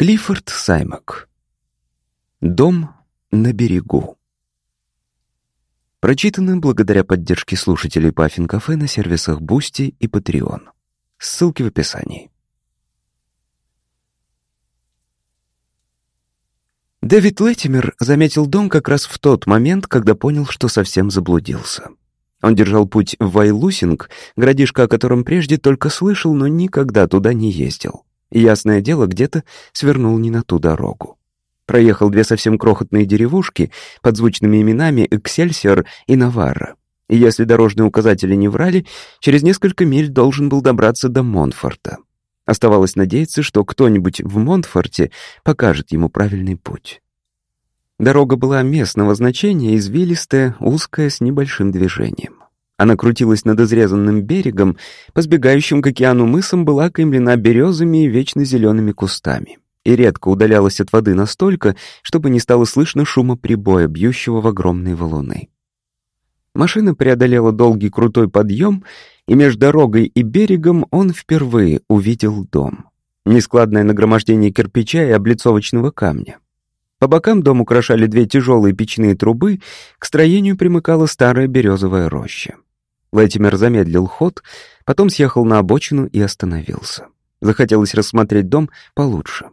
Клиффорд Саймак. Дом на берегу. Прочитано благодаря поддержке слушателей Puffin Cafe на сервисах Boosty и Patreon. Ссылки в описании. Дэвид Леттимер заметил дом как раз в тот момент, когда понял, что совсем заблудился. Он держал путь в Вайлусинг, городишко, о котором прежде только слышал, но никогда туда не ездил. И, ясное дело, где-то свернул не на ту дорогу. Проехал две совсем крохотные деревушки под звучными именами Эксельсиор и Наварра. И если дорожные указатели не врали, через несколько миль должен был добраться до Монфорта. Оставалось надеяться, что кто-нибудь в Монфорте покажет ему правильный путь. Дорога была местного значения, извилистая, узкая, с небольшим движением. Она крутилась над изрезанным берегом, по сбегающим к океану мысам была окаймлена березами и вечно зелеными кустами, и редко удалялась от воды настолько, чтобы не стало слышно шума прибоя, бьющего в огромные валуны. Машина преодолела долгий крутой подъем, и между дорогой и берегом он впервые увидел дом. Нескладное нагромождение кирпича и облицовочного камня. По бокам дом украшали две тяжелые печные трубы, к строению примыкала старая березовая роща. Лэтимер замедлил ход, потом съехал на обочину и остановился. Захотелось рассмотреть дом получше.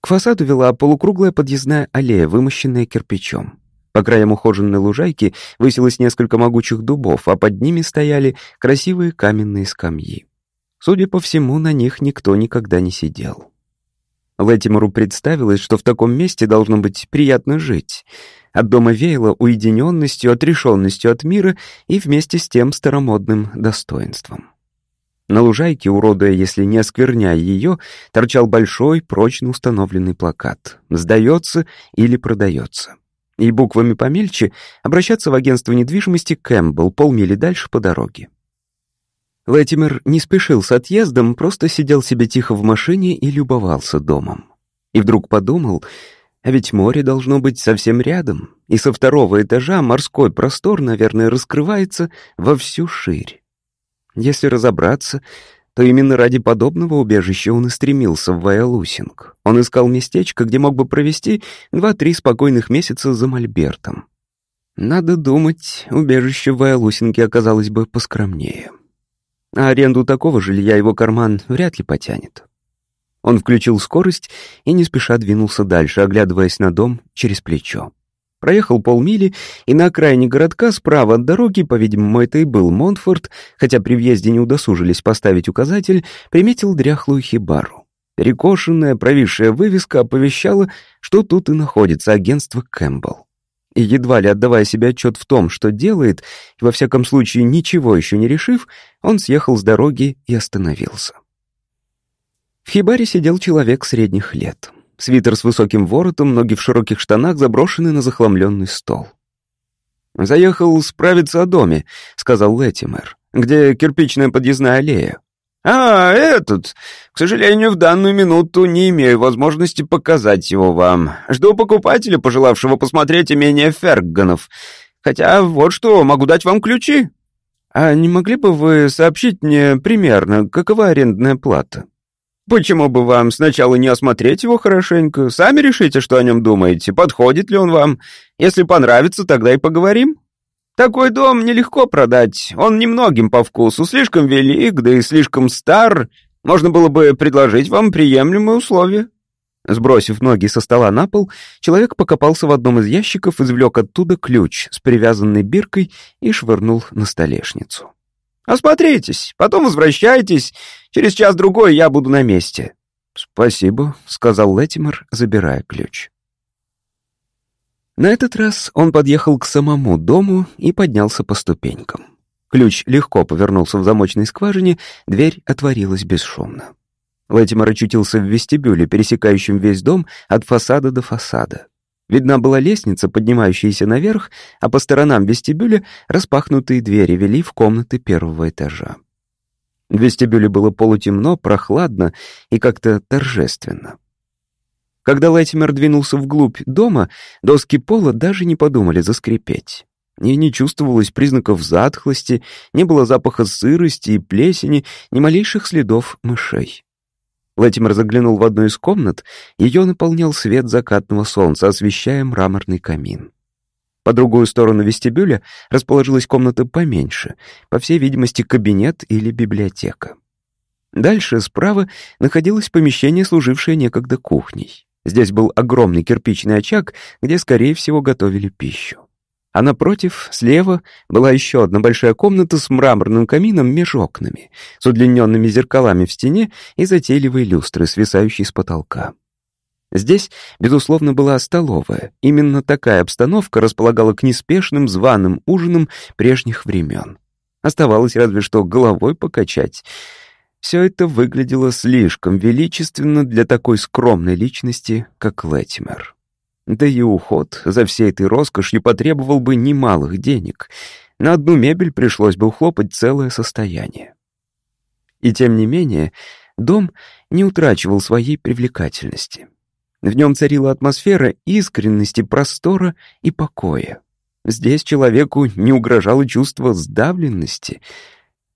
К фасаду вела полукруглая подъездная аллея, вымощенная кирпичом. По краям ухоженной лужайки высилось несколько могучих дубов, а под ними стояли красивые каменные скамьи. Судя по всему, на них никто никогда не сидел. Лэтимору представилось, что в таком месте должно быть приятно жить. От дома веяло уединенностью, отрешенностью от мира и вместе с тем старомодным достоинством. На лужайке, уродуя, если не оскверняя ее, торчал большой, прочно установленный плакат «Сдается или продается». И буквами помельче обращаться в агентство недвижимости Кэмпбелл полмили дальше по дороге. Лэтимер не спешил с отъездом, просто сидел себе тихо в машине и любовался домом. И вдруг подумал, а ведь море должно быть совсем рядом, и со второго этажа морской простор, наверное, раскрывается во всю ширь. Если разобраться, то именно ради подобного убежища он и стремился в Вайалусинг. Он искал местечко, где мог бы провести два-три спокойных месяца за мольбертом. Надо думать, убежище в Вайалусинге оказалось бы поскромнее а аренду такого жилья его карман вряд ли потянет. Он включил скорость и не спеша двинулся дальше, оглядываясь на дом через плечо. Проехал полмили, и на окраине городка справа от дороги, по-видимому, это и был Монтфорд, хотя при въезде не удосужились поставить указатель, приметил дряхлую хибару. Перекошенная, провисшая вывеска оповещала, что тут и находится агентство Кэмпбелл и едва ли отдавая себе отчет в том, что делает, и во всяком случае ничего еще не решив, он съехал с дороги и остановился. В хибаре сидел человек средних лет. Свитер с высоким воротом, ноги в широких штанах заброшены на захламленный стол. «Заехал справиться о доме», — сказал Леттимер, «где кирпичная подъездная аллея. «А, этот! К сожалению, в данную минуту не имею возможности показать его вам. Жду покупателя, пожелавшего посмотреть имение Фергганов. Хотя вот что, могу дать вам ключи. А не могли бы вы сообщить мне примерно, какова арендная плата? Почему бы вам сначала не осмотреть его хорошенько? Сами решите, что о нем думаете, подходит ли он вам. Если понравится, тогда и поговорим». Такой дом нелегко продать, он немногим по вкусу, слишком велик, да и слишком стар. Можно было бы предложить вам приемлемые условия». Сбросив ноги со стола на пол, человек покопался в одном из ящиков, извлек оттуда ключ с привязанной биркой и швырнул на столешницу. «Осмотритесь, потом возвращайтесь. Через час-другой я буду на месте». «Спасибо», — сказал Леттимер, забирая ключ. На этот раз он подъехал к самому дому и поднялся по ступенькам. Ключ легко повернулся в замочной скважине, дверь отворилась бесшумно. Лэтимор очутился в вестибюле, пересекающем весь дом от фасада до фасада. Видна была лестница, поднимающаяся наверх, а по сторонам вестибюля распахнутые двери вели в комнаты первого этажа. В вестибюле было полутемно, прохладно и как-то торжественно. Когда Лэтимер двинулся вглубь дома, доски пола даже не подумали заскрипеть. И не чувствовалось признаков затхлости, не было запаха сырости и плесени, ни малейших следов мышей. Латимер заглянул в одну из комнат, ее наполнял свет закатного солнца, освещая мраморный камин. По другую сторону вестибюля расположилась комната поменьше, по всей видимости, кабинет или библиотека. Дальше, справа, находилось помещение, служившее некогда кухней. Здесь был огромный кирпичный очаг, где, скорее всего, готовили пищу. А напротив, слева, была еще одна большая комната с мраморным камином меж окнами, с удлиненными зеркалами в стене и затейливой люстры, свисающей с потолка. Здесь, безусловно, была столовая. Именно такая обстановка располагала к неспешным званым ужинам прежних времен. Оставалось разве что головой покачать. Все это выглядело слишком величественно для такой скромной личности, как Лэтимер. Да и уход за всей этой роскошью потребовал бы немалых денег. На одну мебель пришлось бы ухлопать целое состояние. И тем не менее, дом не утрачивал своей привлекательности. В нем царила атмосфера искренности, простора и покоя. Здесь человеку не угрожало чувство сдавленности.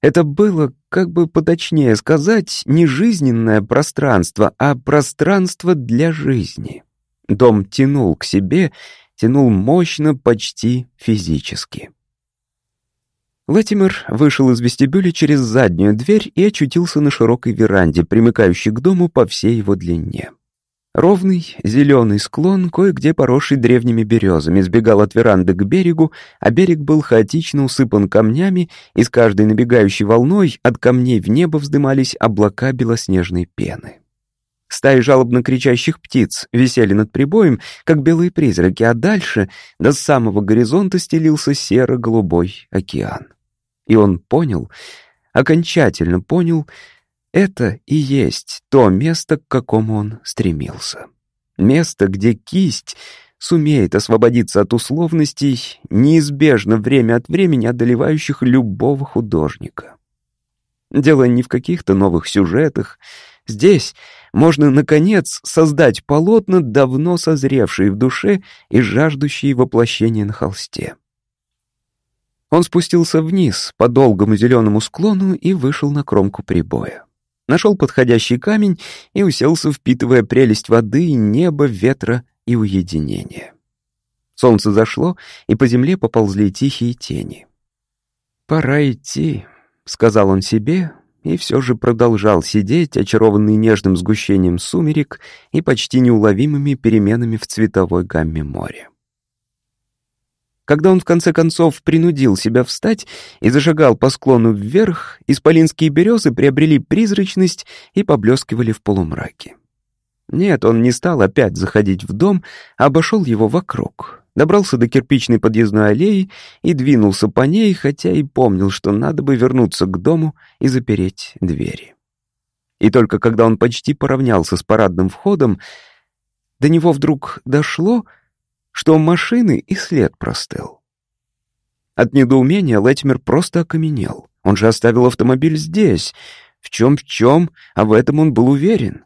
Это было, как бы поточнее сказать, не жизненное пространство, а пространство для жизни. Дом тянул к себе, тянул мощно, почти физически. Латимер вышел из вестибюля через заднюю дверь и очутился на широкой веранде, примыкающей к дому по всей его длине. Ровный зеленый склон, кое-где поросший древними березами, сбегал от веранды к берегу, а берег был хаотично усыпан камнями, и с каждой набегающей волной от камней в небо вздымались облака белоснежной пены. Стаи жалобно кричащих птиц висели над прибоем, как белые призраки, а дальше до самого горизонта стелился серо-голубой океан. И он понял, окончательно понял, это и есть то место, к какому он стремился. Место, где кисть сумеет освободиться от условностей, неизбежно время от времени одолевающих любого художника. Дело не в каких-то новых сюжетах. Здесь можно, наконец, создать полотна, давно созревшие в душе и жаждущие воплощения на холсте. Он спустился вниз по долгому зеленому склону и вышел на кромку прибоя. Нашел подходящий камень и уселся, впитывая прелесть воды, неба, ветра и уединения. Солнце зашло, и по земле поползли тихие тени. «Пора идти», — сказал он себе, и все же продолжал сидеть, очарованный нежным сгущением сумерек и почти неуловимыми переменами в цветовой гамме моря. Когда он в конце концов принудил себя встать и зажигал по склону вверх, исполинские березы приобрели призрачность и поблескивали в полумраке. Нет, он не стал опять заходить в дом, а обошел его вокруг, добрался до кирпичной подъездной аллеи и двинулся по ней, хотя и помнил, что надо бы вернуться к дому и запереть двери. И только когда он почти поравнялся с парадным входом, до него вдруг дошло, что машины и след простыл. От недоумения Лэтимер просто окаменел. Он же оставил автомобиль здесь. В чем-в чем, а в этом он был уверен.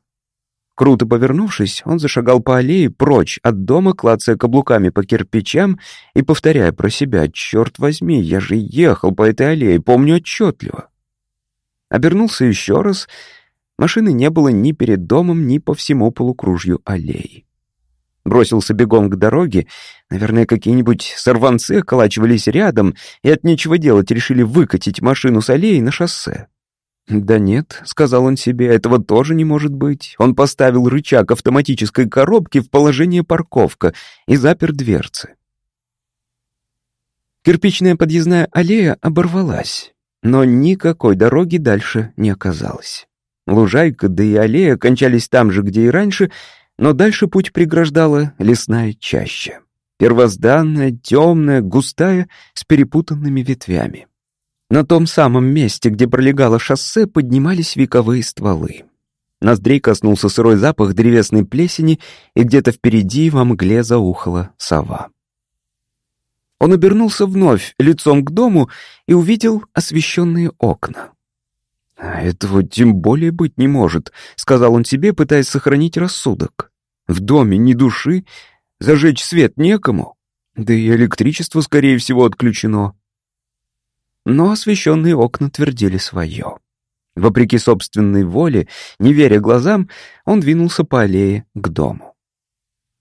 Круто повернувшись, он зашагал по аллее прочь от дома, клацая каблуками по кирпичам и повторяя про себя «Черт возьми, я же ехал по этой аллее, помню отчетливо». Обернулся еще раз. Машины не было ни перед домом, ни по всему полукружью аллеи. Бросился бегом к дороге. Наверное, какие-нибудь сорванцы околачивались рядом и от нечего делать решили выкатить машину с аллеи на шоссе. «Да нет», — сказал он себе, — «этого тоже не может быть». Он поставил рычаг автоматической коробки в положение парковка и запер дверцы. Кирпичная подъездная аллея оборвалась, но никакой дороги дальше не оказалось. Лужайка, да и аллея кончались там же, где и раньше, но дальше путь преграждала лесная чаща. Первозданная, темная, густая, с перепутанными ветвями. На том самом месте, где пролегало шоссе, поднимались вековые стволы. Ноздрей коснулся сырой запах древесной плесени, и где-то впереди во мгле заухала сова. Он обернулся вновь, лицом к дому, и увидел освещенные окна. «А «Этого тем более быть не может», — сказал он себе, пытаясь сохранить рассудок. «В доме ни души, зажечь свет некому, да и электричество, скорее всего, отключено» но освещенные окна твердили свое. Вопреки собственной воле, не веря глазам, он двинулся по аллее к дому.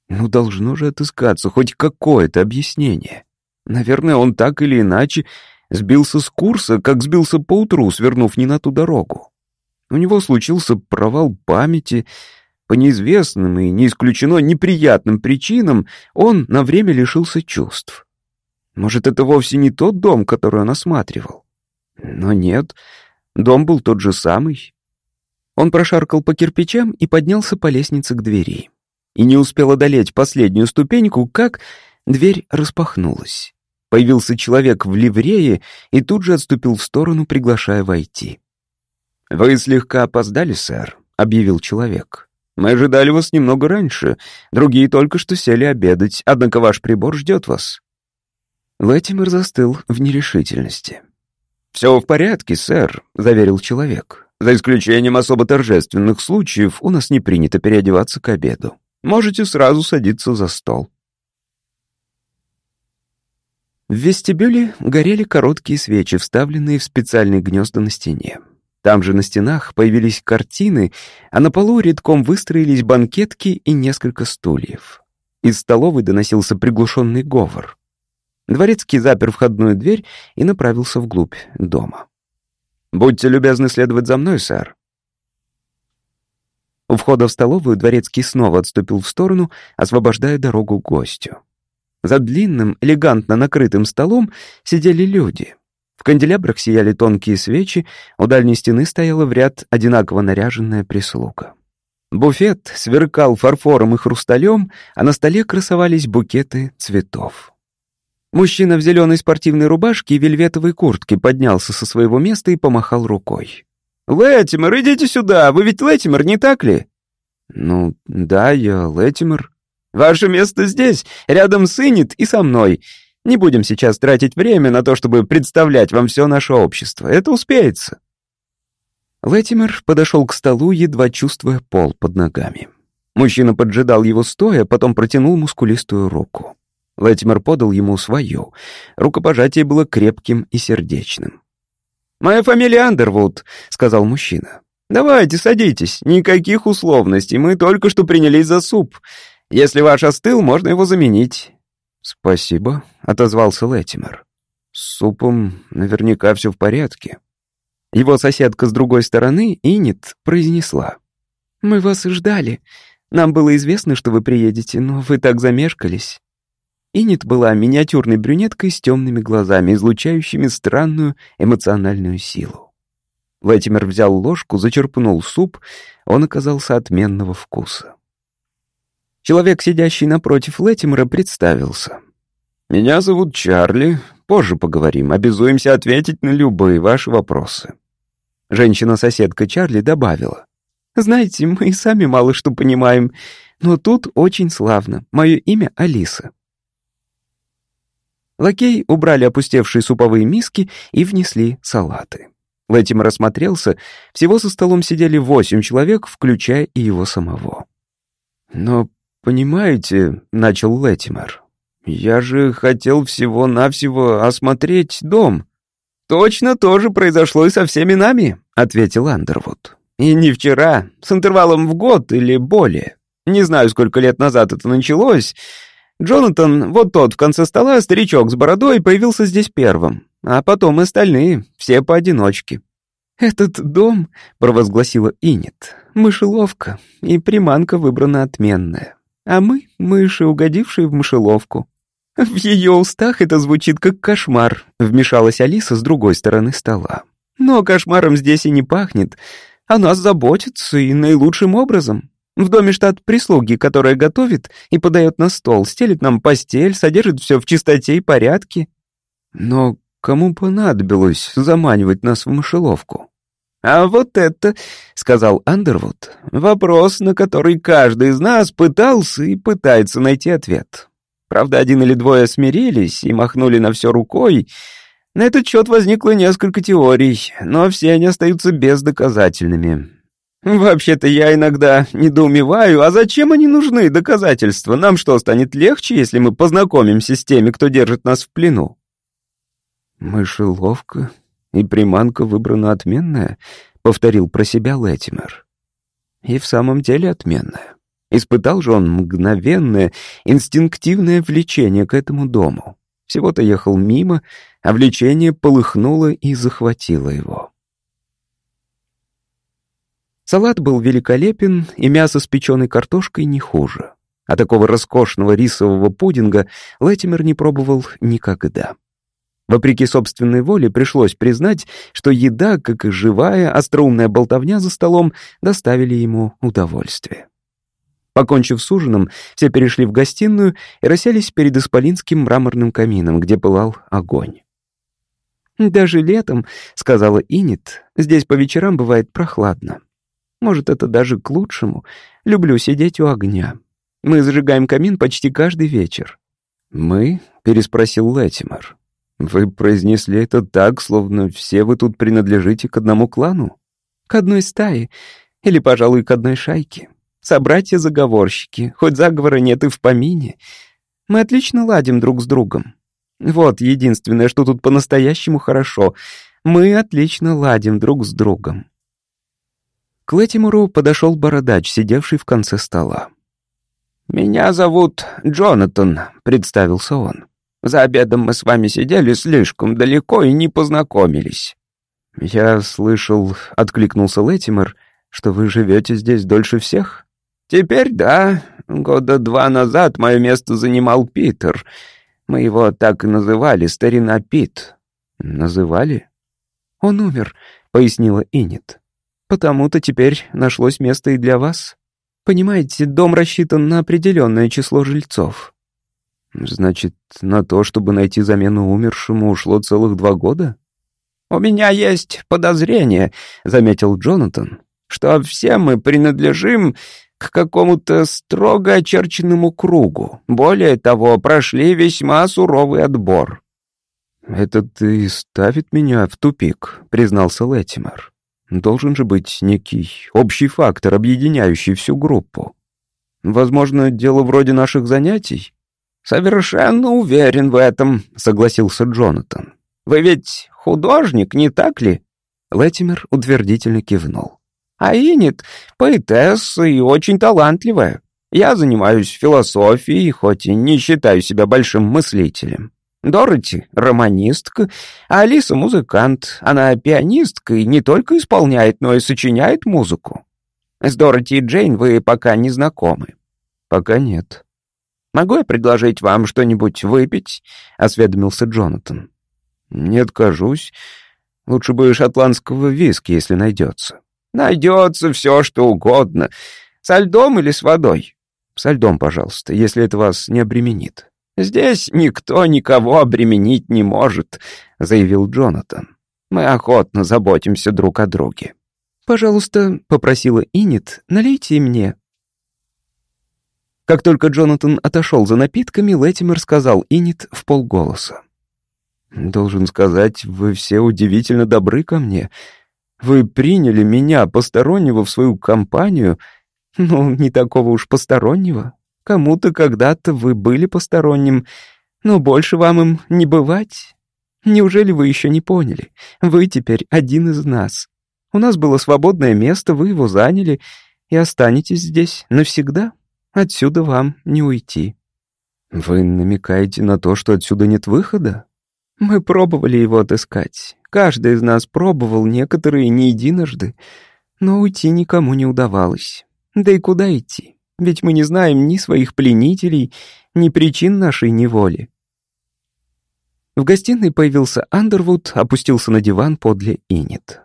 Ну, должно же отыскаться хоть какое-то объяснение. Наверное, он так или иначе сбился с курса, как сбился поутру, свернув не на ту дорогу. У него случился провал памяти. По неизвестным и не исключено неприятным причинам он на время лишился чувств. Может, это вовсе не тот дом, который он осматривал? Но нет, дом был тот же самый. Он прошаркал по кирпичам и поднялся по лестнице к двери. И не успел одолеть последнюю ступеньку, как дверь распахнулась. Появился человек в ливрее и тут же отступил в сторону, приглашая войти. «Вы слегка опоздали, сэр», — объявил человек. «Мы ожидали вас немного раньше. Другие только что сели обедать, однако ваш прибор ждет вас». Лэтимер застыл в нерешительности. «Все в порядке, сэр», — заверил человек. «За исключением особо торжественных случаев у нас не принято переодеваться к обеду. Можете сразу садиться за стол». В вестибюле горели короткие свечи, вставленные в специальные гнезда на стене. Там же на стенах появились картины, а на полу редком выстроились банкетки и несколько стульев. Из столовой доносился приглушенный говор. Дворецкий запер входную дверь и направился вглубь дома. «Будьте любезны следовать за мной, сэр». У входа в столовую дворецкий снова отступил в сторону, освобождая дорогу гостю. За длинным, элегантно накрытым столом сидели люди. В канделябрах сияли тонкие свечи, у дальней стены стояла в ряд одинаково наряженная прислуга. Буфет сверкал фарфором и хрусталем, а на столе красовались букеты цветов. Мужчина в зеленой спортивной рубашке и вельветовой куртке поднялся со своего места и помахал рукой. «Лэтимер, идите сюда! Вы ведь Лэтимер, не так ли?» «Ну, да, я Лэтимер». «Ваше место здесь, рядом с Иннет и со мной. Не будем сейчас тратить время на то, чтобы представлять вам все наше общество. Это успеется». Лэтимер подошел к столу, едва чувствуя пол под ногами. Мужчина поджидал его стоя, потом протянул мускулистую руку. Лэтимер подал ему свою. Рукопожатие было крепким и сердечным. «Моя фамилия Андервуд», — сказал мужчина. «Давайте, садитесь. Никаких условностей. Мы только что принялись за суп. Если ваш остыл, можно его заменить». «Спасибо», — отозвался Лэтимер. «С супом наверняка все в порядке». Его соседка с другой стороны, Инит, произнесла. «Мы вас ждали. Нам было известно, что вы приедете, но вы так замешкались». Инит была миниатюрной брюнеткой с темными глазами, излучающими странную эмоциональную силу. Лэтимер взял ложку, зачерпнул суп, он оказался отменного вкуса. Человек, сидящий напротив Лэтимера, представился. «Меня зовут Чарли. Позже поговорим. Обязуемся ответить на любые ваши вопросы». Женщина-соседка Чарли добавила. «Знаете, мы и сами мало что понимаем, но тут очень славно. Мое имя Алиса». Лакей убрали опустевшие суповые миски и внесли салаты. Лэтимер рассмотрелся, всего за столом сидели восемь человек, включая и его самого. «Но, понимаете, — начал Лэтимер, — я же хотел всего-навсего осмотреть дом». «Точно то же произошло и со всеми нами», — ответил Андервуд. «И не вчера, с интервалом в год или более. Не знаю, сколько лет назад это началось, Джонатан, вот тот в конце стола, старичок с бородой, появился здесь первым, а потом остальные, все поодиночке. «Этот дом», — провозгласила Инет, — «мышеловка, и приманка выбрана отменная. А мы — мыши, угодившие в мышеловку». «В ее устах это звучит как кошмар», — вмешалась Алиса с другой стороны стола. «Но кошмаром здесь и не пахнет. О нас заботятся и наилучшим образом. В доме штат прислуги, которая готовит и подает на стол, стелит нам постель, содержит все в чистоте и порядке. Но кому понадобилось заманивать нас в мышеловку? «А вот это, — сказал Андервуд, — вопрос, на который каждый из нас пытался и пытается найти ответ. Правда, один или двое смирились и махнули на все рукой. На этот счет возникло несколько теорий, но все они остаются бездоказательными. «Вообще-то я иногда недоумеваю, а зачем они нужны, доказательства? Нам что, станет легче, если мы познакомимся с теми, кто держит нас в плену?» «Мышеловка и приманка выбрана отменная», —— повторил про себя Лэтимер. И в самом деле отменная. Испытал же он мгновенное, инстинктивное влечение к этому дому. Всего-то ехал мимо, а влечение полыхнуло и захватило его. Салат был великолепен, и мясо с печеной картошкой не хуже. А такого роскошного рисового пудинга Лэтимер не пробовал никогда. Вопреки собственной воле пришлось признать, что еда, как и живая, остроумная болтовня за столом, доставили ему удовольствие. Покончив с ужином, все перешли в гостиную и расселись перед исполинским мраморным камином, где пылал огонь. «Даже летом, — сказала Инит, — здесь по вечерам бывает прохладно. Может, это даже к лучшему. Люблю сидеть у огня. Мы зажигаем камин почти каждый вечер». «Мы?» — переспросил Лэтимер. «Вы произнесли это так, словно все вы тут принадлежите к одному клану?» «К одной стае. Или, пожалуй, к одной шайке. Собратья-заговорщики. Хоть заговора нет и в помине. Мы отлично ладим друг с другом. Вот единственное, что тут по-настоящему хорошо. Мы отлично ладим друг с другом». К Лэтимору подошел бородач, сидевший в конце стола. «Меня зовут Джонатан», — представился он. «За обедом мы с вами сидели слишком далеко и не познакомились». «Я слышал», — откликнулся Лэтимер, — «что вы живете здесь дольше всех?» «Теперь да. Года два назад мое место занимал Питер. Мы его так и называли, старина Пит». «Называли?» «Он умер», — пояснила Инет. «Потому-то теперь нашлось место и для вас». Понимаете, дом рассчитан на определенное число жильцов. Значит, на то, чтобы найти замену умершему, ушло целых два года? «У меня есть подозрение», — заметил Джонатан, «что все мы принадлежим к какому-то строго очерченному кругу. Более того, прошли весьма суровый отбор». «Это и ставит меня в тупик», — признался Леттимер. Должен же быть некий общий фактор, объединяющий всю группу. Возможно, дело вроде наших занятий? «Совершенно уверен в этом», — согласился Джонатан. «Вы ведь художник, не так ли?» Леттимер утвердительно кивнул. «А Инет — поэтесса и очень талантливая. Я занимаюсь философией, хоть и не считаю себя большим мыслителем. Дороти — романистка, а Алиса — музыкант. Она пианистка и не только исполняет, но и сочиняет музыку. С Дороти и Джейн вы пока не знакомы. Пока нет. Могу я предложить вам что-нибудь выпить? Осведомился Джонатан. Не откажусь. Лучше бы шотландского виски, если найдется. Найдется все, что угодно. Со льдом или с водой? Со льдом, пожалуйста, если это вас не обременит. «Здесь никто никого обременить не может», — заявил Джонатан. «Мы охотно заботимся друг о друге». «Пожалуйста», — попросила Инит, — «налейте мне». Как только Джонатан отошел за напитками, Леттимер сказал Инит в полголоса. «Должен сказать, вы все удивительно добры ко мне. Вы приняли меня, постороннего, в свою компанию. Ну, не такого уж постороннего. Кому-то когда-то вы были посторонним, но больше вам им не бывать. Неужели вы еще не поняли? Вы теперь один из нас. У нас было свободное место, вы его заняли и останетесь здесь навсегда. Отсюда вам не уйти». «Вы намекаете на то, что отсюда нет выхода?» «Мы пробовали его отыскать. Каждый из нас пробовал, некоторые не единожды. Но уйти никому не удавалось. Да и куда идти? Ведь мы не знаем ни своих пленителей, ни причин нашей неволи. В гостиной появился Андервуд, опустился на диван подле Инет.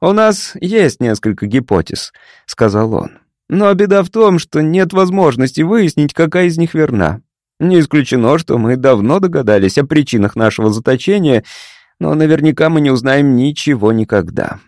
«У нас есть несколько гипотез», — сказал он. «Но беда в том, что нет возможности выяснить, какая из них верна. Не исключено, что мы давно догадались о причинах нашего заточения, но наверняка мы не узнаем ничего никогда.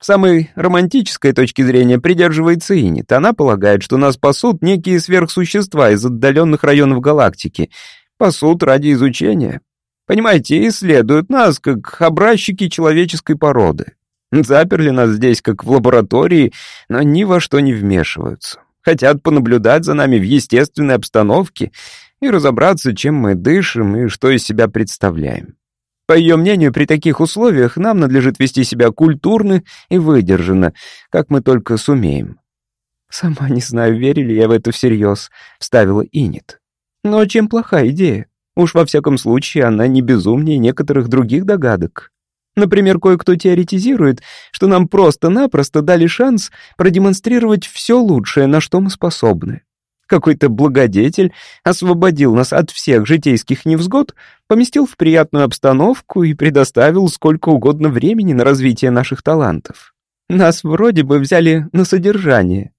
Самой романтической точки зрения придерживается Инит. Она полагает, что нас пасут некие сверхсущества из отдаленных районов галактики. Пасут ради изучения. Понимаете, исследуют нас, как образчики человеческой породы. Заперли нас здесь, как в лаборатории, но ни во что не вмешиваются. Хотят понаблюдать за нами в естественной обстановке и разобраться, чем мы дышим и что из себя представляем. По ее мнению, при таких условиях нам надлежит вести себя культурно и выдержанно, как мы только сумеем. «Сама не знаю, верили я в это всерьез», — вставила Инит. «Но чем плохая идея? Уж во всяком случае она не безумнее некоторых других догадок. Например, кое-кто теоретизирует, что нам просто-напросто дали шанс продемонстрировать все лучшее, на что мы способны. Какой-то благодетель освободил нас от всех житейских невзгод, поместил в приятную обстановку и предоставил сколько угодно времени на развитие наших талантов. Нас вроде бы взяли на содержание.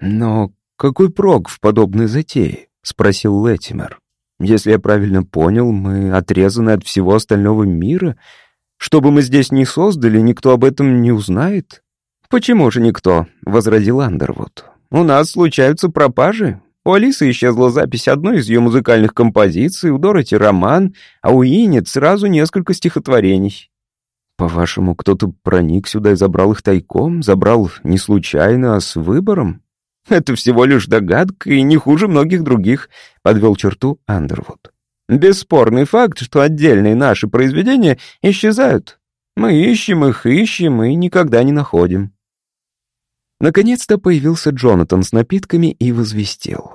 «Но какой прок в подобной затее?» — спросил Леттимер. «Если я правильно понял, мы отрезаны от всего остального мира. Что бы мы здесь ни создали, никто об этом не узнает». «Почему же никто?» — возразил Андервуд. «У нас случаются пропажи. У Алисы исчезла запись одной из ее музыкальных композиций, у Дороти роман, а у Инет сразу несколько стихотворений». «По-вашему, кто-то проник сюда и забрал их тайком? Забрал не случайно, а с выбором?» «Это всего лишь догадка и не хуже многих других», — подвел черту Андервуд. «Бесспорный факт, что отдельные наши произведения исчезают. Мы ищем их, ищем и никогда не находим». Наконец-то появился Джонатан с напитками и возвестил.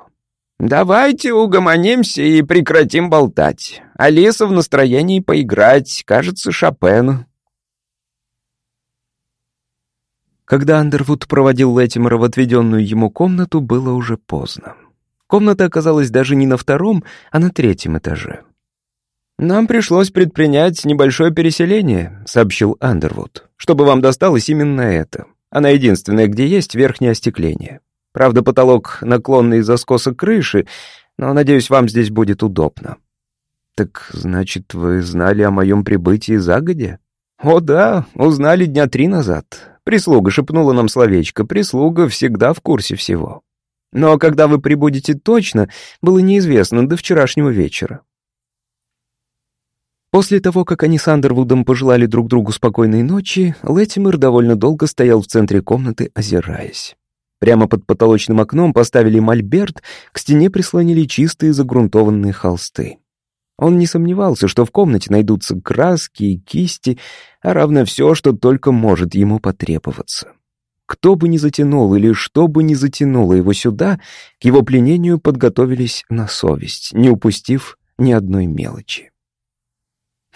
«Давайте угомонимся и прекратим болтать. Алиса в настроении поиграть, кажется, Шопен. Когда Андервуд проводил Леттимера в отведенную ему комнату, было уже поздно. Комната оказалась даже не на втором, а на третьем этаже. «Нам пришлось предпринять небольшое переселение», — сообщил Андервуд, «чтобы вам досталось именно это. Она единственная, где есть верхнее остекление. Правда, потолок наклонный из-за скоса крыши, но, надеюсь, вам здесь будет удобно». «Так, значит, вы знали о моем прибытии загодя?» «О да, узнали дня три назад. Прислуга шепнула нам словечко, прислуга всегда в курсе всего. Но когда вы прибудете точно, было неизвестно до вчерашнего вечера. После того, как они с Андервудом пожелали друг другу спокойной ночи, Леттимер довольно долго стоял в центре комнаты, озираясь. Прямо под потолочным окном поставили мольберт, к стене прислонили чистые загрунтованные холсты. Он не сомневался, что в комнате найдутся краски и кисти, а равно все, что только может ему потребоваться. Кто бы ни затянул или что бы ни затянуло его сюда, к его пленению подготовились на совесть, не упустив ни одной мелочи.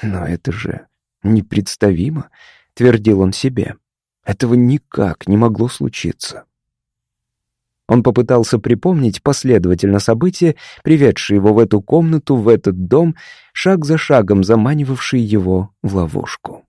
«Но это же непредставимо», — твердил он себе. «Этого никак не могло случиться». Он попытался припомнить последовательно события, приведшие его в эту комнату, в этот дом, шаг за шагом заманивавшие его в ловушку.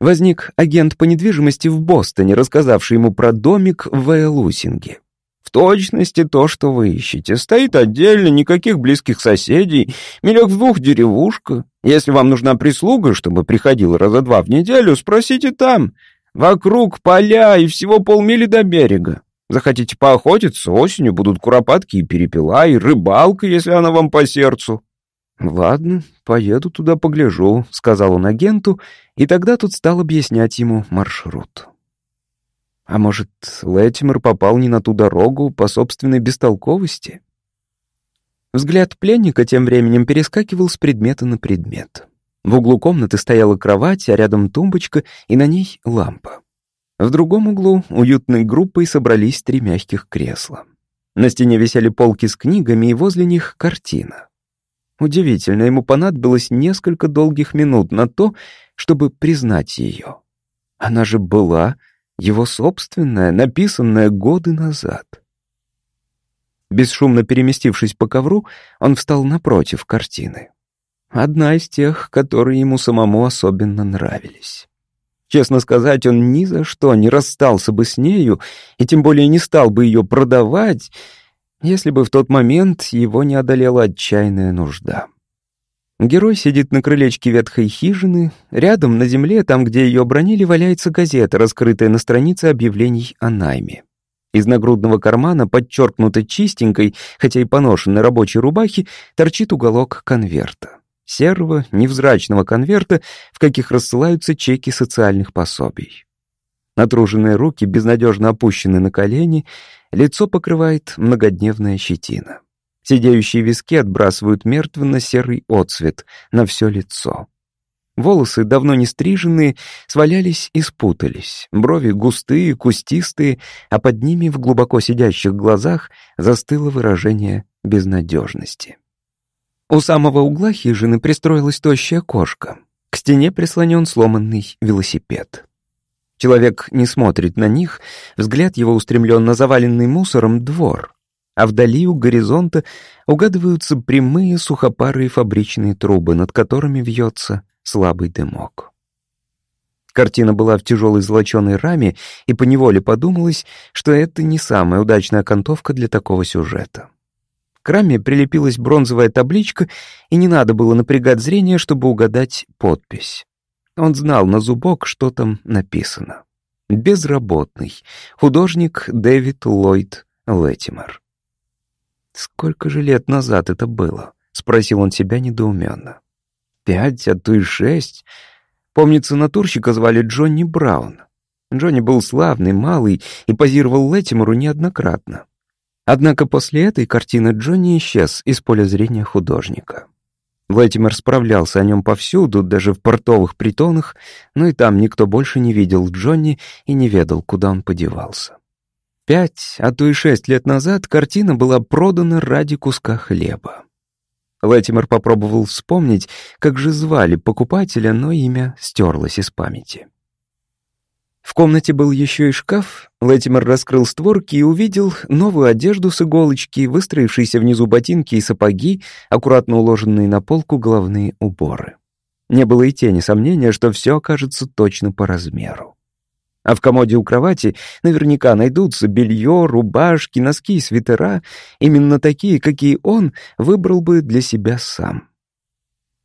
Возник агент по недвижимости в Бостоне, рассказавший ему про домик в Элусинге. В точности то, что вы ищете. Стоит отдельно, никаких близких соседей, милек в двух деревушка. Если вам нужна прислуга, чтобы приходила раза два в неделю, спросите там. Вокруг поля и всего полмили до берега. Захотите поохотиться, осенью будут куропатки и перепела, и рыбалка, если она вам по сердцу». «Ладно, поеду туда погляжу», — сказал он агенту, и тогда тут стал объяснять ему маршрут. А может, Леттимер попал не на ту дорогу по собственной бестолковости? Взгляд пленника тем временем перескакивал с предмета на предмет. В углу комнаты стояла кровать, а рядом тумбочка, и на ней лампа. В другом углу уютной группой собрались три мягких кресла. На стене висели полки с книгами, и возле них картина. Удивительно, ему понадобилось несколько долгих минут на то, чтобы признать ее. Она же была его собственная, написанная годы назад. Бесшумно переместившись по ковру, он встал напротив картины. Одна из тех, которые ему самому особенно нравились. Честно сказать, он ни за что не расстался бы с нею, и тем более не стал бы ее продавать, если бы в тот момент его не одолела отчаянная нужда. Герой сидит на крылечке ветхой хижины, рядом на земле, там, где ее бронили, валяется газета, раскрытая на странице объявлений о найме. Из нагрудного кармана, подчеркнуто чистенькой, хотя и поношенной рабочей рубахи, торчит уголок конверта серого, невзрачного конверта, в каких рассылаются чеки социальных пособий. Натруженные руки безнадежно опущены на колени, лицо покрывает многодневная щетина. Сидеющие виски отбрасывают мертвенно-серый отцвет на все лицо. Волосы, давно не стриженные, свалялись и спутались. Брови густые, кустистые, а под ними в глубоко сидящих глазах застыло выражение безнадежности. У самого угла хижины пристроилась тощая кошка. К стене прислонен сломанный велосипед. Человек не смотрит на них, взгляд его устремлен на заваленный мусором двор, а вдали у горизонта угадываются прямые сухопарые фабричные трубы, над которыми вьется слабый дымок. Картина была в тяжелой золоченой раме, и поневоле подумалось, что это не самая удачная окантовка для такого сюжета. К раме прилепилась бронзовая табличка, и не надо было напрягать зрение, чтобы угадать подпись. Он знал на зубок, что там написано. «Безработный. Художник Дэвид Ллойд Леттимер». «Сколько же лет назад это было?» — спросил он себя недоуменно. «Пять, а то и шесть. Помнится, натурщика звали Джонни Браун. Джонни был славный, малый и позировал Леттимеру неоднократно. Однако после этой картины Джонни исчез из поля зрения художника. Лэтимер справлялся о нем повсюду, даже в портовых притонах, но и там никто больше не видел Джонни и не ведал, куда он подевался. Пять, а то и шесть лет назад картина была продана ради куска хлеба. Лэтимер попробовал вспомнить, как же звали покупателя, но имя стерлось из памяти. В комнате был еще и шкаф. Лэтимер раскрыл створки и увидел новую одежду с иголочки, выстроившиеся внизу ботинки и сапоги, аккуратно уложенные на полку головные уборы. Не было и тени сомнения, что все окажется точно по размеру. А в комоде у кровати наверняка найдутся белье, рубашки, носки и свитера, именно такие, какие он выбрал бы для себя сам.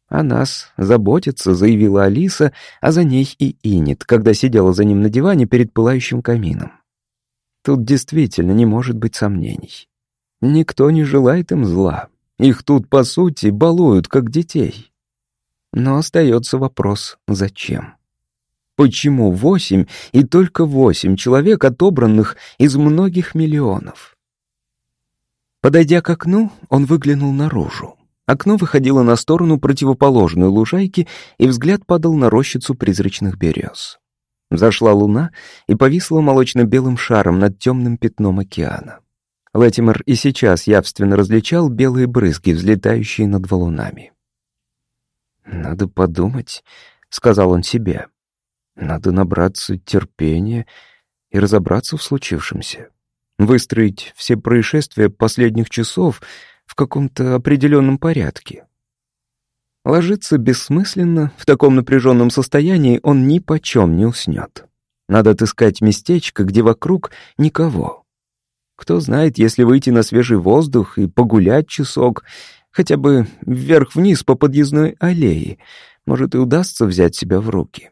«О нас заботится», — заявила Алиса, а за ней и Инит, когда сидела за ним на диване перед пылающим камином. Тут действительно не может быть сомнений. Никто не желает им зла. Их тут, по сути, балуют, как детей. Но остается вопрос, зачем? Почему восемь и только восемь человек, отобранных из многих миллионов? Подойдя к окну, он выглянул наружу. Окно выходило на сторону противоположной лужайки, и взгляд падал на рощицу призрачных берез. Зашла луна и повисла молочно-белым шаром над темным пятном океана. Лэтимер и сейчас явственно различал белые брызги, взлетающие над валунами. «Надо подумать», — сказал он себе. «Надо набраться терпения и разобраться в случившемся. Выстроить все происшествия последних часов — в каком-то определенном порядке. Ложиться бессмысленно, в таком напряженном состоянии он ни почем не уснет. Надо отыскать местечко, где вокруг никого. Кто знает, если выйти на свежий воздух и погулять часок, хотя бы вверх-вниз по подъездной аллее, может и удастся взять себя в руки.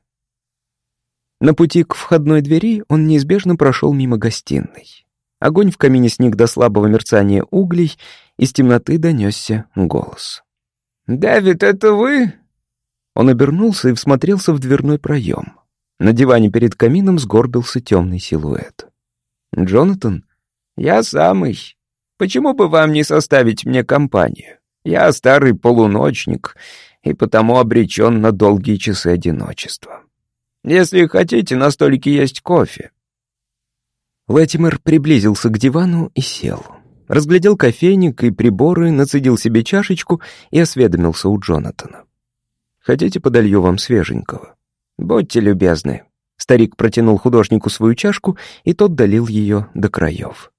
На пути к входной двери он неизбежно прошел мимо гостиной. Огонь в камине сник до слабого мерцания углей, из темноты донесся голос. «Дэвид, это вы?» Он обернулся и всмотрелся в дверной проем. На диване перед камином сгорбился темный силуэт. «Джонатан?» «Я самый. Почему бы вам не составить мне компанию? Я старый полуночник и потому обречен на долгие часы одиночества. Если хотите, на столике есть кофе». Лэтимер приблизился к дивану и сел разглядел кофейник и приборы, нацедил себе чашечку и осведомился у Джонатана. «Хотите, подолью вам свеженького?» «Будьте любезны». Старик протянул художнику свою чашку, и тот долил ее до краев.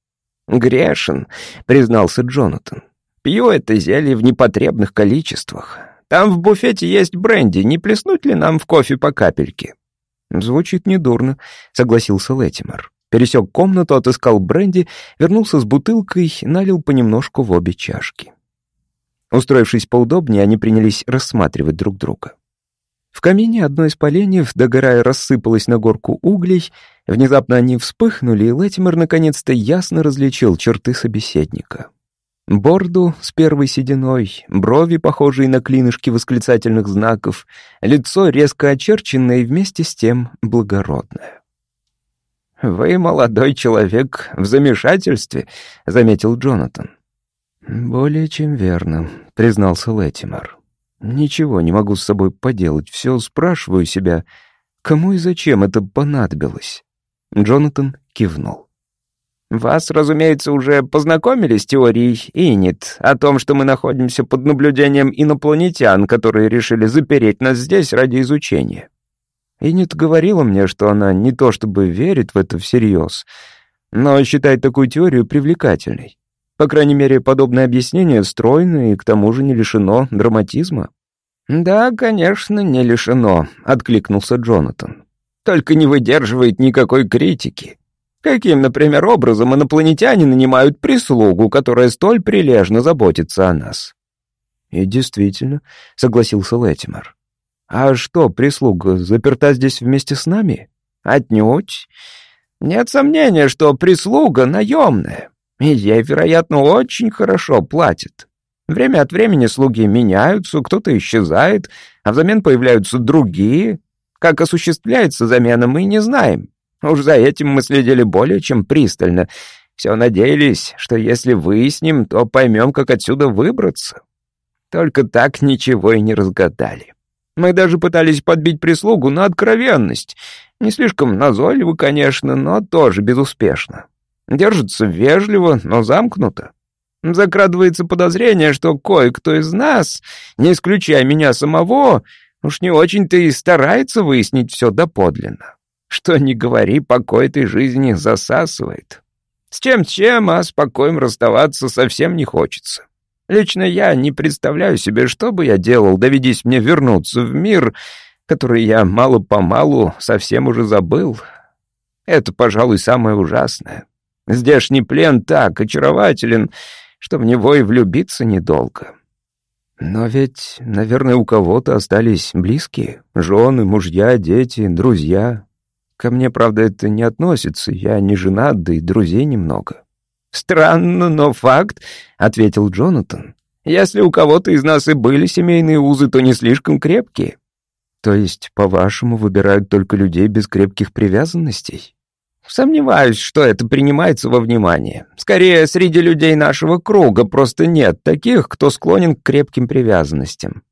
«Грешен», — признался Джонатан. «Пью это зелье в непотребных количествах. Там в буфете есть бренди, не плеснуть ли нам в кофе по капельке?» «Звучит недурно», — согласился Леттимер. Пересек комнату, отыскал бренди, вернулся с бутылкой, налил понемножку в обе чашки. Устроившись поудобнее, они принялись рассматривать друг друга. В камине одно из поленьев, догорая, рассыпалось на горку углей. Внезапно они вспыхнули, и Лэтимер наконец-то ясно различил черты собеседника. Борду с первой сединой, брови, похожие на клинышки восклицательных знаков, лицо резко очерченное и вместе с тем благородное. «Вы, молодой человек, в замешательстве», — заметил Джонатан. «Более чем верно», — признался Леттимер. Ничего не могу с собой поделать, все спрашиваю себя, кому и зачем это понадобилось. Джонатан кивнул. Вас, разумеется, уже познакомили с теорией Инит о том, что мы находимся под наблюдением инопланетян, которые решили запереть нас здесь ради изучения. Инит говорила мне, что она не то чтобы верит в это всерьез, но считает такую теорию привлекательной. По крайней мере, подобное объяснение стройно и к тому же не лишено драматизма. «Да, конечно, не лишено», — откликнулся Джонатан. «Только не выдерживает никакой критики. Каким, например, образом инопланетяне нанимают прислугу, которая столь прилежно заботится о нас?» «И действительно», — согласился Леттимер. «А что, прислуга заперта здесь вместе с нами?» «Отнюдь. Нет сомнения, что прислуга наемная, и ей, вероятно, очень хорошо платят. Время от времени слуги меняются, кто-то исчезает, а взамен появляются другие. Как осуществляется замена, мы не знаем. Уж за этим мы следили более чем пристально. Все надеялись, что если выясним, то поймем, как отсюда выбраться. Только так ничего и не разгадали. Мы даже пытались подбить прислугу на откровенность. Не слишком назойливо, конечно, но тоже безуспешно. Держится вежливо, но замкнуто. Закрадывается подозрение, что кое-кто из нас, не исключая меня самого, уж не очень-то и старается выяснить все доподлинно. Что ни говори, покой этой жизни засасывает. С чем-с чем, а с покоем расставаться совсем не хочется. Лично я не представляю себе, что бы я делал, доведись мне вернуться в мир, который я мало-помалу совсем уже забыл. Это, пожалуй, самое ужасное. Здешний плен так очарователен, что в него и влюбиться недолго. Но ведь, наверное, у кого-то остались близкие, жены, мужья, дети, друзья. Ко мне, правда, это не относится, я не женат, да и друзей немного. «Странно, но факт», — ответил Джонатан. «Если у кого-то из нас и были семейные узы, то не слишком крепкие». «То есть, по-вашему, выбирают только людей без крепких привязанностей?» Сомневаюсь, что это принимается во внимание. Скорее, среди людей нашего круга просто нет таких, кто склонен к крепким привязанностям.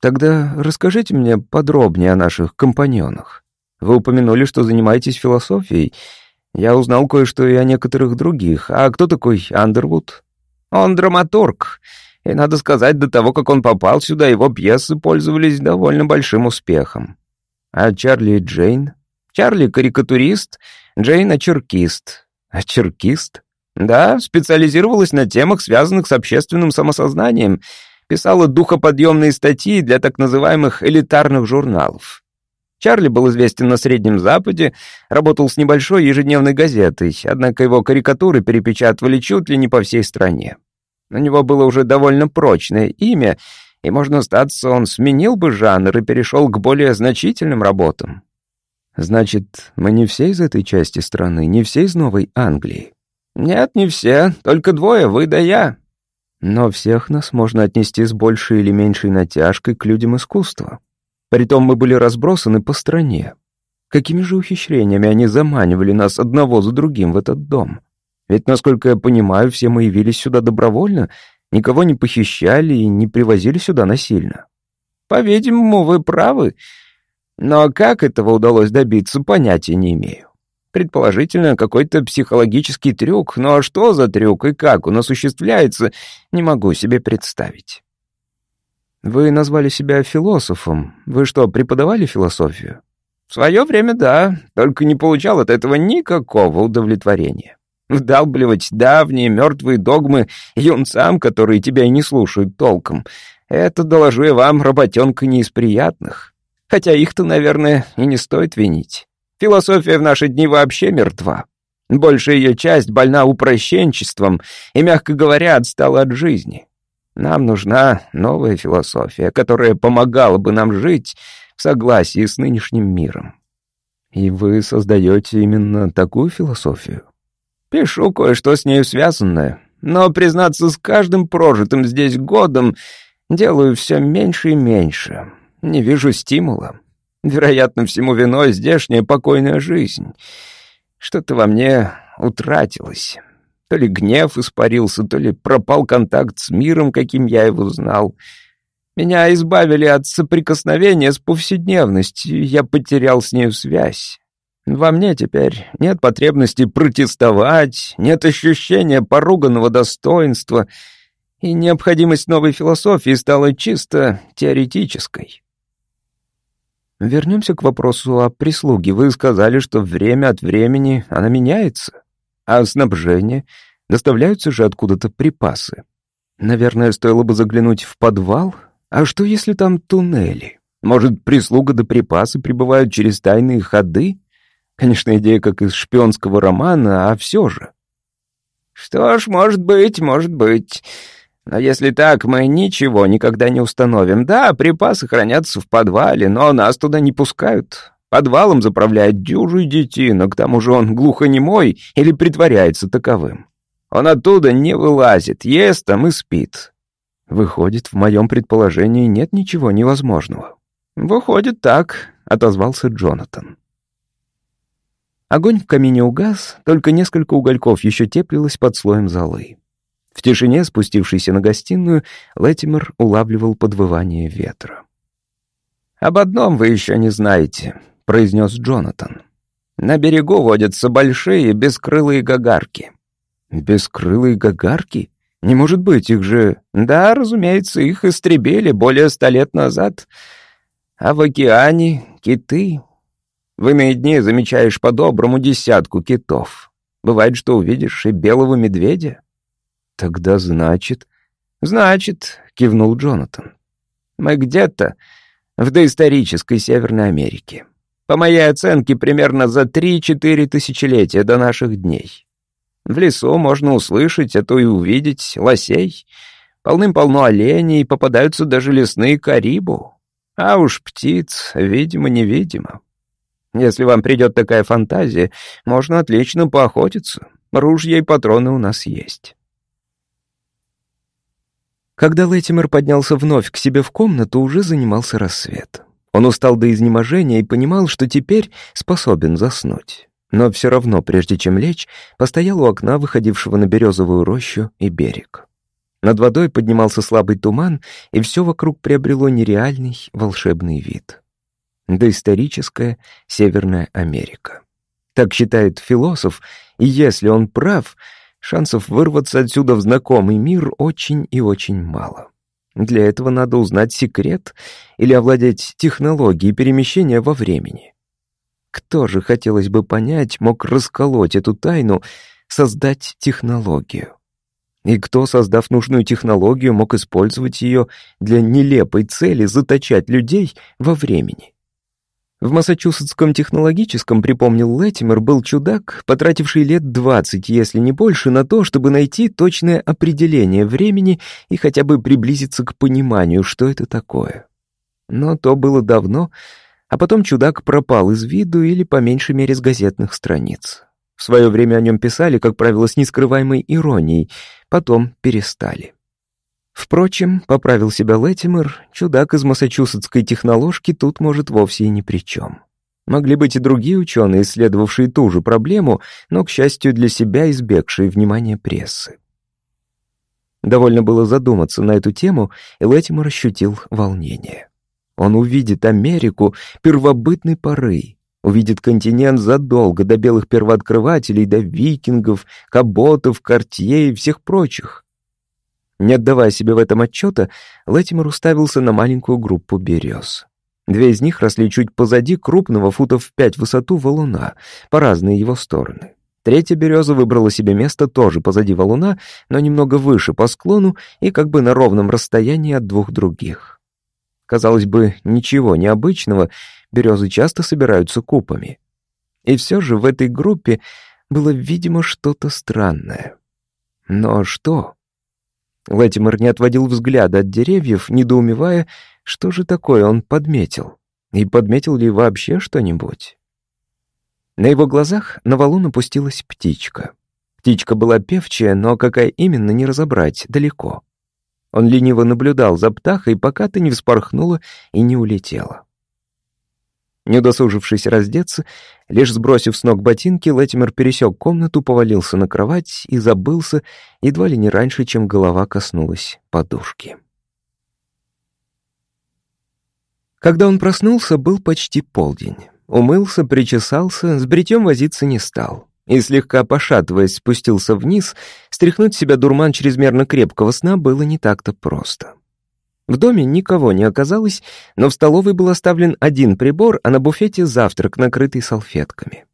Тогда расскажите мне подробнее о наших компаньонах. Вы упомянули, что занимаетесь философией. Я узнал кое-что и о некоторых других. А кто такой Андервуд? Он драматург. И, надо сказать, до того, как он попал сюда, его пьесы пользовались довольно большим успехом. А Чарли и Джейн? Чарли — карикатурист, Джейн — очеркист. Очеркист? Да, специализировалась на темах, связанных с общественным самосознанием. Писала духоподъемные статьи для так называемых элитарных журналов. Чарли был известен на Среднем Западе, работал с небольшой ежедневной газетой, однако его карикатуры перепечатывали чуть ли не по всей стране. У него было уже довольно прочное имя, и, можно статься, он сменил бы жанр и перешел к более значительным работам. Значит, мы не все из этой части страны, не все из Новой Англии. Нет, не все, только двое, вы да я. Но всех нас можно отнести с большей или меньшей натяжкой к людям искусства. Притом мы были разбросаны по стране. Какими же ухищрениями они заманивали нас одного за другим в этот дом? Ведь, насколько я понимаю, все мы явились сюда добровольно, никого не похищали и не привозили сюда насильно. По-видимому, вы правы, но как этого удалось добиться, понятия не имею. Предположительно, какой-то психологический трюк, но что за трюк и как он осуществляется, не могу себе представить. Вы назвали себя философом. Вы что, преподавали философию? В свое время, да, только не получал от этого никакого удовлетворения. Вдалбливать давние мертвые догмы юнцам, которые тебя и не слушают толком, это, доложу я вам, работенка не из приятных. Хотя их-то, наверное, и не стоит винить. Философия в наши дни вообще мертва. Большая ее часть больна упрощенчеством и, мягко говоря, отстала от жизни. Нам нужна новая философия, которая помогала бы нам жить в согласии с нынешним миром. И вы создаете именно такую философию? Пишу кое-что с нею связанное, но, признаться, с каждым прожитым здесь годом делаю все меньше и меньше. Не вижу стимула. Вероятно, всему виной здешняя покойная жизнь. Что-то во мне утратилось. То ли гнев испарился, то ли пропал контакт с миром, каким я его знал. Меня избавили от соприкосновения с повседневностью, я потерял с нею связь. Во мне теперь нет потребности протестовать, нет ощущения поруганного достоинства, и необходимость новой философии стала чисто теоретической. Вернемся к вопросу о прислуге. Вы сказали, что время от времени она меняется, а снабжение доставляются же откуда-то припасы. Наверное, стоило бы заглянуть в подвал. А что, если там туннели? Может, прислуга да припасы прибывают через тайные ходы? Конечно, идея как из шпионского романа, а все же. Что ж, может быть, может быть. Но если так, мы ничего никогда не установим. Да, припасы хранятся в подвале, но нас туда не пускают. Подвалом заправляет дюжий детина, к тому же он глухонемой или притворяется таковым. Он оттуда не вылазит, ест там и спит. Выходит, в моем предположении нет ничего невозможного. Выходит так, отозвался Джонатан. Огонь в камине угас, только несколько угольков еще теплилось под слоем золы. В тишине, спустившейся на гостиную, Леттимер улавливал подвывание ветра. «Об одном вы еще не знаете», — произнес Джонатан. «На берегу водятся большие бескрылые гагарки». «Бескрылые гагарки? Не может быть, их же...» «Да, разумеется, их истребили более ста лет назад. А в океане киты, в иные дни замечаешь по-доброму десятку китов. Бывает, что увидишь и белого медведя. Тогда значит... Значит, кивнул Джонатан. Мы где-то в доисторической Северной Америке. По моей оценке, примерно за три-четыре тысячелетия до наших дней. В лесу можно услышать, а то и увидеть лосей. Полным-полно оленей, попадаются даже лесные карибу. А уж птиц, видимо-невидимо. Если вам придет такая фантазия, можно отлично поохотиться. Ружья и патроны у нас есть». Когда Леттимер поднялся вновь к себе в комнату, уже занимался рассвет. Он устал до изнеможения и понимал, что теперь способен заснуть. Но все равно, прежде чем лечь, постоял у окна, выходившего на березовую рощу и берег. Над водой поднимался слабый туман, и все вокруг приобрело нереальный волшебный вид доисторическая Северная Америка. Так считает философ, и если он прав, шансов вырваться отсюда в знакомый мир очень и очень мало. Для этого надо узнать секрет или овладеть технологией перемещения во времени. Кто же, хотелось бы понять, мог расколоть эту тайну, создать технологию? И кто, создав нужную технологию, мог использовать ее для нелепой цели заточать людей во времени? В Массачусетском технологическом, припомнил Леттимер, был чудак, потративший лет двадцать, если не больше, на то, чтобы найти точное определение времени и хотя бы приблизиться к пониманию, что это такое. Но то было давно, а потом чудак пропал из виду или, по меньшей мере, с газетных страниц. В свое время о нем писали, как правило, с нескрываемой иронией, потом перестали. Впрочем, поправил себя Леттимер, чудак из массачусетской техноложки тут может вовсе и ни при чем. Могли быть и другие ученые, исследовавшие ту же проблему, но, к счастью для себя, избегшие внимания прессы. Довольно было задуматься на эту тему, и Леттимер ощутил волнение. Он увидит Америку первобытной поры, увидит континент задолго до белых первооткрывателей, до викингов, каботов, кортье и всех прочих. Не отдавая себе в этом отчета, Лэтимор уставился на маленькую группу берез. Две из них росли чуть позади крупного футов в пять высоту валуна, по разные его стороны. Третья береза выбрала себе место тоже позади валуна, но немного выше по склону и как бы на ровном расстоянии от двух других. Казалось бы, ничего необычного, березы часто собираются купами. И все же в этой группе было, видимо, что-то странное. Но что? Лэтимер не отводил взгляда от деревьев, недоумевая, что же такое он подметил. И подметил ли вообще что-нибудь? На его глазах на валун опустилась птичка. Птичка была певчая, но какая именно, не разобрать, далеко. Он лениво наблюдал за птахой, пока ты не вспорхнула и не улетела. Не удосужившись раздеться, лишь сбросив с ног ботинки, Лэтимер пересек комнату, повалился на кровать и забылся, едва ли не раньше, чем голова коснулась подушки. Когда он проснулся, был почти полдень. Умылся, причесался, с бритьем возиться не стал. И слегка пошатываясь, спустился вниз, стряхнуть себя дурман чрезмерно крепкого сна было не так-то просто. В доме никого не оказалось, но в столовой был оставлен один прибор, а на буфете завтрак, накрытый салфетками.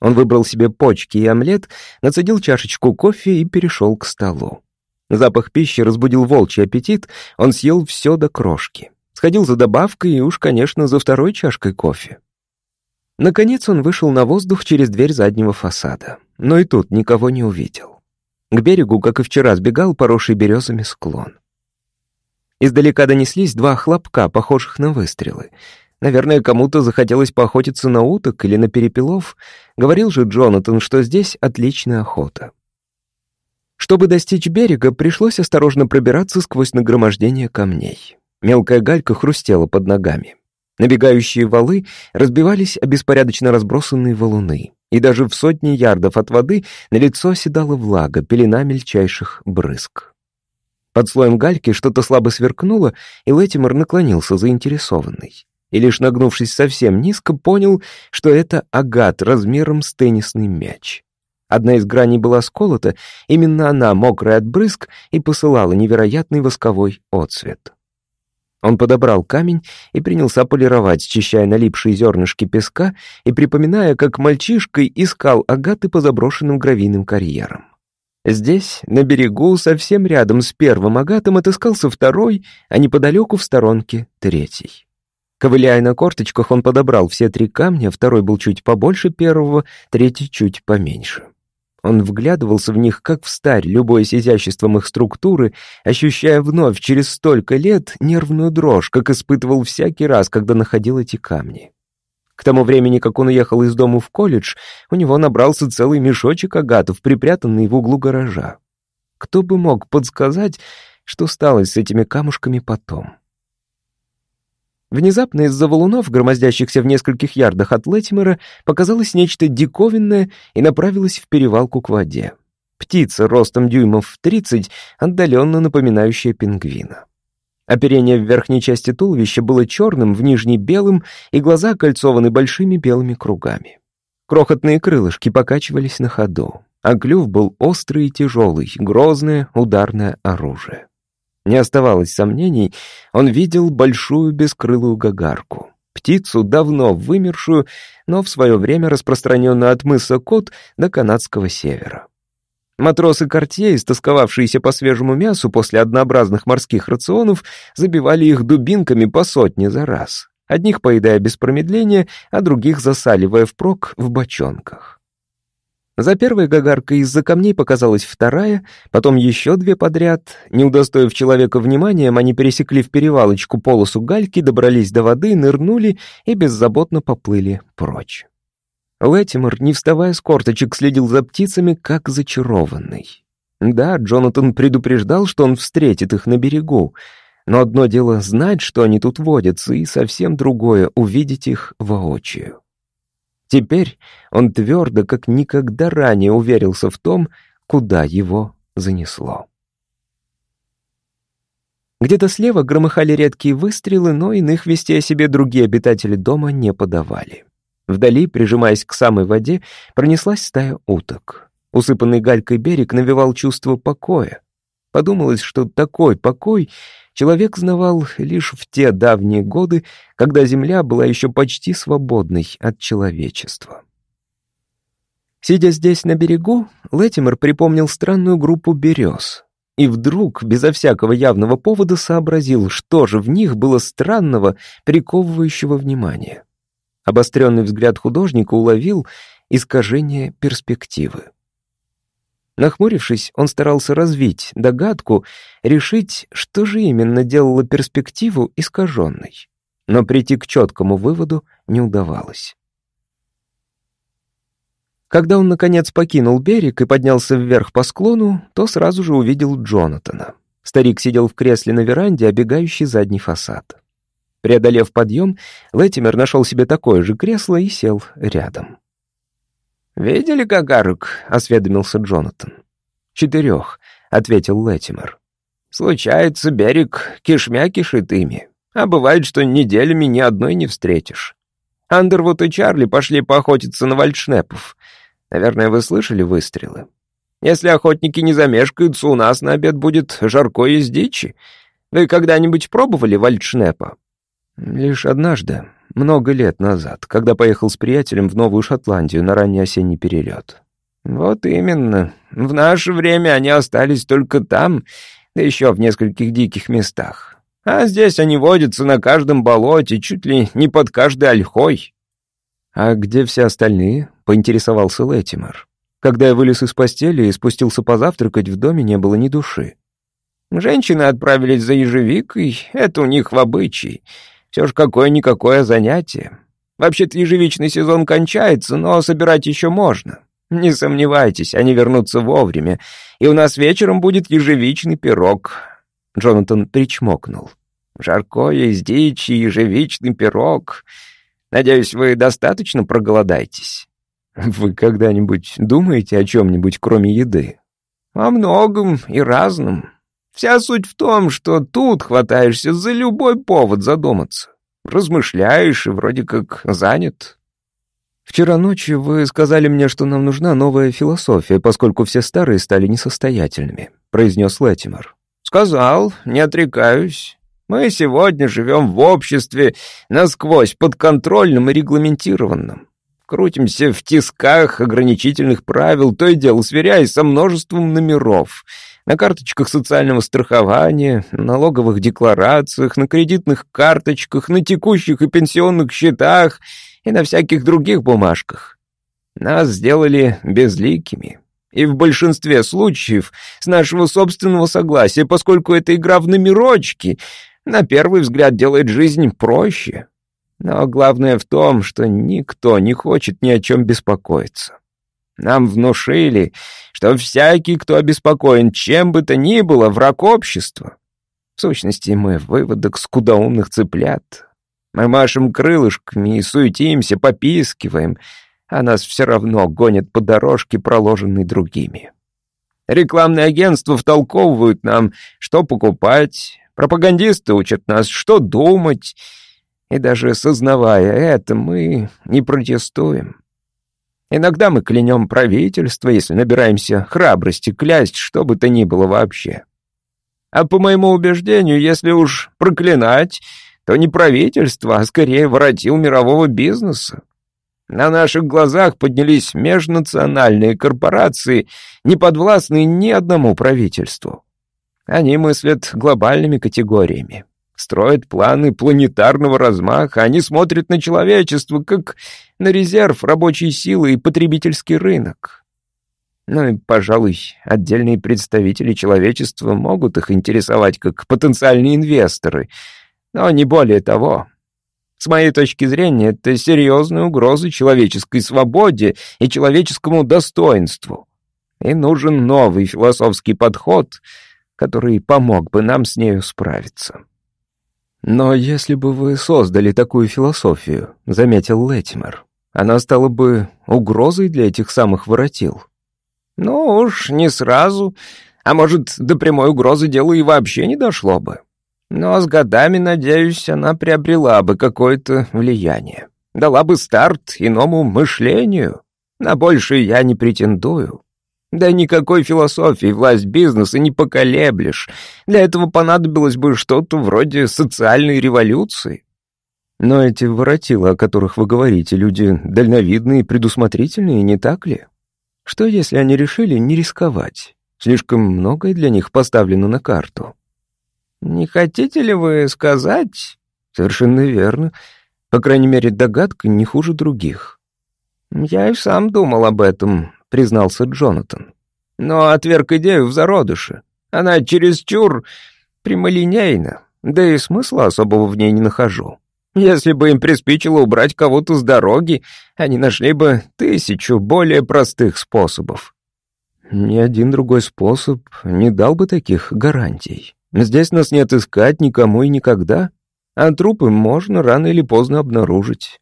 Он выбрал себе почки и омлет, нацедил чашечку кофе и перешел к столу. Запах пищи разбудил волчий аппетит, он съел все до крошки. Сходил за добавкой и уж, конечно, за второй чашкой кофе. Наконец он вышел на воздух через дверь заднего фасада, но и тут никого не увидел. К берегу, как и вчера, сбегал поросший березами склон. Издалека донеслись два хлопка, похожих на выстрелы. Наверное, кому-то захотелось поохотиться на уток или на перепелов. Говорил же Джонатан, что здесь отличная охота. Чтобы достичь берега, пришлось осторожно пробираться сквозь нагромождение камней. Мелкая галька хрустела под ногами. Набегающие валы разбивались о беспорядочно разбросанные валуны, и даже в сотни ярдов от воды на лицо оседала влага, пелена мельчайших брызг. Под слоем гальки что-то слабо сверкнуло, и Летимор наклонился заинтересованный. И лишь нагнувшись совсем низко, понял, что это агат размером с теннисный мяч. Одна из граней была сколота, именно она, мокрая от брызг, и посылала невероятный восковой отцвет. Он подобрал камень и принялся полировать, счищая налипшие зернышки песка и припоминая, как мальчишкой искал агаты по заброшенным гравийным карьерам. Здесь, на берегу, совсем рядом с первым агатом, отыскался второй, а неподалеку в сторонке — третий. Ковыляя на корточках, он подобрал все три камня, второй был чуть побольше первого, третий чуть поменьше. Он вглядывался в них, как в старь, любое изяществом их структуры, ощущая вновь через столько лет нервную дрожь, как испытывал всякий раз, когда находил эти камни. К тому времени, как он уехал из дома в колледж, у него набрался целый мешочек агатов, припрятанный в углу гаража. Кто бы мог подсказать, что стало с этими камушками потом? Внезапно из-за валунов, громоздящихся в нескольких ярдах от Летимера, показалось нечто диковинное и направилось в перевалку к воде. Птица ростом дюймов в тридцать, отдаленно напоминающая пингвина. Оперение в верхней части туловища было черным, в нижней — белым, и глаза окольцованы большими белыми кругами. Крохотные крылышки покачивались на ходу, а клюв был острый и тяжелый, грозное ударное оружие. Не оставалось сомнений, он видел большую бескрылую гагарку. Птицу, давно вымершую, но в свое время распространенную от мыса Кот до канадского севера. Матросы Кортье, истосковавшиеся по свежему мясу после однообразных морских рационов, забивали их дубинками по сотне за раз, одних поедая без промедления, а других засаливая впрок в бочонках. За первой гагаркой из-за камней показалась вторая, потом еще две подряд. Не удостоив человека вниманием, они пересекли в перевалочку полосу гальки, добрались до воды, нырнули и беззаботно поплыли прочь. Леттимер, не вставая с корточек, следил за птицами, как зачарованный. Да, Джонатан предупреждал, что он встретит их на берегу, но одно дело знать, что они тут водятся, и совсем другое — увидеть их воочию. Теперь он твердо, как никогда ранее, уверился в том, куда его занесло. Где-то слева громыхали редкие выстрелы, но иных вестей о себе другие обитатели дома не подавали. Вдали, прижимаясь к самой воде, пронеслась стая уток. Усыпанный галькой берег навевал чувство покоя. Подумалось, что такой покой человек знавал лишь в те давние годы, когда земля была еще почти свободной от человечества. Сидя здесь на берегу, Леттимер припомнил странную группу берез. И вдруг, безо всякого явного повода, сообразил, что же в них было странного, приковывающего внимание. Обостренный взгляд художника уловил искажение перспективы. Нахмурившись, он старался развить догадку, решить, что же именно делало перспективу искаженной. Но прийти к четкому выводу не удавалось. Когда он, наконец, покинул берег и поднялся вверх по склону, то сразу же увидел Джонатана. Старик сидел в кресле на веранде, обегающий задний фасад. Преодолев подъем, Леттимер нашел себе такое же кресло и сел рядом. «Видели гагарок?» — осведомился Джонатан. «Четырех», — ответил Леттимер. «Случается, берег кишмя кишит ими. А бывает, что неделями ни одной не встретишь. Андервуд и Чарли пошли поохотиться на вальдшнепов. Наверное, вы слышали выстрелы? Если охотники не замешкаются, у нас на обед будет жарко из дичи. Вы когда-нибудь пробовали вальдшнепа? Лишь однажды, много лет назад, когда поехал с приятелем в Новую Шотландию на ранний осенний перелет. Вот именно. В наше время они остались только там, да еще в нескольких диких местах. А здесь они водятся на каждом болоте, чуть ли не под каждой ольхой. «А где все остальные?» — поинтересовался Леттимер. «Когда я вылез из постели и спустился позавтракать, в доме не было ни души». «Женщины отправились за ежевикой, это у них в обычае. Все ж какое-никакое занятие. Вообще-то ежевичный сезон кончается, но собирать еще можно. Не сомневайтесь, они вернутся вовремя, и у нас вечером будет ежевичный пирог. Джонатан причмокнул. «Жаркое из дичи, ежевичный пирог. Надеюсь, вы достаточно проголодаетесь?» «Вы когда-нибудь думаете о чем-нибудь, кроме еды?» «О многом и разном. Вся суть в том, что тут хватаешься за любой повод задуматься. Размышляешь и вроде как занят». «Вчера ночью вы сказали мне, что нам нужна новая философия, поскольку все старые стали несостоятельными», — произнес Леттимер. «Сказал, не отрекаюсь. Мы сегодня живем в обществе насквозь подконтрольном и регламентированном. Крутимся в тисках ограничительных правил, то и дело сверяясь со множеством номеров. На карточках социального страхования, налоговых декларациях, на кредитных карточках, на текущих и пенсионных счетах и на всяких других бумажках. Нас сделали безликими, и в большинстве случаев с нашего собственного согласия, поскольку это игра в номерочки, на первый взгляд делает жизнь проще. Но главное в том, что никто не хочет ни о чем беспокоиться. Нам внушили, что всякий, кто обеспокоен чем бы то ни было, враг общества. В сущности, мы выводок скудоумных цыплят. Мы машем крылышками и суетимся, попискиваем — а нас все равно гонят по дорожке, проложенной другими. Рекламные агентства втолковывают нам, что покупать, пропагандисты учат нас, что думать, и даже сознавая это, мы не протестуем. Иногда мы клянем правительство, если набираемся храбрости клясть, что бы то ни было вообще. А по моему убеждению, если уж проклинать, то не правительство, а скорее воротил мирового бизнеса. На наших глазах поднялись межнациональные корпорации, не подвластные ни одному правительству. Они мыслят глобальными категориями, строят планы планетарного размаха, они смотрят на человечество как на резерв рабочей силы и потребительский рынок. Ну и, пожалуй, отдельные представители человечества могут их интересовать как потенциальные инвесторы, но не более того. С моей точки зрения, это серьезная угроза человеческой свободе и человеческому достоинству. И нужен новый философский подход, который помог бы нам с нею справиться. «Но если бы вы создали такую философию», — заметил Леттимер, «она стала бы угрозой для этих самых воротил». «Ну уж, не сразу. А может, до прямой угрозы дело и вообще не дошло бы. Но с годами, надеюсь, она приобрела бы какое-то влияние. Дала бы старт иному мышлению. На большее я не претендую. Да никакой философии власть бизнеса не поколеблешь. Для этого понадобилось бы что-то вроде социальной революции. Но эти воротила, о которых вы говорите, люди дальновидные и предусмотрительные, не так ли? Что, если они решили не рисковать? Слишком многое для них поставлено на карту. «Не хотите ли вы сказать?» «Совершенно верно. По крайней мере, догадка не хуже других». «Я и сам думал об этом», — признался Джонатан. «Но отверг идею в зародыше. Она чересчур прямолинейна, да и смысла особого в ней не нахожу. Если бы им приспичило убрать кого-то с дороги, они нашли бы тысячу более простых способов». «Ни один другой способ не дал бы таких гарантий», Здесь нас не отыскать никому и никогда, а трупы можно рано или поздно обнаружить.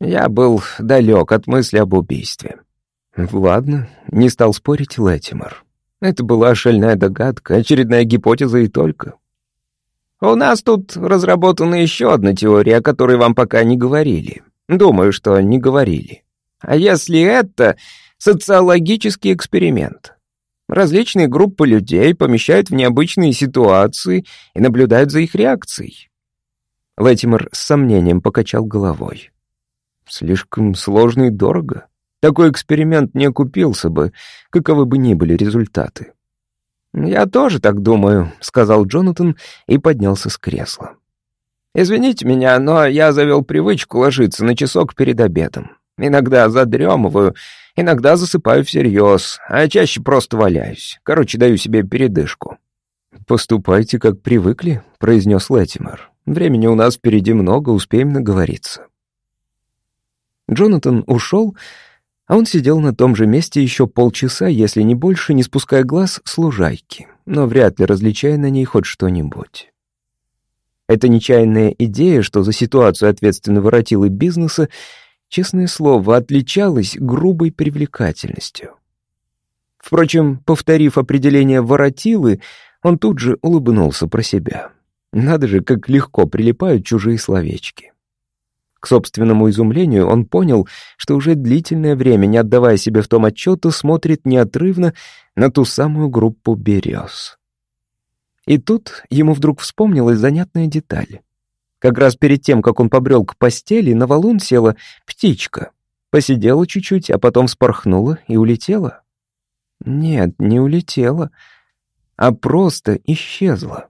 Я был далек от мысли об убийстве. Ладно, не стал спорить Леттимер. Это была шальная догадка, очередная гипотеза и только. У нас тут разработана еще одна теория, о которой вам пока не говорили. Думаю, что не говорили. А если это социологический эксперимент? Различные группы людей помещают в необычные ситуации и наблюдают за их реакцией. Лэтимер с сомнением покачал головой. Слишком сложно и дорого. Такой эксперимент не окупился бы, каковы бы ни были результаты. «Я тоже так думаю», — сказал Джонатан и поднялся с кресла. «Извините меня, но я завел привычку ложиться на часок перед обедом. Иногда задремываю, иногда засыпаю всерьез, а чаще просто валяюсь. Короче, даю себе передышку». «Поступайте, как привыкли», — произнес Лэтимер. «Времени у нас впереди много, успеем наговориться». Джонатан ушел, а он сидел на том же месте еще полчаса, если не больше, не спуская глаз с лужайки, но вряд ли различая на ней хоть что-нибудь. Эта нечаянная идея, что за ситуацию ответственны воротилы бизнеса, честное слово, отличалась грубой привлекательностью. Впрочем, повторив определение «воротилы», он тут же улыбнулся про себя. Надо же, как легко прилипают чужие словечки. К собственному изумлению он понял, что уже длительное время, не отдавая себе в том отчету, смотрит неотрывно на ту самую группу берез. И тут ему вдруг вспомнилась занятная деталь. Как раз перед тем, как он побрел к постели, на валун села птичка. Посидела чуть-чуть, а потом спорхнула и улетела. Нет, не улетела, а просто исчезла.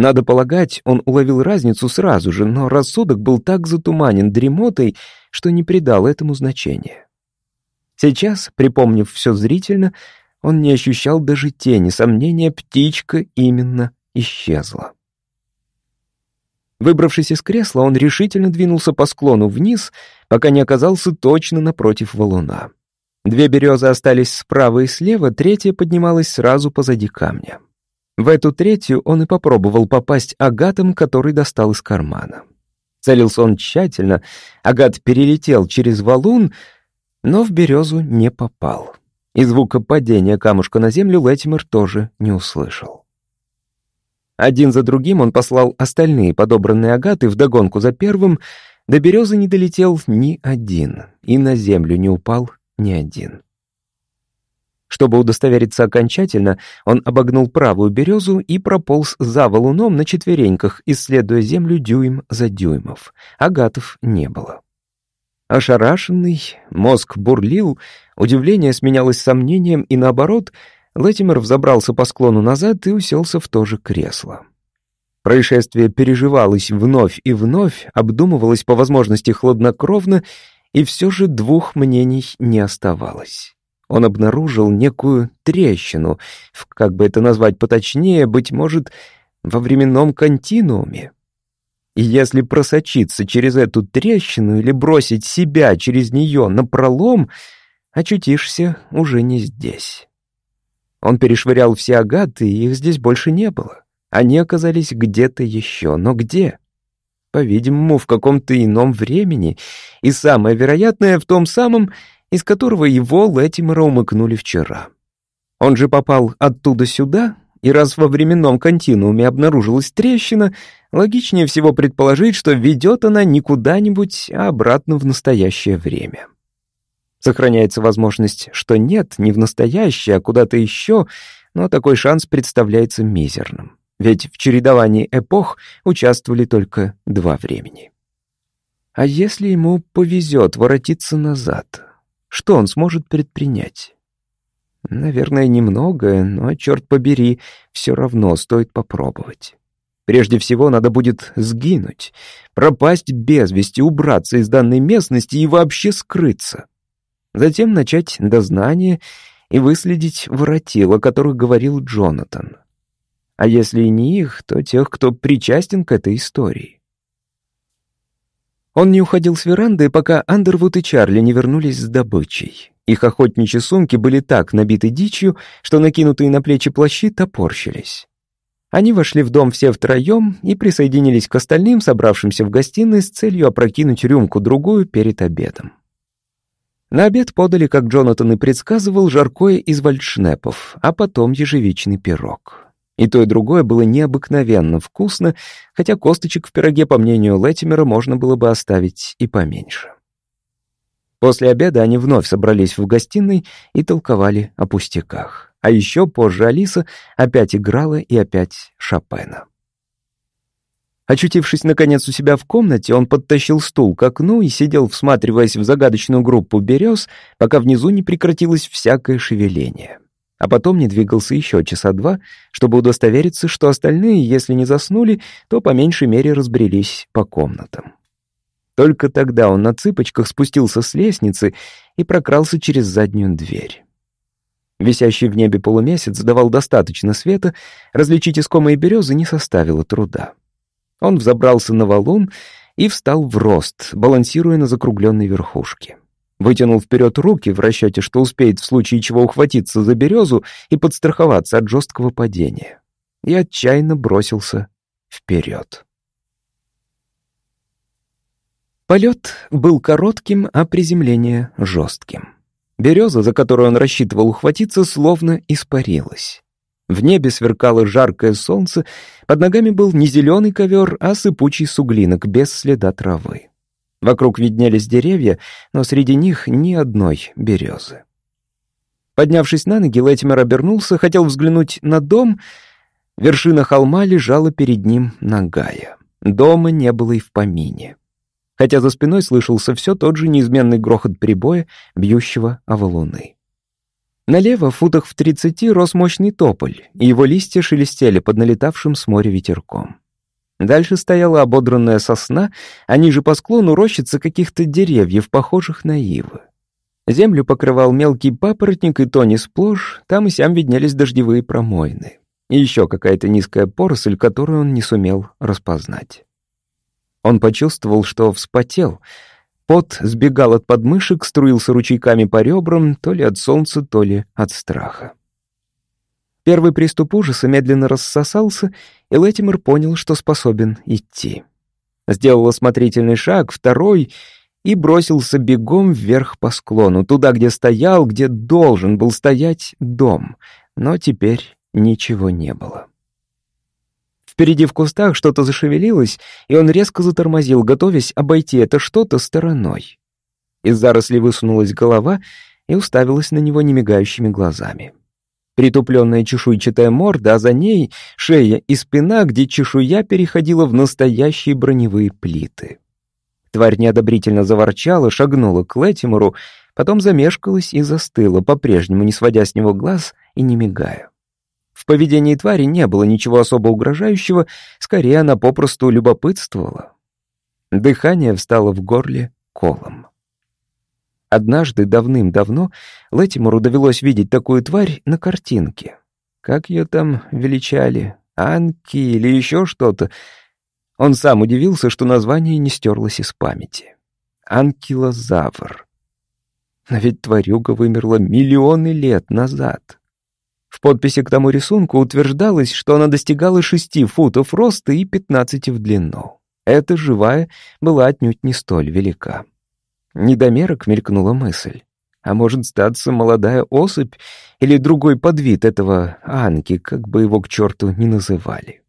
Надо полагать, он уловил разницу сразу же, но рассудок был так затуманен дремотой, что не придал этому значения. Сейчас, припомнив все зрительно, он не ощущал даже тени сомнения, птичка именно исчезла. Выбравшись из кресла, он решительно двинулся по склону вниз, пока не оказался точно напротив валуна. Две березы остались справа и слева, третья поднималась сразу позади камня. В эту третью он и попробовал попасть агатом, который достал из кармана. Целился он тщательно, агат перелетел через валун, но в березу не попал. И звука падения камушка на землю Лэтимер тоже не услышал. Один за другим он послал остальные подобранные агаты вдогонку за первым, до березы не долетел ни один, и на землю не упал ни один. Чтобы удостовериться окончательно, он обогнул правую березу и прополз за валуном на четвереньках, исследуя землю дюйм за дюймов. Агатов не было. Ошарашенный, мозг бурлил, удивление сменялось сомнением, и наоборот, Лэтимер взобрался по склону назад и уселся в то же кресло. Происшествие переживалось вновь и вновь, обдумывалось по возможности хладнокровно, и все же двух мнений не оставалось он обнаружил некую трещину, как бы это назвать поточнее, быть может, во временном континууме. И если просочиться через эту трещину или бросить себя через нее на пролом, очутишься уже не здесь. Он перешвырял все агаты, и их здесь больше не было. Они оказались где-то еще, но где? По-видимому, в каком-то ином времени, и самое вероятное в том самом, из которого его Лэтимера умыкнули вчера. Он же попал оттуда сюда, и раз во временном континууме обнаружилась трещина, логичнее всего предположить, что ведет она не куда-нибудь, а обратно в настоящее время. Сохраняется возможность, что нет, не в настоящее, а куда-то еще, но такой шанс представляется мизерным. Ведь в чередовании эпох участвовали только два времени. А если ему повезет воротиться назад, что он сможет предпринять? Наверное, немногое, но, черт побери, все равно стоит попробовать. Прежде всего, надо будет сгинуть, пропасть без вести, убраться из данной местности и вообще скрыться. Затем начать дознание и выследить воротил, о которых говорил Джонатан. А если не их, то тех, кто причастен к этой истории. Он не уходил с веранды, пока Андервуд и Чарли не вернулись с добычей. Их охотничьи сумки были так набиты дичью, что накинутые на плечи плащи топорщились. Они вошли в дом все втроем и присоединились к остальным, собравшимся в гостиной с целью опрокинуть рюмку-другую перед обедом. На обед подали, как Джонатан и предсказывал, жаркое из вальшнепов, а потом ежевичный пирог. И то, и другое было необыкновенно вкусно, хотя косточек в пироге, по мнению Леттимера, можно было бы оставить и поменьше. После обеда они вновь собрались в гостиной и толковали о пустяках. А еще позже Алиса опять играла и опять Шопена. Очутившись, наконец, у себя в комнате, он подтащил стул к окну и сидел, всматриваясь в загадочную группу берез, пока внизу не прекратилось всякое шевеление. А потом не двигался еще часа два, чтобы удостовериться, что остальные, если не заснули, то по меньшей мере разбрелись по комнатам. Только тогда он на цыпочках спустился с лестницы и прокрался через заднюю дверь. Висящий в небе полумесяц давал достаточно света, различить искомые березы не составило труда. Он взобрался на валун и встал в рост, балансируя на закругленной верхушке. Вытянул вперед руки в расчете, что успеет в случае чего ухватиться за березу и подстраховаться от жесткого падения. И отчаянно бросился вперед. Полет был коротким, а приземление — жестким. Береза, за которую он рассчитывал ухватиться, словно испарилась. В небе сверкало жаркое солнце, под ногами был не зеленый ковер, а сыпучий суглинок без следа травы. Вокруг виднелись деревья, но среди них ни одной березы. Поднявшись на ноги, Лэтимер обернулся, хотел взглянуть на дом. Вершина холма лежала перед ним нагая. Дома не было и в помине. Хотя за спиной слышался все тот же неизменный грохот прибоя, бьющего о валуны. Налево, в футах в тридцати, рос мощный тополь, и его листья шелестели под налетавшим с моря ветерком. Дальше стояла ободранная сосна, а ниже по склону рощица каких-то деревьев, похожих на ивы. Землю покрывал мелкий папоротник, и то не сплошь, там и сям виднелись дождевые промоины. И еще какая-то низкая поросль, которую он не сумел распознать. Он почувствовал, что вспотел — Пот сбегал от подмышек, струился ручейками по ребрам, то ли от солнца, то ли от страха. Первый приступ ужаса медленно рассосался, и Лэтимер понял, что способен идти. Сделал осмотрительный шаг, второй, и бросился бегом вверх по склону, туда, где стоял, где должен был стоять дом. Но теперь ничего не было. Впереди в кустах что-то зашевелилось, и он резко затормозил, готовясь обойти это что-то стороной. Из зарослей высунулась голова и уставилась на него немигающими глазами. Притупленная чешуйчатая морда, а за ней шея и спина, где чешуя переходила в настоящие броневые плиты. Тварь неодобрительно заворчала, шагнула к Лэтимору, потом замешкалась и застыла, по-прежнему не сводя с него глаз и не мигая. В поведении твари не было ничего особо угрожающего, скорее она попросту любопытствовала. Дыхание встало в горле колом. Однажды, давным-давно, Лэтимору довелось видеть такую тварь на картинке. Как ее там величали? Анки или еще что-то? Он сам удивился, что название не стерлось из памяти. Анкилозавр. Но ведь тварюга вымерла миллионы лет назад. В подписи к тому рисунку утверждалось, что она достигала 6 футов роста и 15 в длину. Эта живая была отнюдь не столь велика. Недомерок мелькнула мысль. А может, статься молодая особь или другой подвид этого Анки, как бы его к черту ни называли.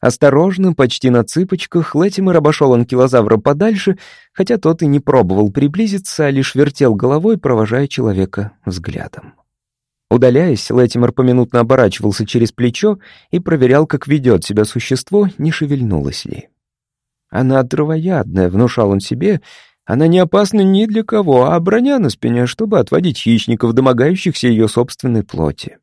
Осторожно, почти на цыпочках, Лэтимер обошел анкилозавра подальше, хотя тот и не пробовал приблизиться, а лишь вертел головой, провожая человека взглядом. Удаляясь, Лэтимер поминутно оборачивался через плечо и проверял, как ведет себя существо, не шевельнулось ли. Она травоядная, внушал он себе, она не опасна ни для кого, а броня на спине, чтобы отводить хищников, домогающихся ее собственной плоти.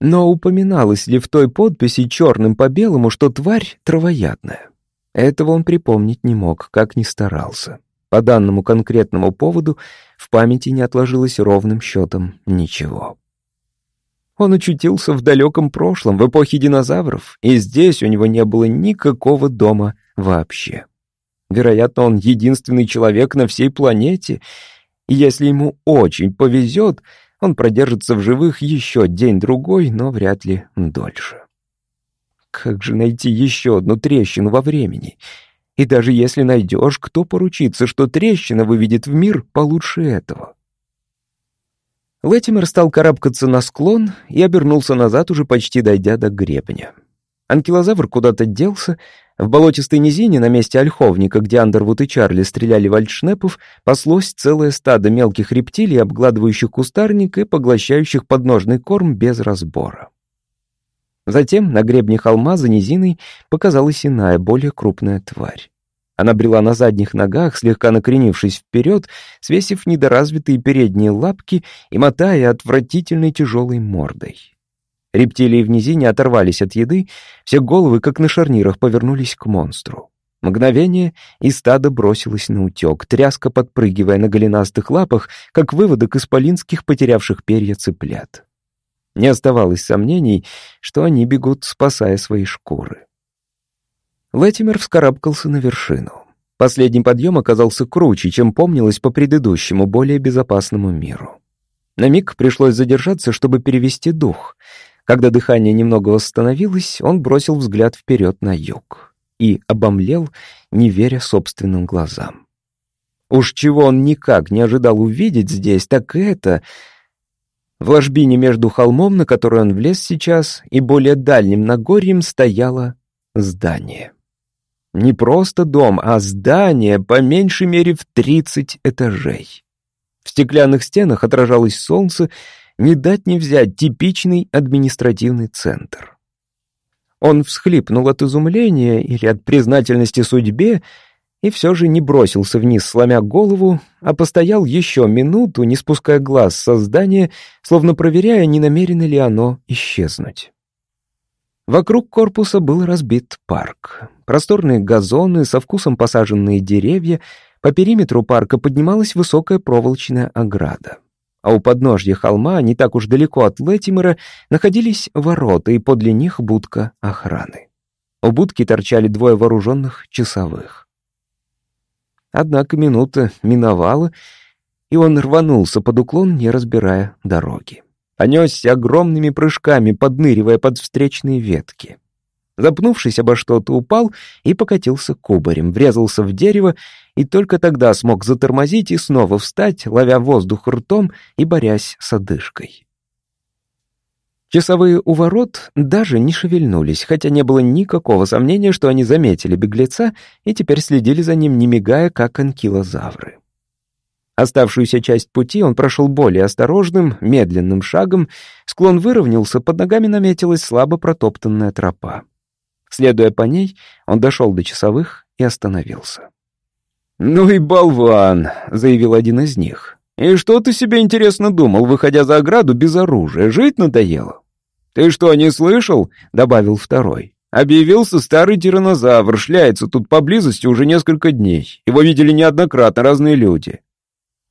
Но упоминалось ли в той подписи черным по белому, что тварь травоядная? Этого он припомнить не мог, как ни старался. По данному конкретному поводу в памяти не отложилось ровным счетом ничего. Он очутился в далеком прошлом, в эпохе динозавров, и здесь у него не было никакого дома вообще. Вероятно, он единственный человек на всей планете, и если ему очень повезет, он продержится в живых еще день-другой, но вряд ли дольше. Как же найти еще одну трещину во времени — и даже если найдешь, кто поручится, что трещина выведет в мир получше этого? Лэтимер стал карабкаться на склон и обернулся назад, уже почти дойдя до гребня. Анкилозавр куда-то делся. В болотистой низине на месте ольховника, где Андервуд и Чарли стреляли вальдшнепов, паслось целое стадо мелких рептилий, обгладывающих кустарник и поглощающих подножный корм без разбора. Затем на гребне холма за низиной показалась иная, более крупная тварь. Она брела на задних ногах, слегка накренившись вперед, свесив недоразвитые передние лапки и мотая отвратительной тяжелой мордой. Рептилии в низине оторвались от еды, все головы, как на шарнирах, повернулись к монстру. Мгновение, и стадо бросилось на утек, тряска подпрыгивая на голенастых лапах, как выводок исполинских, потерявших перья цыплят. Не оставалось сомнений, что они бегут, спасая свои шкуры. Лэтимер вскарабкался на вершину. Последний подъем оказался круче, чем помнилось по предыдущему, более безопасному миру. На миг пришлось задержаться, чтобы перевести дух — когда дыхание немного восстановилось, он бросил взгляд вперед на юг и обомлел, не веря собственным глазам. Уж чего он никак не ожидал увидеть здесь, так это... В ложбине между холмом, на который он влез сейчас, и более дальним Нагорьем стояло здание. Не просто дом, а здание по меньшей мере в тридцать этажей. В стеклянных стенах отражалось солнце, не дать не взять типичный административный центр. Он всхлипнул от изумления или от признательности судьбе и все же не бросился вниз, сломя голову, а постоял еще минуту, не спуская глаз со здания, словно проверяя, не намерено ли оно исчезнуть. Вокруг корпуса был разбит парк. Просторные газоны, со вкусом посаженные деревья, по периметру парка поднималась высокая проволочная ограда а у подножья холма, не так уж далеко от Летимера, находились ворота и подле них будка охраны. У будки торчали двое вооруженных часовых. Однако минута миновала, и он рванулся под уклон, не разбирая дороги. Понесся огромными прыжками, подныривая под встречные ветки. Запнувшись обо что-то, упал и покатился кубарем, врезался в дерево и только тогда смог затормозить и снова встать, ловя воздух ртом и борясь с одышкой. Часовые у ворот даже не шевельнулись, хотя не было никакого сомнения, что они заметили беглеца и теперь следили за ним, не мигая, как анкилозавры. Оставшуюся часть пути он прошел более осторожным, медленным шагом, склон выровнялся, под ногами наметилась слабо протоптанная тропа. Следуя по ней, он дошел до часовых и остановился. «Ну и болван», — заявил один из них. «И что ты себе интересно думал, выходя за ограду без оружия? Жить надоело?» «Ты что, не слышал?» — добавил второй. «Объявился старый тиранозавр, шляется тут поблизости уже несколько дней. Его видели неоднократно разные люди».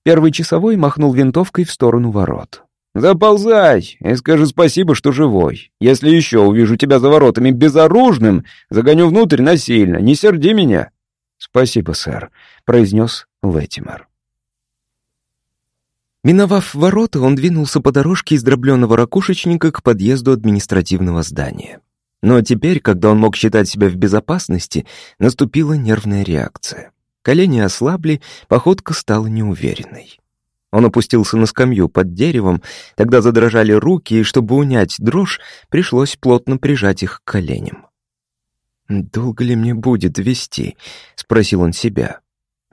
Первый часовой махнул винтовкой в сторону ворот. «Заползай и скажи спасибо, что живой. Если еще увижу тебя за воротами безоружным, загоню внутрь насильно. Не серди меня». «Спасибо, сэр», — произнес Леттимер. Миновав ворота, он двинулся по дорожке из дробленного ракушечника к подъезду административного здания. Но теперь, когда он мог считать себя в безопасности, наступила нервная реакция. Колени ослабли, походка стала неуверенной. Он опустился на скамью под деревом, тогда задрожали руки, и чтобы унять дрожь, пришлось плотно прижать их к коленям. «Долго ли мне будет вести?» — спросил он себя.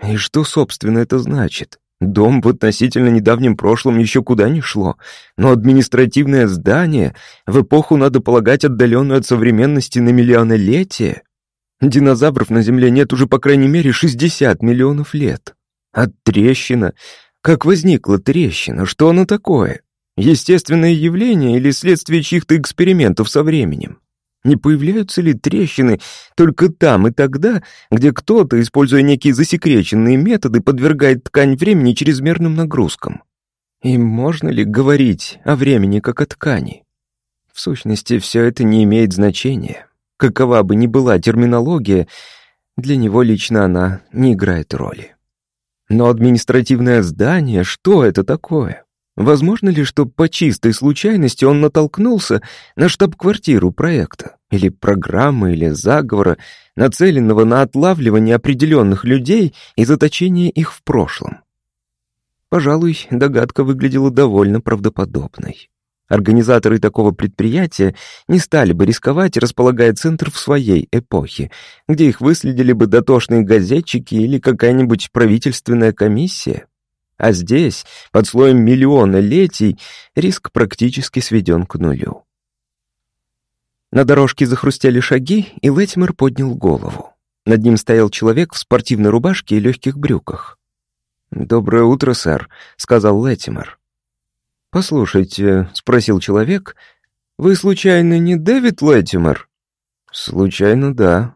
«И что, собственно, это значит? Дом в относительно недавнем прошлом еще куда не шло, но административное здание в эпоху, надо полагать, отдаленную от современности на миллионолетие. Динозавров на Земле нет уже, по крайней мере, 60 миллионов лет. А трещина как возникла трещина? Что она такое? Естественное явление или следствие чьих-то экспериментов со временем? Не появляются ли трещины только там и тогда, где кто-то, используя некие засекреченные методы, подвергает ткань времени чрезмерным нагрузкам? И можно ли говорить о времени как о ткани? В сущности, все это не имеет значения. Какова бы ни была терминология, для него лично она не играет роли. Но административное здание, что это такое? Возможно ли, что по чистой случайности он натолкнулся на штаб-квартиру проекта, или программы, или заговора, нацеленного на отлавливание определенных людей и заточение их в прошлом? Пожалуй, догадка выглядела довольно правдоподобной. Организаторы такого предприятия не стали бы рисковать, располагая центр в своей эпохе, где их выследили бы дотошные газетчики или какая-нибудь правительственная комиссия. А здесь, под слоем миллиона летий, риск практически сведен к нулю. На дорожке захрустели шаги, и Летимер поднял голову. Над ним стоял человек в спортивной рубашке и легких брюках. «Доброе утро, сэр», — сказал Летимер. «Послушайте», — спросил человек, — «вы случайно не Дэвид Леттимер?» «Случайно, да».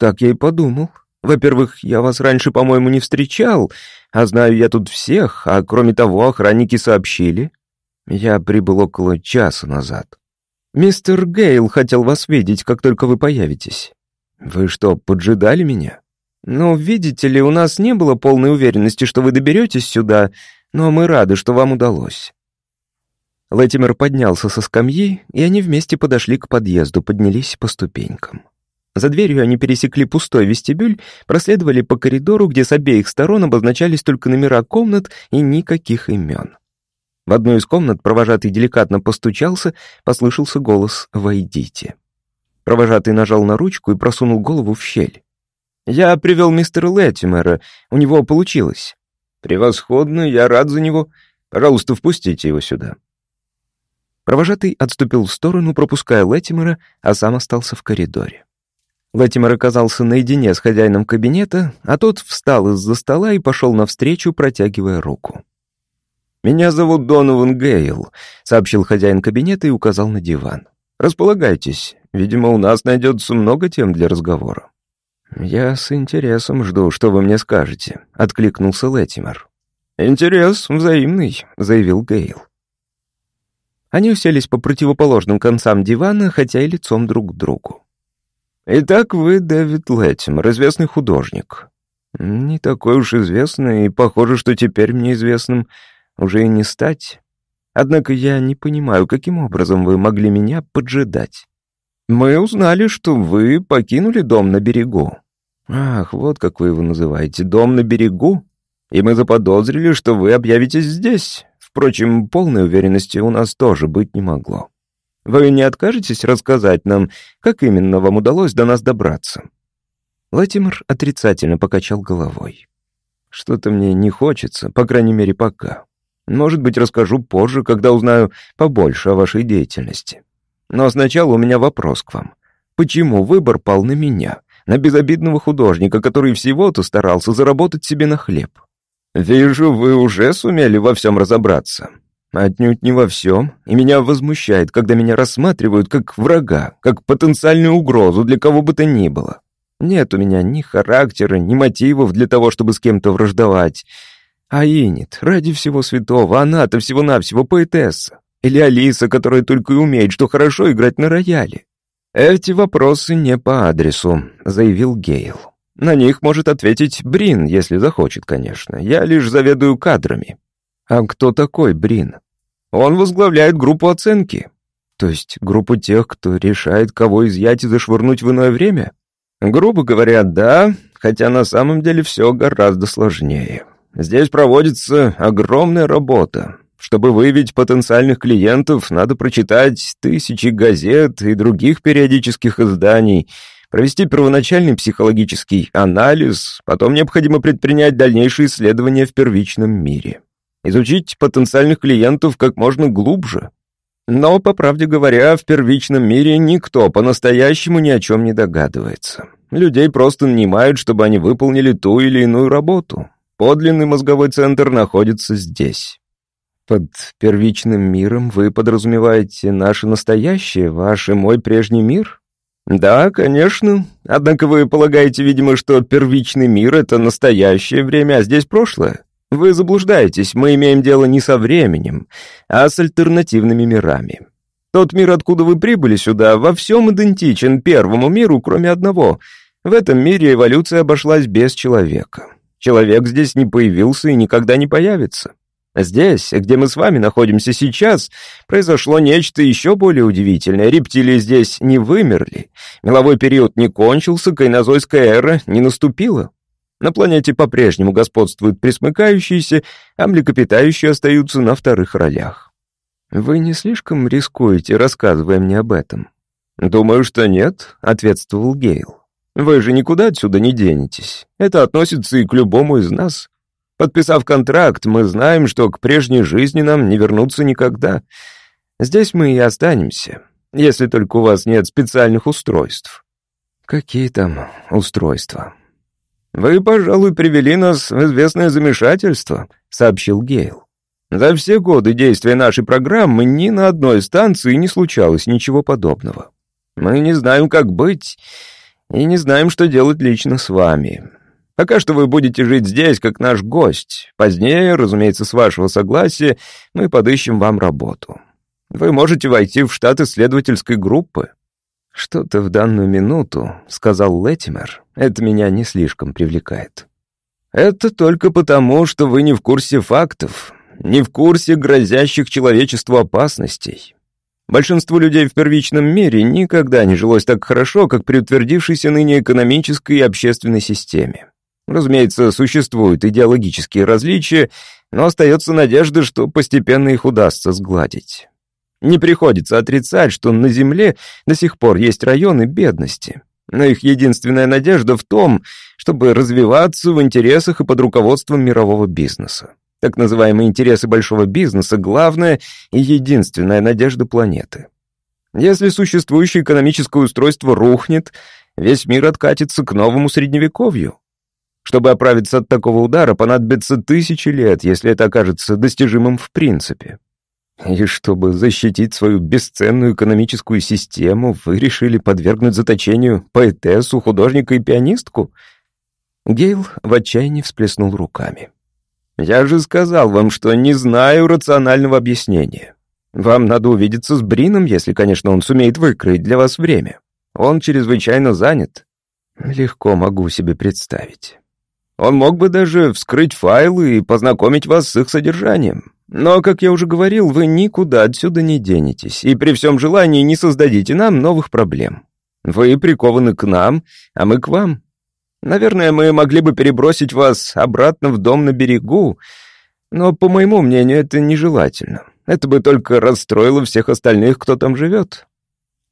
«Так я и подумал. Во-первых, я вас раньше, по-моему, не встречал, а знаю я тут всех, а кроме того, охранники сообщили. Я прибыл около часа назад. Мистер Гейл хотел вас видеть, как только вы появитесь. Вы что, поджидали меня?» «Ну, видите ли, у нас не было полной уверенности, что вы доберетесь сюда, но мы рады, что вам удалось. Лэтимер поднялся со скамьи, и они вместе подошли к подъезду, поднялись по ступенькам. За дверью они пересекли пустой вестибюль, проследовали по коридору, где с обеих сторон обозначались только номера комнат и никаких имен. В одну из комнат провожатый деликатно постучался, послышался голос «Войдите». Провожатый нажал на ручку и просунул голову в щель. «Я привел мистера Леттимера, у него получилось». «Превосходно, я рад за него. Пожалуйста, впустите его сюда». Провожатый отступил в сторону, пропуская Леттимера, а сам остался в коридоре. Леттимер оказался наедине с хозяином кабинета, а тот встал из-за стола и пошел навстречу, протягивая руку. «Меня зовут Донован Гейл», — сообщил хозяин кабинета и указал на диван. «Располагайтесь. Видимо, у нас найдется много тем для разговора». «Я с интересом жду, что вы мне скажете», — откликнулся Леттимер. «Интерес взаимный», — заявил Гейл. Они уселись по противоположным концам дивана, хотя и лицом друг к другу. «Итак, вы Дэвид Леттимер, известный художник». «Не такой уж известный, и похоже, что теперь мне известным уже и не стать. Однако я не понимаю, каким образом вы могли меня поджидать. Мы узнали, что вы покинули дом на берегу». «Ах, вот как вы его называете, дом на берегу?» «И мы заподозрили, что вы объявитесь здесь, Впрочем, полной уверенности у нас тоже быть не могло. Вы не откажетесь рассказать нам, как именно вам удалось до нас добраться?» Латимер отрицательно покачал головой. «Что-то мне не хочется, по крайней мере, пока. Может быть, расскажу позже, когда узнаю побольше о вашей деятельности. Но сначала у меня вопрос к вам. Почему выбор пал на меня, на безобидного художника, который всего-то старался заработать себе на хлеб? «Вижу, вы уже сумели во всем разобраться». «Отнюдь не во всем, и меня возмущает, когда меня рассматривают как врага, как потенциальную угрозу для кого бы то ни было. Нет у меня ни характера, ни мотивов для того, чтобы с кем-то враждовать. А Инет, ради всего святого, она-то всего-навсего поэтесса. Или Алиса, которая только и умеет, что хорошо играть на рояле. Эти вопросы не по адресу», — заявил Гейл. На них может ответить Брин, если захочет, конечно. Я лишь заведую кадрами. А кто такой Брин? Он возглавляет группу оценки. То есть группу тех, кто решает, кого изъять и зашвырнуть в иное время? Грубо говоря, да, хотя на самом деле все гораздо сложнее. Здесь проводится огромная работа. Чтобы выявить потенциальных клиентов, надо прочитать тысячи газет и других периодических изданий — провести первоначальный психологический анализ, потом необходимо предпринять дальнейшие исследования в первичном мире. Изучить потенциальных клиентов как можно глубже. Но, по правде говоря, в первичном мире никто по-настоящему ни о чем не догадывается. Людей просто нанимают, чтобы они выполнили ту или иную работу. Подлинный мозговой центр находится здесь. Под первичным миром вы подразумеваете наше настоящее, ваш и мой прежний мир? «Да, конечно. Однако вы полагаете, видимо, что первичный мир — это настоящее время, а здесь прошлое? Вы заблуждаетесь, мы имеем дело не со временем, а с альтернативными мирами. Тот мир, откуда вы прибыли сюда, во всем идентичен первому миру, кроме одного. В этом мире эволюция обошлась без человека. Человек здесь не появился и никогда не появится. Здесь, где мы с вами находимся сейчас, произошло нечто еще более удивительное. Рептилии здесь не вымерли. Меловой период не кончился, кайнозойская эра не наступила. На планете по-прежнему господствуют присмыкающиеся, а млекопитающие остаются на вторых ролях. Вы не слишком рискуете, рассказывая мне об этом? Думаю, что нет, ответствовал Гейл. Вы же никуда отсюда не денетесь. Это относится и к любому из нас. Подписав контракт, мы знаем, что к прежней жизни нам не вернуться никогда. Здесь мы и останемся, если только у вас нет специальных устройств. Какие там устройства? Вы, пожалуй, привели нас в известное замешательство, сообщил Гейл. За все годы действия нашей программы ни на одной станции не случалось ничего подобного. Мы не знаем, как быть, и не знаем, что делать лично с вами. Пока что вы будете жить здесь, как наш гость. Позднее, разумеется, с вашего согласия, мы подыщем вам работу. Вы можете войти в штат исследовательской группы». «Что-то в данную минуту», — сказал Леттимер, — «это меня не слишком привлекает». «Это только потому, что вы не в курсе фактов, не в курсе грозящих человечеству опасностей. Большинству людей в первичном мире никогда не жилось так хорошо, как при утвердившейся ныне экономической и общественной системе. Разумеется, существуют идеологические различия, но остается надежда, что постепенно их удастся сгладить. Не приходится отрицать, что на Земле до сих пор есть районы бедности. Но их единственная надежда в том, чтобы развиваться в интересах и под руководством мирового бизнеса. Так называемые интересы большого бизнеса — главная и единственная надежда планеты. Если существующее экономическое устройство рухнет, весь мир откатится к новому средневековью. Чтобы оправиться от такого удара, понадобится тысячи лет, если это окажется достижимым в принципе. И чтобы защитить свою бесценную экономическую систему, вы решили подвергнуть заточению поэтессу, художника и пианистку? Гейл в отчаянии всплеснул руками. «Я же сказал вам, что не знаю рационального объяснения. Вам надо увидеться с Брином, если, конечно, он сумеет выкроить для вас время. Он чрезвычайно занят». «Легко могу себе представить». Он мог бы даже вскрыть файлы и познакомить вас с их содержанием. Но, как я уже говорил, вы никуда отсюда не денетесь, и при всем желании не создадите нам новых проблем. Вы прикованы к нам, а мы к вам. Наверное, мы могли бы перебросить вас обратно в дом на берегу, но, по моему мнению, это нежелательно. Это бы только расстроило всех остальных, кто там живет.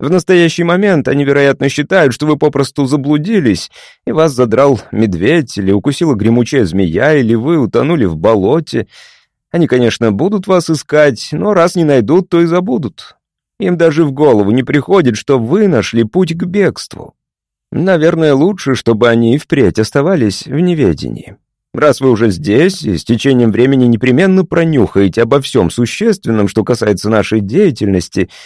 В настоящий момент они, вероятно, считают, что вы попросту заблудились, и вас задрал медведь, или укусила гремучая змея, или вы утонули в болоте. Они, конечно, будут вас искать, но раз не найдут, то и забудут. Им даже в голову не приходит, что вы нашли путь к бегству. Наверное, лучше, чтобы они и впредь оставались в неведении. Раз вы уже здесь, и с течением времени непременно пронюхаете обо всем существенном, что касается нашей деятельности —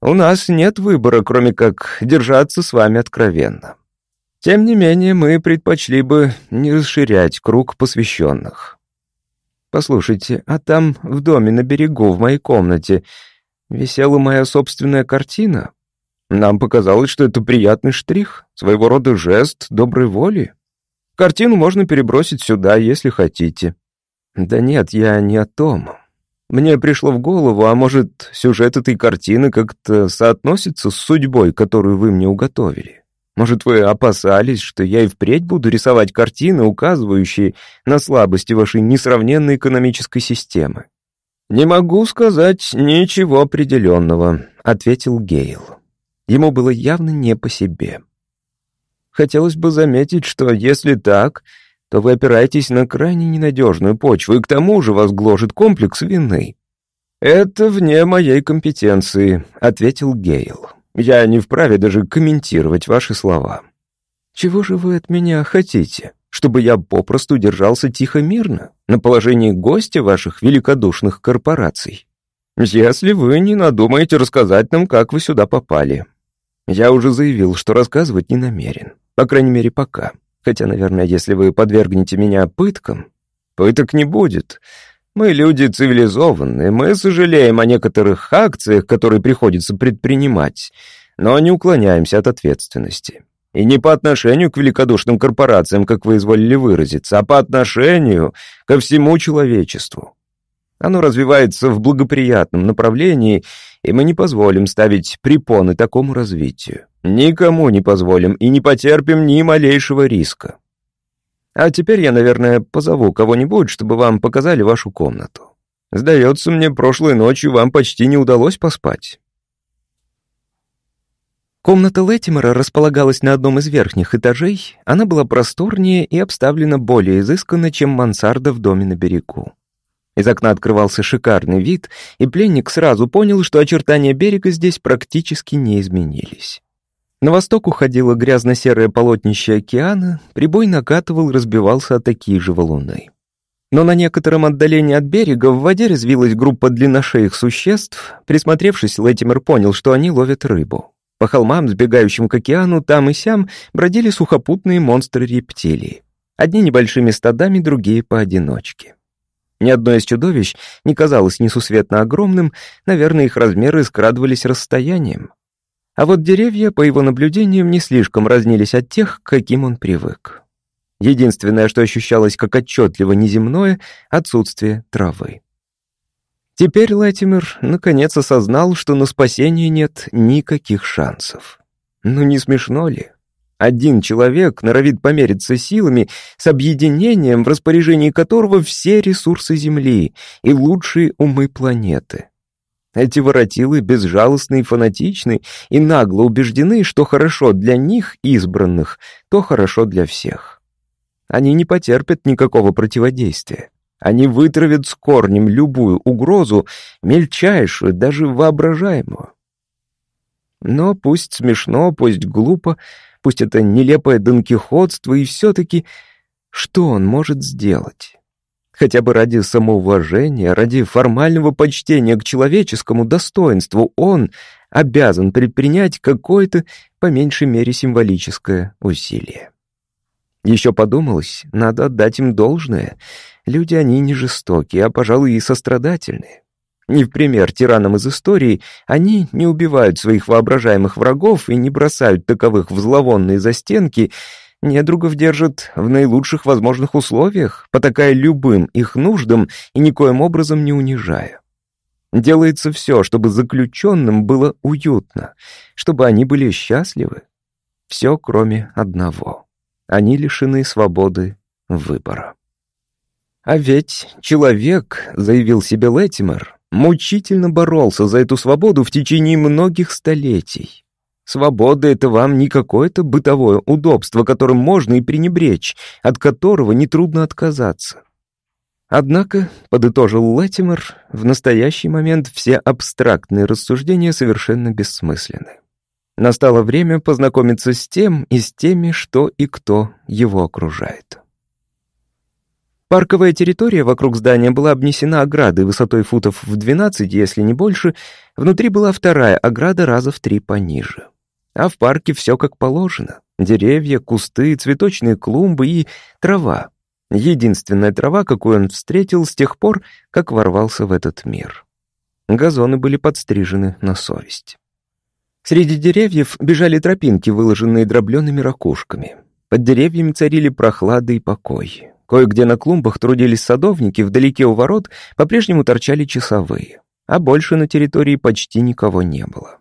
у нас нет выбора, кроме как держаться с вами откровенно. Тем не менее, мы предпочли бы не расширять круг посвященных. Послушайте, а там, в доме на берегу, в моей комнате, висела моя собственная картина? Нам показалось, что это приятный штрих, своего рода жест доброй воли. Картину можно перебросить сюда, если хотите. Да нет, я не о том. Мне пришло в голову, а может, сюжет этой картины как-то соотносится с судьбой, которую вы мне уготовили? Может, вы опасались, что я и впредь буду рисовать картины, указывающие на слабости вашей несравненной экономической системы? «Не могу сказать ничего определенного», — ответил Гейл. Ему было явно не по себе. Хотелось бы заметить, что если так, то вы опираетесь на крайне ненадежную почву, и к тому же вас гложет комплекс вины». «Это вне моей компетенции», — ответил Гейл. «Я не вправе даже комментировать ваши слова». «Чего же вы от меня хотите? Чтобы я попросту держался тихо-мирно, на положении гостя ваших великодушных корпораций? Если вы не надумаете рассказать нам, как вы сюда попали. Я уже заявил, что рассказывать не намерен, по крайней мере, пока». Хотя, наверное, если вы подвергнете меня пыткам, пыток не будет. Мы люди цивилизованные, мы сожалеем о некоторых акциях, которые приходится предпринимать, но не уклоняемся от ответственности. И не по отношению к великодушным корпорациям, как вы изволили выразиться, а по отношению ко всему человечеству. Оно развивается в благоприятном направлении, и мы не позволим ставить препоны такому развитию. Никому не позволим и не потерпим ни малейшего риска. А теперь я, наверное, позову кого-нибудь, чтобы вам показали вашу комнату. Сдается мне, прошлой ночью вам почти не удалось поспать». Комната Леттимера располагалась на одном из верхних этажей. Она была просторнее и обставлена более изысканно, чем мансарда в доме на берегу. Из окна открывался шикарный вид, и пленник сразу понял, что очертания берега здесь практически не изменились. На восток уходило грязно-серое полотнище океана, прибой накатывал разбивался о такие же валуны. Но на некотором отдалении от берега в воде развилась группа длинношеих существ. Присмотревшись, Леттимер понял, что они ловят рыбу. По холмам, сбегающим к океану, там и сям бродили сухопутные монстры-рептилии. Одни небольшими стадами, другие поодиночке. Ни одно из чудовищ не казалось несусветно огромным, наверное, их размеры скрадывались расстоянием. А вот деревья, по его наблюдениям, не слишком разнились от тех, к каким он привык. Единственное, что ощущалось как отчетливо неземное — отсутствие травы. Теперь Латимер наконец осознал, что на спасение нет никаких шансов. Ну не смешно ли? Один человек норовит помериться силами с объединением, в распоряжении которого все ресурсы Земли и лучшие умы планеты. Эти воротилы безжалостны и фанатичны и нагло убеждены, что хорошо для них, избранных, то хорошо для всех. Они не потерпят никакого противодействия. Они вытравят с корнем любую угрозу, мельчайшую, даже воображаемую. Но пусть смешно, пусть глупо, пусть это нелепое донкихотство, и все-таки что он может сделать? Хотя бы ради самоуважения, ради формального почтения к человеческому достоинству он обязан предпринять какое-то, по меньшей мере, символическое усилие. Еще подумалось, надо отдать им должное. Люди они не жестокие, а, пожалуй, и сострадательные. Не в пример тиранам из истории, они не убивают своих воображаемых врагов и не бросают таковых в зловонные застенки, недругов держат в наилучших возможных условиях, потакая любым их нуждам и никоим образом не унижая. Делается все, чтобы заключенным было уютно, чтобы они были счастливы. Все, кроме одного. Они лишены свободы выбора. А ведь человек, заявил себе Леттимер, мучительно боролся за эту свободу в течение многих столетий. Свобода — это вам не какое-то бытовое удобство, которым можно и пренебречь, от которого нетрудно отказаться. Однако, подытожил Леттимер, в настоящий момент все абстрактные рассуждения совершенно бессмысленны. Настало время познакомиться с тем и с теми, что и кто его окружает. Парковая территория вокруг здания была обнесена оградой высотой футов в 12, если не больше. Внутри была вторая ограда раза в три пониже. А в парке все как положено. Деревья, кусты, цветочные клумбы и трава. Единственная трава, какую он встретил с тех пор, как ворвался в этот мир. Газоны были подстрижены на совесть. Среди деревьев бежали тропинки, выложенные дробленными ракушками. Под деревьями царили прохлада и покой. Кое-где на клумбах трудились садовники, вдалеке у ворот по-прежнему торчали часовые, а больше на территории почти никого не было.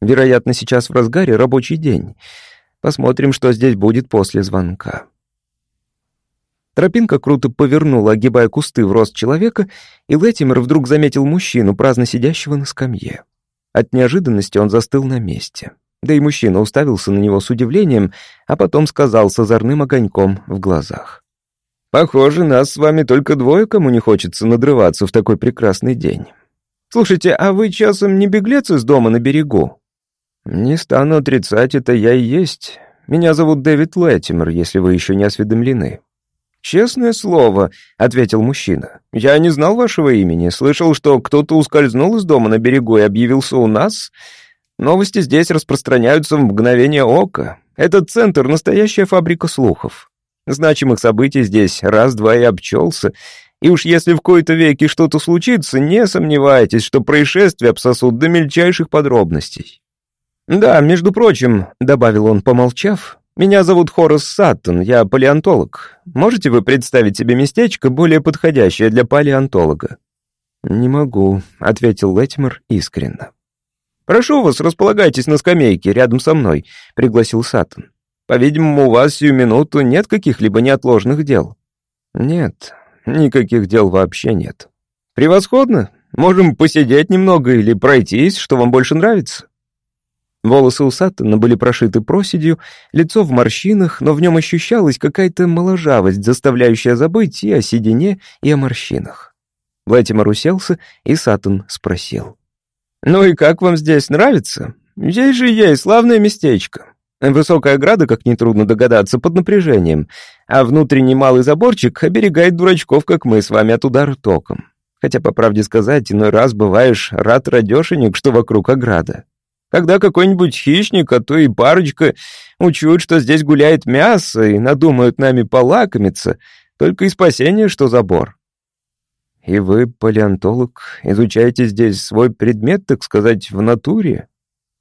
Вероятно, сейчас в разгаре рабочий день. Посмотрим, что здесь будет после звонка. Тропинка круто повернула, огибая кусты в рост человека, и Леттимер вдруг заметил мужчину, праздно сидящего на скамье. От неожиданности он застыл на месте. Да и мужчина уставился на него с удивлением, а потом сказал с озорным огоньком в глазах. «Похоже, нас с вами только двое, кому не хочется надрываться в такой прекрасный день. Слушайте, а вы часом не беглец из дома на берегу?» «Не стану отрицать, это я и есть. Меня зовут Дэвид Лэттимер, если вы еще не осведомлены». «Честное слово», — ответил мужчина. «Я не знал вашего имени. Слышал, что кто-то ускользнул из дома на берегу и объявился у нас. Новости здесь распространяются в мгновение ока. Этот центр — настоящая фабрика слухов. Значимых событий здесь раз-два и обчелся. И уж если в кои-то веке что-то случится, не сомневайтесь, что происшествия обсосут до мельчайших подробностей». «Да, между прочим», — добавил он, помолчав, меня зовут Хорас Саттон, я палеонтолог. Можете вы представить себе местечко, более подходящее для палеонтолога?» «Не могу», — ответил Летимер искренне. «Прошу вас, располагайтесь на скамейке рядом со мной», — пригласил Саттон. По-видимому, у вас сию минуту нет каких-либо неотложных дел?» «Нет, никаких дел вообще нет». «Превосходно. Можем посидеть немного или пройтись, что вам больше нравится». Волосы у Саттона были прошиты проседью, лицо в морщинах, но в нем ощущалась какая-то моложавость, заставляющая забыть и о седине, и о морщинах. Лэтимор уселся, и Саттон спросил. «Ну и как вам здесь, нравится? Здесь же есть славное местечко. Высокая ограда, как нетрудно догадаться, под напряжением, а внутренний малый заборчик оберегает дурачков, как мы с вами, от удара током. Хотя, по правде сказать, иной раз бываешь рад радешенек, что вокруг ограда. Когда какой-нибудь хищник, а то и парочка, учуют, что здесь гуляет мясо и надумают нами полакомиться, только и спасение, что забор. И вы, палеонтолог, изучаете здесь свой предмет, так сказать, в натуре?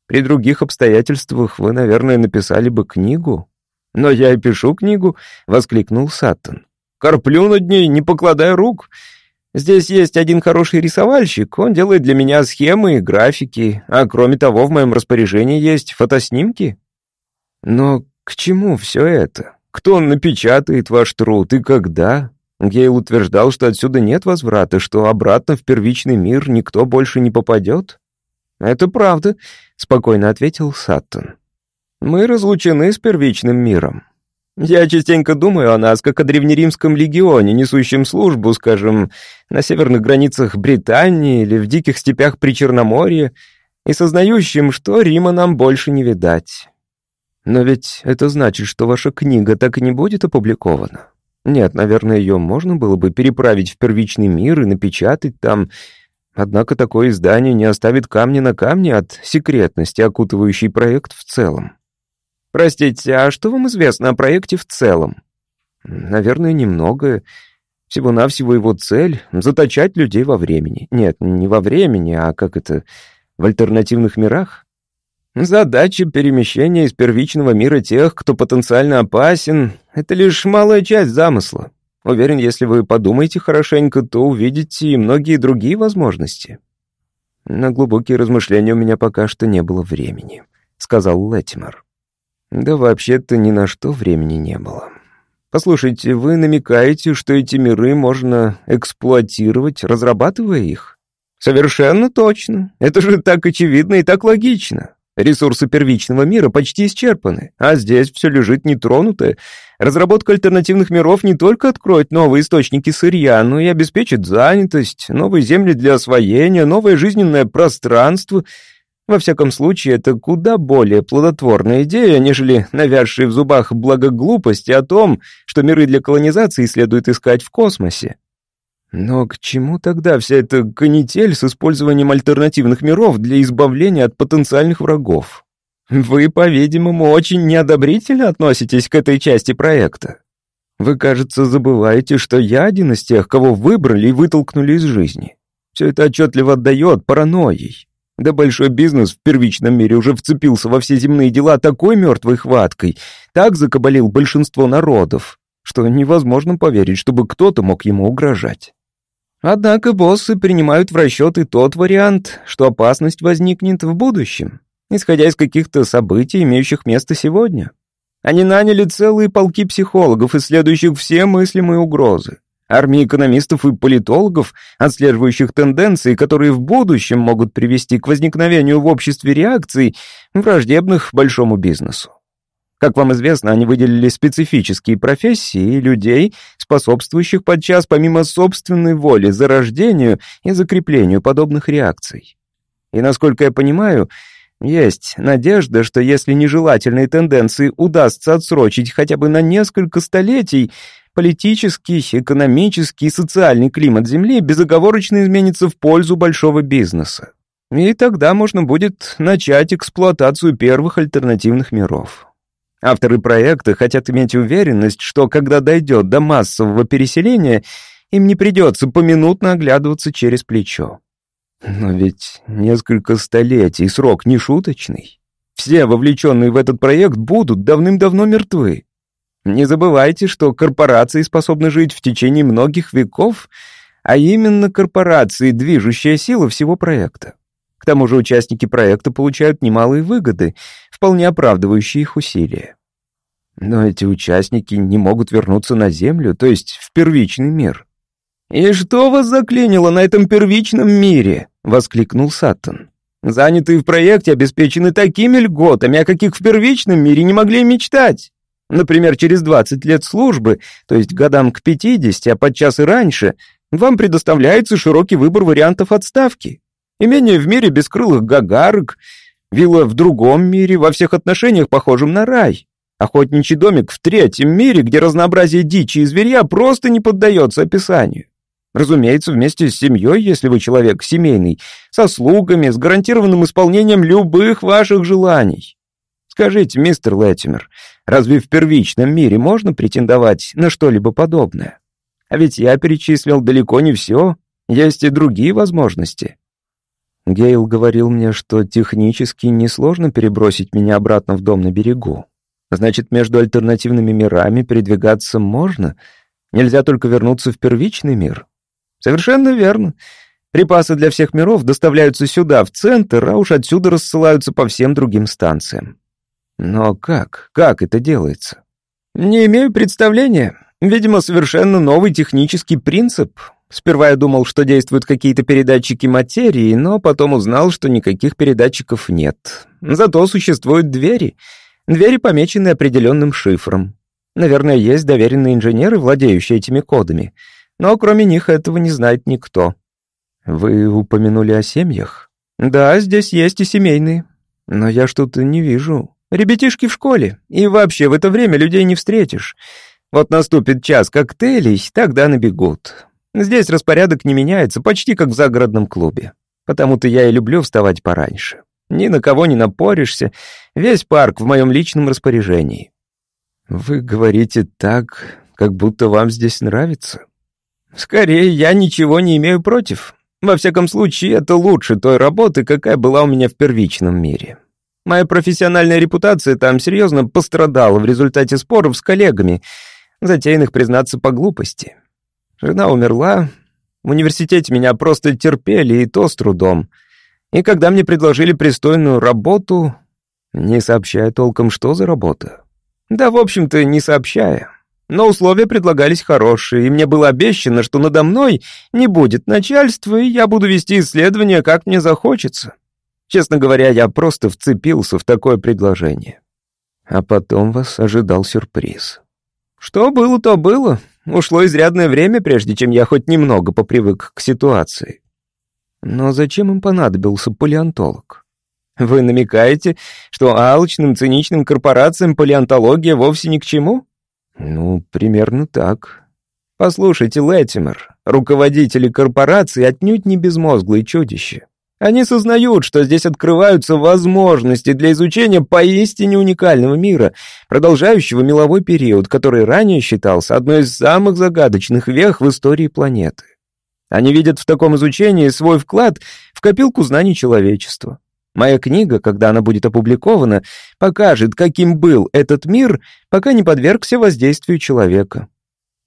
При других обстоятельствах вы, наверное, написали бы книгу. Но я и пишу книгу, — воскликнул Саттон. Корплю над ней, не покладая рук — Здесь есть один хороший рисовальщик, он делает для меня схемы и графики, а кроме того в моем распоряжении есть фотоснимки. Но к чему все это? Кто напечатает ваш труд и когда? Гейл утверждал, что отсюда нет возврата, что обратно в первичный мир никто больше не попадет. «Это правда», — спокойно ответил Саттон. «Мы разлучены с первичным миром. Я частенько думаю о нас, как о древнеримском легионе, несущем службу, скажем, на северных границах Британии или в диких степях Причерноморья, и сознающим, что Рима нам больше не видать. Но ведь это значит, что ваша книга так и не будет опубликована. Нет, наверное, ее можно было бы переправить в первичный мир и напечатать там, однако такое издание не оставит камня на камне от секретности, окутывающей проект в целом. Простите, а что вам известно о проекте в целом? Наверное, немного. Всего-навсего его цель — заточать людей во времени. Нет, не во времени, а как это, в альтернативных мирах? Задача перемещения из первичного мира тех, кто потенциально опасен, — это лишь малая часть замысла. Уверен, если вы подумаете хорошенько, то увидите и многие другие возможности. На глубокие размышления у меня пока что не было времени, — сказал Леттимер. Да вообще-то ни на что времени не было. Послушайте, вы намекаете, что эти миры можно эксплуатировать, разрабатывая их? Совершенно точно. Это же так очевидно и так логично. Ресурсы первичного мира почти исчерпаны, а здесь все лежит нетронутое. Разработка альтернативных миров не только откроет новые источники сырья, но и обеспечит занятость, новые земли для освоения, новое жизненное пространство — во всяком случае, это куда более плодотворная идея, нежели навязшие в зубах благоглупости о том, что миры для колонизации следует искать в космосе. Но к чему тогда вся эта канитель с использованием альтернативных миров для избавления от потенциальных врагов? Вы, по-видимому, очень неодобрительно относитесь к этой части проекта. Вы, кажется, забываете, что я один из тех, кого выбрали и вытолкнули из жизни. Все это отчетливо отдает паранойей. Да большой бизнес в первичном мире уже вцепился во все земные дела такой мертвой хваткой, так закабалил большинство народов, что невозможно поверить, чтобы кто-то мог ему угрожать. Однако боссы принимают в расчет и тот вариант, что опасность возникнет в будущем, исходя из каких-то событий, имеющих место сегодня. Они наняли целые полки психологов, исследующих все мыслимые угрозы. Армии экономистов и политологов, отслеживающих тенденции, которые в будущем могут привести к возникновению в обществе реакций, враждебных большому бизнесу. Как вам известно, они выделили специфические профессии и людей, способствующих подчас помимо собственной воли зарождению и закреплению подобных реакций. И насколько я понимаю, есть надежда, что если нежелательные тенденции удастся отсрочить хотя бы на несколько столетий, политический, экономический и социальный климат Земли безоговорочно изменится в пользу большого бизнеса. И тогда можно будет начать эксплуатацию первых альтернативных миров. Авторы проекта хотят иметь уверенность, что когда дойдет до массового переселения, им не придется поминутно оглядываться через плечо. Но ведь несколько столетий срок не шуточный. Все вовлеченные в этот проект будут давным-давно мертвы. Не забывайте, что корпорации способны жить в течение многих веков, а именно корпорации — движущая сила всего проекта. К тому же участники проекта получают немалые выгоды, вполне оправдывающие их усилия. Но эти участники не могут вернуться на Землю, то есть в первичный мир. «И что вас заклинило на этом первичном мире?» — воскликнул Саттон. «Занятые в проекте обеспечены такими льготами, о каких в первичном мире не могли мечтать. Например, через 20 лет службы, то есть годам к 50, а подчас и раньше, вам предоставляется широкий выбор вариантов отставки. Имение в мире бескрылых гагарок, вилла в другом мире, во всех отношениях похожем на рай. Охотничий домик в третьем мире, где разнообразие дичи и зверя просто не поддается описанию. Разумеется, вместе с семьей, если вы человек семейный, со слугами, с гарантированным исполнением любых ваших желаний. Скажите, мистер Леттимер, разве в первичном мире можно претендовать на что-либо подобное? А ведь я перечислил далеко не все, есть и другие возможности. Гейл говорил мне, что технически несложно перебросить меня обратно в дом на берегу. Значит, между альтернативными мирами передвигаться можно? Нельзя только вернуться в первичный мир? Совершенно верно. Припасы для всех миров доставляются сюда, в центр, а уж отсюда рассылаются по всем другим станциям. Но как? Как это делается? Не имею представления. Видимо, совершенно новый технический принцип. Сперва я думал, что действуют какие-то передатчики материи, но потом узнал, что никаких передатчиков нет. Зато существуют двери. Двери помечены определенным шифром. Наверное, есть доверенные инженеры, владеющие этими кодами — но кроме них этого не знает никто. Вы упомянули о семьях? Да, здесь есть и семейные. Но я что-то не вижу. Ребятишки в школе, и вообще в это время людей не встретишь. Вот наступит час коктейлей, тогда набегут. Здесь распорядок не меняется, почти как в загородном клубе. Потому-то я и люблю вставать пораньше. Ни на кого не напоришься, весь парк в моем личном распоряжении. Вы говорите так, как будто вам здесь нравится. Скорее, я ничего не имею против. Во всяком случае, это лучше той работы, какая была у меня в первичном мире. Моя профессиональная репутация там серьезно пострадала в результате споров с коллегами, затеянных, признаться, по глупости. Жена умерла, в университете меня просто терпели, и то с трудом. И когда мне предложили пристойную работу, не сообщая толком, что за работа. Да, в общем-то, не сообщая. Но условия предлагались хорошие, и мне было обещано, что надо мной не будет начальства, и я буду вести исследования, как мне захочется. Честно говоря, я просто вцепился в такое предложение. А потом вас ожидал сюрприз. Что было, то было. Ушло изрядное время, прежде чем я хоть немного попривык к ситуации. Но зачем им понадобился палеонтолог? Вы намекаете, что алчным, циничным корпорациям палеонтология вовсе ни к чему? Ну, примерно так. Послушайте, Леттимер, руководители корпорации отнюдь не безмозглые чудища. Они сознают, что здесь открываются возможности для изучения поистине уникального мира, продолжающего меловой период, который ранее считался одной из самых загадочных вех в истории планеты. Они видят в таком изучении свой вклад в копилку знаний человечества. Моя книга, когда она будет опубликована, покажет, каким был этот мир, пока не подвергся воздействию человека.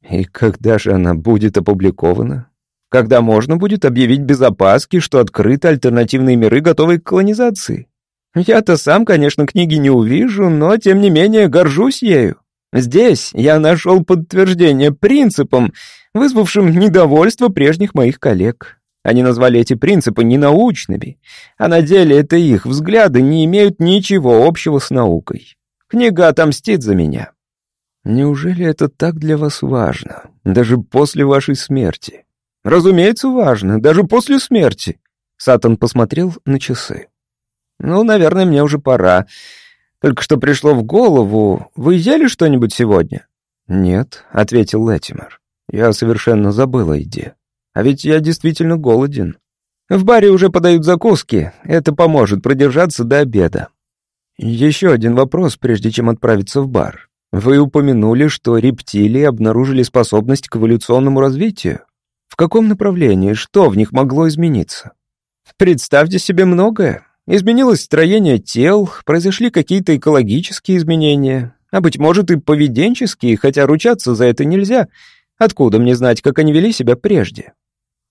И когда же она будет опубликована? Когда можно будет объявить без опаски, что открыты альтернативные миры, готовые к колонизации. Я-то сам, конечно, книги не увижу, но, тем не менее, горжусь ею. Здесь я нашел подтверждение принципам, вызвавшим недовольство прежних моих коллег. Они назвали эти принципы ненаучными, а на деле это их взгляды не имеют ничего общего с наукой. Книга отомстит за меня. Неужели это так для вас важно, даже после вашей смерти? Разумеется, важно, даже после смерти. Сатан посмотрел на часы. Ну, наверное, мне уже пора. Только что пришло в голову, вы ели что-нибудь сегодня? Нет, ответил Леттимер. Я совершенно забыл о еде. А ведь я действительно голоден. В баре уже подают закуски. Это поможет продержаться до обеда. Еще один вопрос, прежде чем отправиться в бар. Вы упомянули, что рептилии обнаружили способность к эволюционному развитию. Каком направлении? Что в них могло измениться? Представьте себе многое. Изменилось строение тел, произошли какие-то экологические изменения, а, быть может, и поведенческие, хотя ручаться за это нельзя. Откуда мне знать, как они вели себя прежде?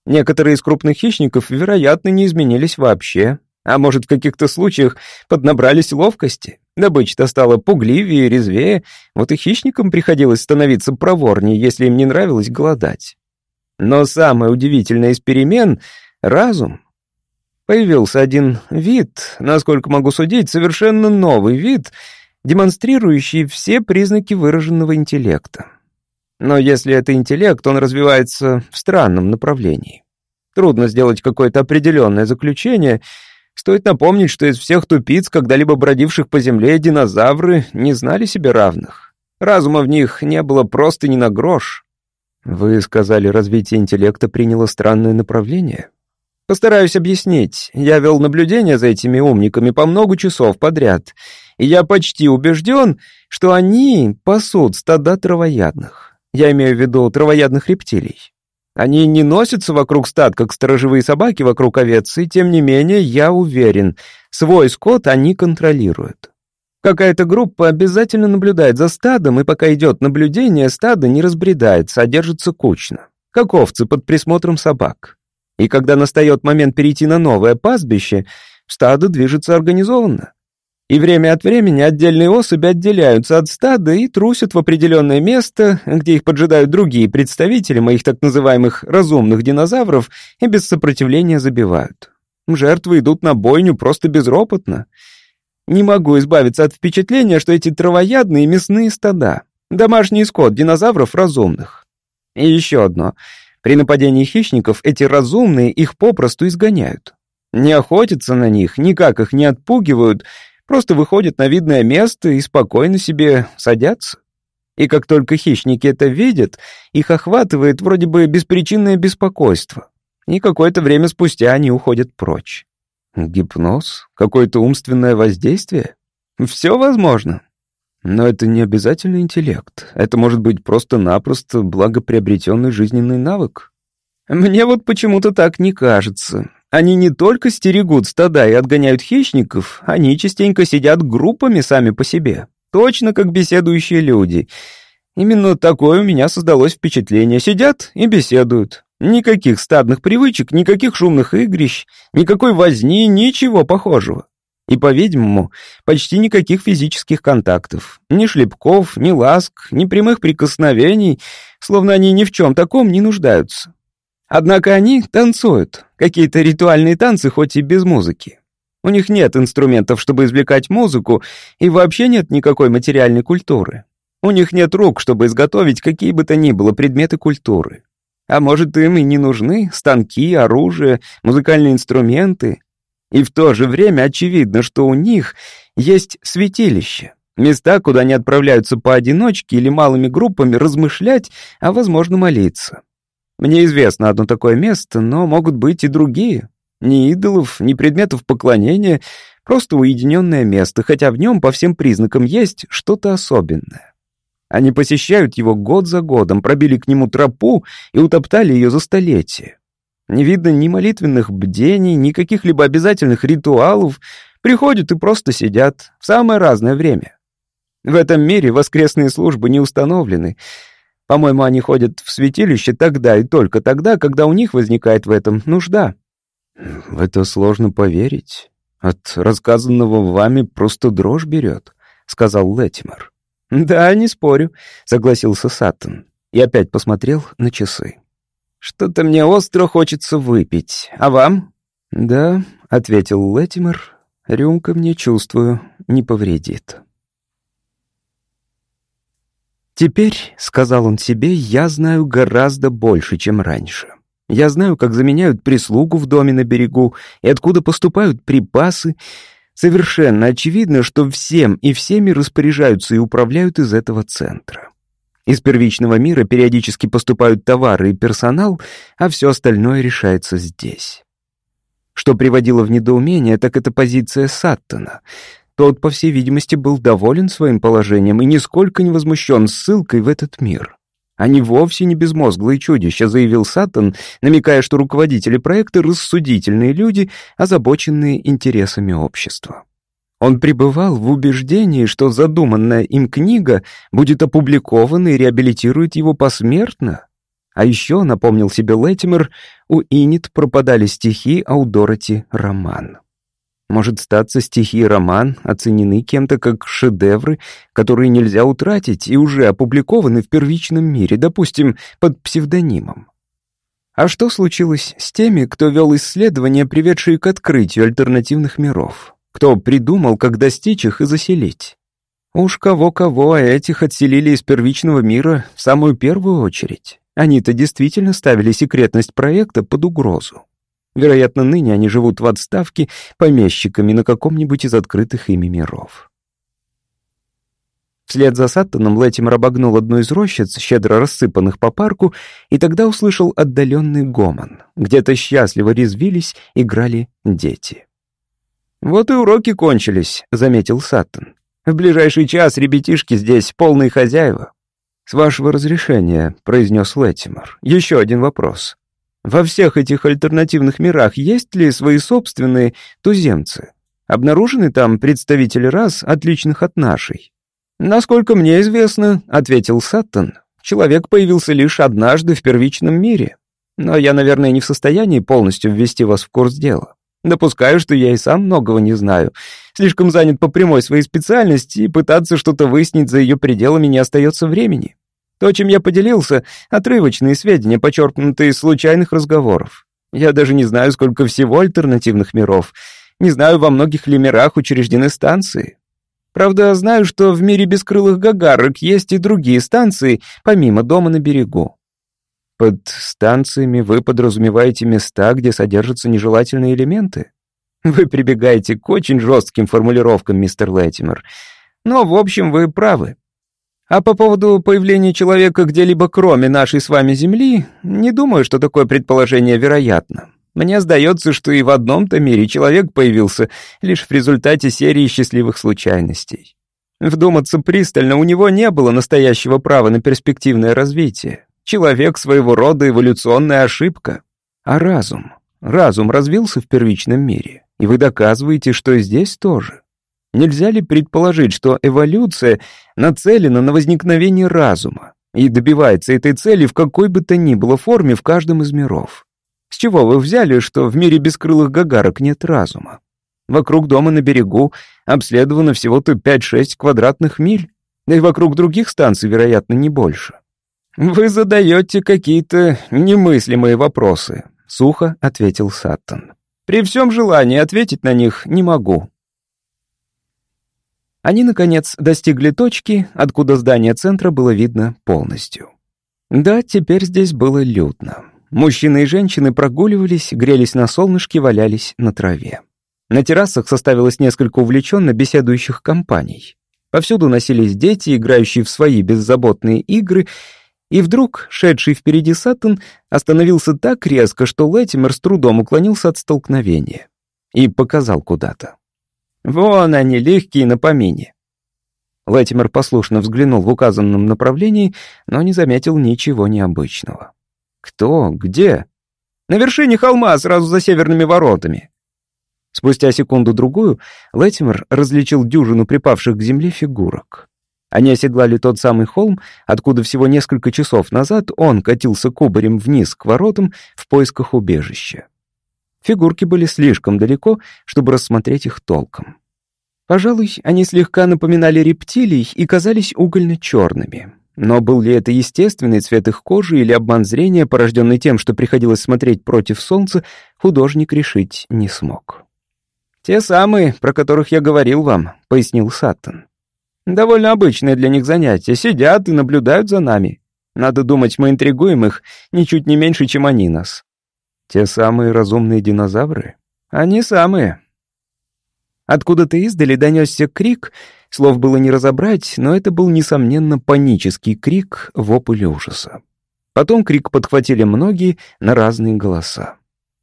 Некоторые из крупных хищников, вероятно, не изменились вообще, а может, в каких-то случаях поднабрались ловкости, Добыча-то стала пугливее и резвее, вот и хищникам приходилось становиться проворнее, если им не нравилось голодать. Но самое удивительное из перемен — разум. Появился один вид, насколько могу судить, совершенно новый вид, демонстрирующий все признаки выраженного интеллекта. Но если это интеллект, он развивается в странном направлении. Трудно сделать какое-то определенное заключение. Стоит напомнить, что из всех тупиц, когда-либо бродивших по земле, динозавры не знали себе равных. Разума в них не было просто ни на грош. Вы сказали, развитие интеллекта приняло странное направление? Постараюсь объяснить. Я вел наблюдение за этими умниками по много часов подряд, и я почти убежден, что они пасут стада травоядных. Я имею в виду травоядных рептилий. Они не носятся вокруг стад, как сторожевые собаки вокруг овец, и тем не менее, я уверен, свой скот они контролируют. Какая-то группа обязательно наблюдает за стадом, и пока идет наблюдение, стадо не разбредается, а держится кучно, как овцы под присмотром собак. И когда настает момент перейти на новое пастбище, стадо движется организованно. И время от времени отдельные особи отделяются от стада и трусят в определенное место, где их поджидают другие представители моих так называемых разумных динозавров и без сопротивления забивают. Жертвы идут на бойню просто безропотно. Не могу избавиться от впечатления, что эти травоядные мясные стада, домашний скот динозавров разумных. И еще одно — при нападении хищников эти разумные их попросту изгоняют. Не охотятся на них, никак их не отпугивают, просто выходят на видное место и спокойно себе садятся. И как только хищники это видят, их охватывает вроде бы беспричинное беспокойство. И какое-то время спустя они уходят прочь. Гипноз? Какое-то умственное воздействие? Все возможно. Но это не обязательно интеллект. Это может быть просто-напросто благоприобретенный жизненный навык. Мне вот почему-то так не кажется. Они не только стерегут стада и отгоняют хищников, они частенько сидят группами сами по себе. Точно как беседующие люди. Именно такое у меня создалось впечатление. Сидят и беседуют. Никаких стадных привычек, никаких шумных игрищ, никакой возни, ничего похожего. И, по-видимому, почти никаких физических контактов. Ни шлепков, ни ласк, ни прямых прикосновений, словно они ни в чем таком не нуждаются. Однако они танцуют, какие-то ритуальные танцы, хоть и без музыки. У них нет инструментов, чтобы извлекать музыку, и вообще нет никакой материальной культуры. У них нет рук, чтобы изготовить какие бы то ни было предметы культуры. А может, им и не нужны станки, оружие, музыкальные инструменты, и в то же время очевидно, что у них есть святилище, места, куда они отправляются поодиночке или малыми группами размышлять, а, возможно, молиться. Мне известно одно такое место, но могут быть и другие. Ни идолов, ни предметов поклонения, просто уединенное место, хотя в нем по всем признакам есть что-то особенное. Они посещают его год за годом, пробили к нему тропу и утоптали ее за столетия. Не видно ни молитвенных бдений, ни каких-либо обязательных ритуалов. Приходят и просто сидят в самое разное время. В этом мире воскресные службы не установлены. По-моему, они ходят в святилище тогда и только тогда, когда у них возникает в этом нужда. В это сложно поверить. От рассказанного вами просто дрожь берет, сказал Летимер. Да, не спорю, согласился Саттон и опять посмотрел на часы. «Что-то мне остро хочется выпить. А вам?» «Да», — ответил Летимер, — «рюмка мне, чувствую, не повредит». «Теперь», — сказал он себе, — «я знаю гораздо больше, чем раньше. Я знаю, как заменяют прислугу в доме на берегу и откуда поступают припасы. Совершенно очевидно, что всем и всеми распоряжаются и управляют из этого центра. Из первичного мира периодически поступают товары и персонал, а все остальное решается здесь. Что приводило в недоумение, так это позиция Саттона. Тот, по всей видимости, был доволен своим положением и нисколько не возмущен ссылкой в этот мир. Они вовсе не безмозглые чудища, заявил Саттон, намекая, что руководители проекта — рассудительные люди, озабоченные интересами общества. Он пребывал в убеждении, что задуманная им книга будет опубликована и реабилитирует его посмертно. А еще, напомнил себе Леттимер, у Инит пропадали стихи, а у Дороти — роман. Может, статься стихи и роман оценены кем-то как шедевры, которые нельзя утратить и уже опубликованы в первичном мире, допустим, под псевдонимом. А что случилось с теми, кто вел исследования, приведшие к открытию альтернативных миров? Кто придумал, как достичь их и заселить? Уж кого-кого, а этих отселили из первичного мира в самую первую очередь. Они-то действительно ставили секретность проекта под угрозу. Вероятно, ныне они живут в отставке помещиками на каком-нибудь из открытых ими миров. Вслед за Саттоном Лэтимер обогнул одну из рощиц, щедро рассыпанных по парку, и тогда услышал отдаленный гомон. Где-то счастливо резвились, играли дети. «Вот и уроки кончились», — заметил Саттон. «В ближайший час ребятишки здесь полные хозяева». «С вашего разрешения», — произнес Лэтимер, — «еще один вопрос. Во всех этих альтернативных мирах есть ли свои собственные туземцы? Обнаружены там представители рас, отличных от нашей? Насколько мне известно, ответил Саттон, человек появился лишь однажды в первичном мире. Но я, наверное, не в состоянии полностью ввести вас в курс дела. Допускаю, что я и сам многого не знаю. Слишком занят по прямой своей специальности, и пытаться что-то выяснить за ее пределами не остается времени. То, чем я поделился, отрывочные сведения, почерпнутые из случайных разговоров. Я даже не знаю, сколько всего альтернативных миров. Не знаю, во многих ли мирах учреждены станции. Правда, знаю, что в мире бескрылых гагарок есть и другие станции, помимо дома на берегу. Под станциями вы подразумеваете места, где содержатся нежелательные элементы? Вы прибегаете к очень жестким формулировкам, мистер Лэттимер. Но, в общем, вы правы. А по поводу появления человека где-либо кроме нашей с вами Земли, не думаю, что такое предположение вероятно. Мне сдается, что и в одном-то мире человек появился лишь в результате серии счастливых случайностей. Вдуматься пристально, у него не было настоящего права на перспективное развитие. Человек своего рода эволюционная ошибка. А разум? Разум развился в первичном мире, и вы доказываете, что здесь тоже. Нельзя ли предположить, что эволюция нацелена на возникновение разума и добивается этой цели в какой бы то ни было форме в каждом из миров? С чего вы взяли, что в мире бескрылых гагарок нет разума? Вокруг дома на берегу обследовано всего-то 5-6 квадратных миль, да и вокруг других станций, вероятно, не больше. «Вы задаете какие-то немыслимые вопросы», — сухо ответил Саттон. «При всем желании ответить на них не могу. Они, наконец, достигли точки, откуда здание центра было видно полностью. Да, теперь здесь было людно. Мужчины и женщины прогуливались, грелись на солнышке, валялись на траве. На террасах составилось несколько увлеченно беседующих компаний. Повсюду носились дети, играющие в свои беззаботные игры, и вдруг, шедший впереди Саттон, остановился так резко, что Лэтимер с трудом уклонился от столкновения и показал куда-то. Вон они, легкие на помине. Лэтимер послушно взглянул в указанном направлении, но не заметил ничего необычного. «Кто? Где?» «На вершине холма, сразу за северными воротами». Спустя секунду-другую Лэтимер различил дюжину припавших к земле фигурок. Они оседлали тот самый холм, откуда всего несколько часов назад он катился кубарем вниз к воротам в поисках убежища. Фигурки были слишком далеко, чтобы рассмотреть их толком. Пожалуй, они слегка напоминали рептилий и казались угольно-черными. Но был ли это естественный цвет их кожи или обман зрения, порожденный тем, что приходилось смотреть против солнца, художник решить не смог. «Те самые, про которых я говорил вам», — пояснил Саттон. «Довольно обычное для них занятие. Сидят и наблюдают за нами. Надо думать, мы интригуем их ничуть не меньше, чем они нас». Те самые разумные динозавры? Они самые. Откуда-то издали донесся крик, слов было не разобрать, но это был, несомненно, панический крик, вопль ужаса. Потом крик подхватили многие на разные голоса.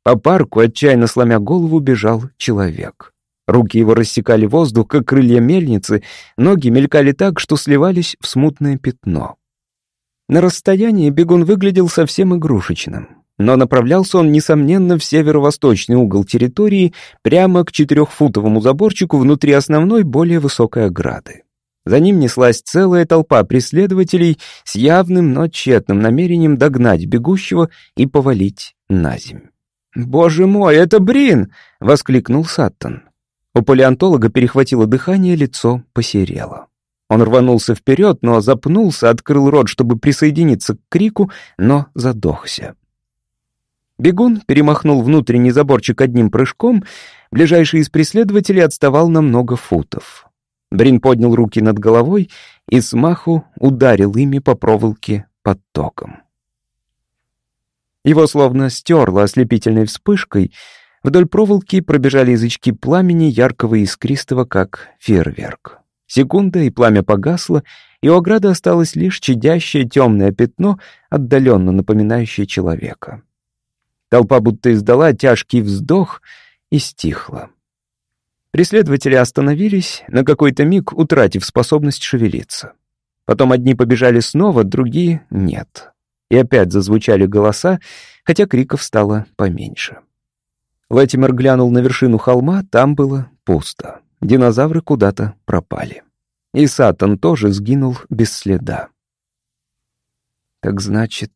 По парку, отчаянно сломя голову, бежал человек. Руки его рассекали воздух, как крылья мельницы, ноги мелькали так, что сливались в смутное пятно. На расстоянии бегун выглядел совсем игрушечным. Но направлялся он, несомненно, в северо-восточный угол территории, прямо к четырехфутовому заборчику внутри основной, более высокой ограды. За ним неслась целая толпа преследователей с явным, но тщетным намерением догнать бегущего и повалить на земь. «Боже мой, это Брин!» — воскликнул Саттон. У палеонтолога перехватило дыхание, лицо посерело. Он рванулся вперед, но запнулся, открыл рот, чтобы присоединиться к крику, но задохся. Бегун перемахнул внутренний заборчик одним прыжком, ближайший из преследователей отставал на много футов. Брин поднял руки над головой и смаху ударил ими по проволоке под током. Его словно стерло ослепительной вспышкой, вдоль проволоки пробежали язычки пламени, яркого и искристого, как фейерверк. Секунда, и пламя погасло, и у ограды осталось лишь чадящее темное пятно, отдаленно напоминающее человека. Толпа будто издала тяжкий вздох и стихла. Преследователи остановились, на какой-то миг утратив способность шевелиться. Потом одни побежали снова, другие — нет. И опять зазвучали голоса, хотя криков стало поменьше. Лэтимер глянул на вершину холма, там было пусто. Динозавры куда-то пропали. И Сатан тоже сгинул без следа. «Так значит,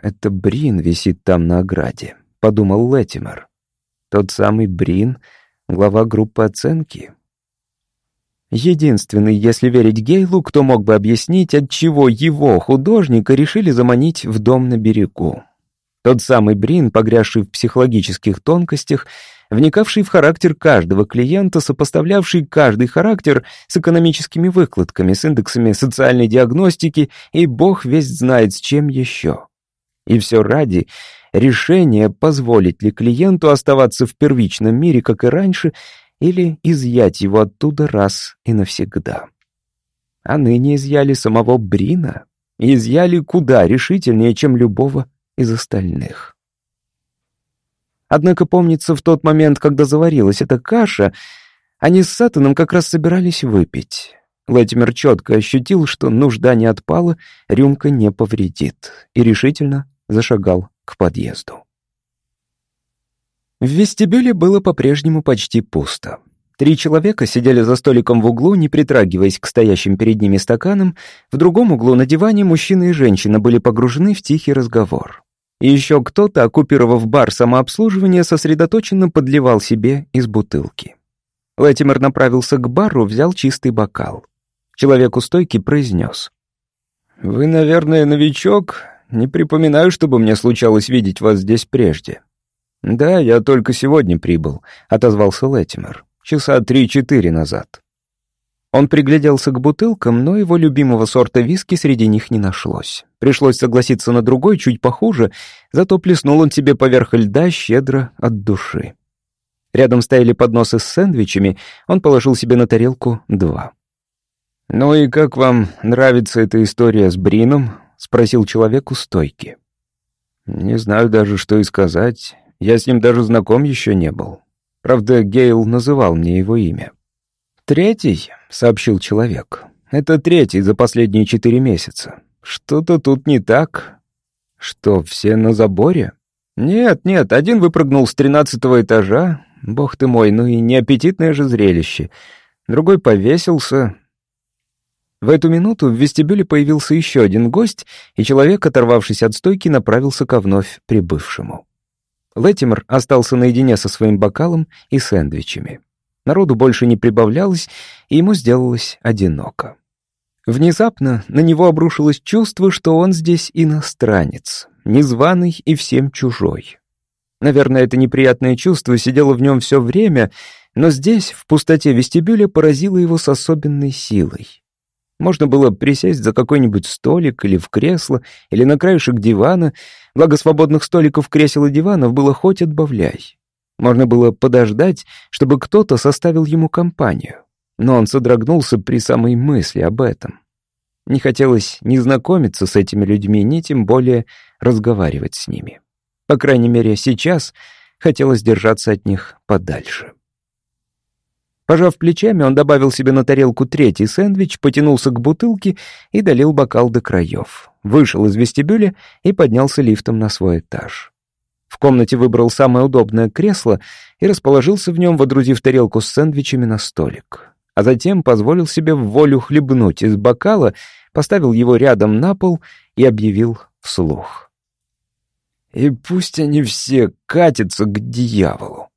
это Брин висит там на ограде», — подумал Лэтимер. «Тот самый Брин, глава группы оценки». Единственный, если верить Гейлу, кто мог бы объяснить, от чего его, художника, решили заманить в дом на берегу. Тот самый Брин, погрязший в психологических тонкостях, вникавший в характер каждого клиента, сопоставлявший каждый характер с экономическими выкладками, с индексами социальной диагностики и бог весь знает с чем еще. И все ради решения, позволить ли клиенту оставаться в первичном мире, как и раньше, или изъять его оттуда раз и навсегда. А ныне изъяли самого Брина, изъяли куда решительнее, чем любого из остальных. Однако, помнится, в тот момент, когда заварилась эта каша, они с Сатаном как раз собирались выпить. Лэтимер четко ощутил, что нужда не отпала, рюмка не повредит, и решительно зашагал к подъезду. В вестибюле было по-прежнему почти пусто. Три человека сидели за столиком в углу, не притрагиваясь к стоящим перед ними стаканам. В другом углу на диване мужчина и женщина были погружены в тихий разговор. И еще кто-то, оккупировав бар самообслуживания, сосредоточенно подливал себе из бутылки. Лэтимер направился к бару, взял чистый бокал. Человек у стойки произнес. «Вы, наверное, новичок. Не припоминаю, чтобы мне случалось видеть вас здесь прежде». «Да, я только сегодня прибыл», — отозвался Лэтимер. «Часа три-четыре назад». Он пригляделся к бутылкам, но его любимого сорта виски среди них не нашлось. Пришлось согласиться на другой, чуть похуже, зато плеснул он себе поверх льда щедро от души. Рядом стояли подносы с сэндвичами, он положил себе на тарелку два. «Ну и как вам нравится эта история с Брином?» — спросил человек у стойки. «Не знаю даже, что и сказать. Я с ним даже знаком еще не был. Правда, Гейл называл мне его имя». «Третий», — сообщил человек. «Это третий за последние четыре месяца. Что-то тут не так. Что, все на заборе?» «Нет, нет, один выпрыгнул с тринадцатого этажа. Бог ты мой, ну и неаппетитное же зрелище. Другой повесился». В эту минуту в вестибюле появился еще один гость, и человек, оторвавшись от стойки, направился ко вновь прибывшему. Леттимер остался наедине со своим бокалом и сэндвичами. Народу больше не прибавлялось, и ему сделалось одиноко. Внезапно на него обрушилось чувство, что он здесь иностранец, незваный и всем чужой. Наверное, это неприятное чувство сидело в нем все время, но здесь, в пустоте вестибюля, поразило его с особенной силой. Можно было присесть за какой-нибудь столик или в кресло, или на краешек дивана, благо свободных столиков, кресел и диванов было хоть отбавляй. Можно было подождать, чтобы кто-то составил ему компанию. Но он содрогнулся при самой мысли об этом. Не хотелось ни знакомиться с этими людьми, ни тем более разговаривать с ними. По крайней мере, сейчас хотелось держаться от них подальше. Пожав плечами, он добавил себе на тарелку третий сэндвич, потянулся к бутылке и долил бокал до краев. Вышел из вестибюля и поднялся лифтом на свой этаж. В комнате выбрал самое удобное кресло и расположился в нем, водрузив тарелку с сэндвичами на столик. А затем позволил себе в волю хлебнуть из бокала, поставил его рядом на пол и объявил вслух. «И пусть они все катятся к дьяволу».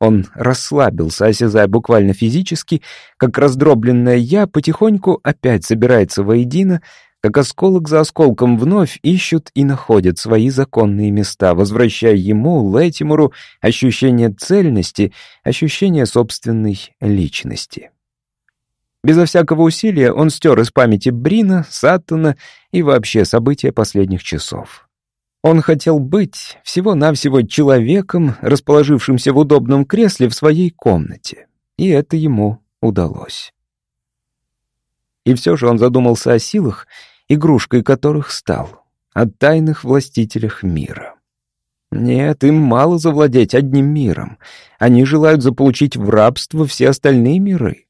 Он расслабился, осязая буквально физически, как раздробленное «я» потихоньку опять собирается воедино, как осколок за осколком вновь ищут и находят свои законные места, возвращая ему, Лэтимуру, ощущение цельности, ощущение собственной личности. Безо всякого усилия он стер из памяти Брина, Саттона и вообще события последних часов. Он хотел быть всего-навсего человеком, расположившимся в удобном кресле в своей комнате. И это ему удалось. И все же он задумался о силах, игрушкой которых стал, о тайных властителях мира. Нет, им мало завладеть одним миром. Они желают заполучить в рабство все остальные миры.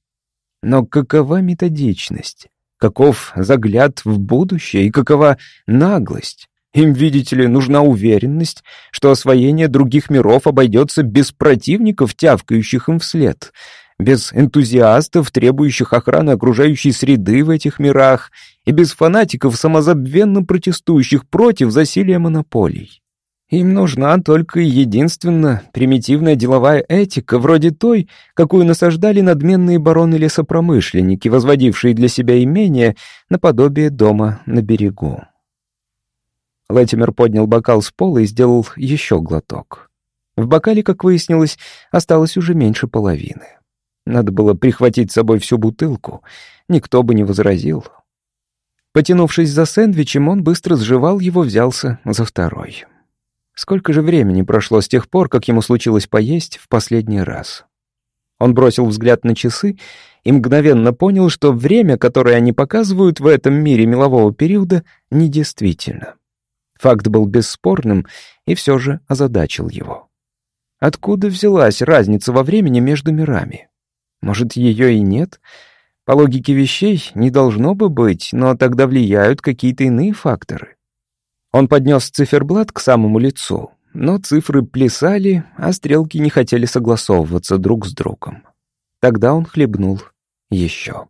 Но какова методичность? Каков взгляд в будущее и какова наглость? Им, видите ли, нужна уверенность, что освоение других миров обойдется без противников, тявкающих им вслед, без энтузиастов, требующих охраны окружающей среды в этих мирах, и без фанатиков, самозабвенно протестующих против засилия монополий. Им нужна только единственно примитивная деловая этика, вроде той, какую насаждали надменные бароны-лесопромышленники, возводившие для себя имение наподобие дома на берегу. Латимер поднял бокал с пола и сделал еще глоток. В бокале, как выяснилось, осталось уже меньше половины. Надо было прихватить с собой всю бутылку, никто бы не возразил. Потянувшись за сэндвичем, он быстро сживал его, взялся за второй. Сколько же времени прошло с тех пор, как ему случилось поесть в последний раз? Он бросил взгляд на часы и мгновенно понял, что время, которое они показывают в этом мире мелового периода, недействительно. Факт был бесспорным и все же озадачил его. Откуда взялась разница во времени между мирами? Может, ее и нет? По логике вещей не должно бы быть, но тогда влияют какие-то иные факторы. Он поднес циферблат к самому лицу, но цифры плясали, а стрелки не хотели согласовываться друг с другом. Тогда он хлебнул еще.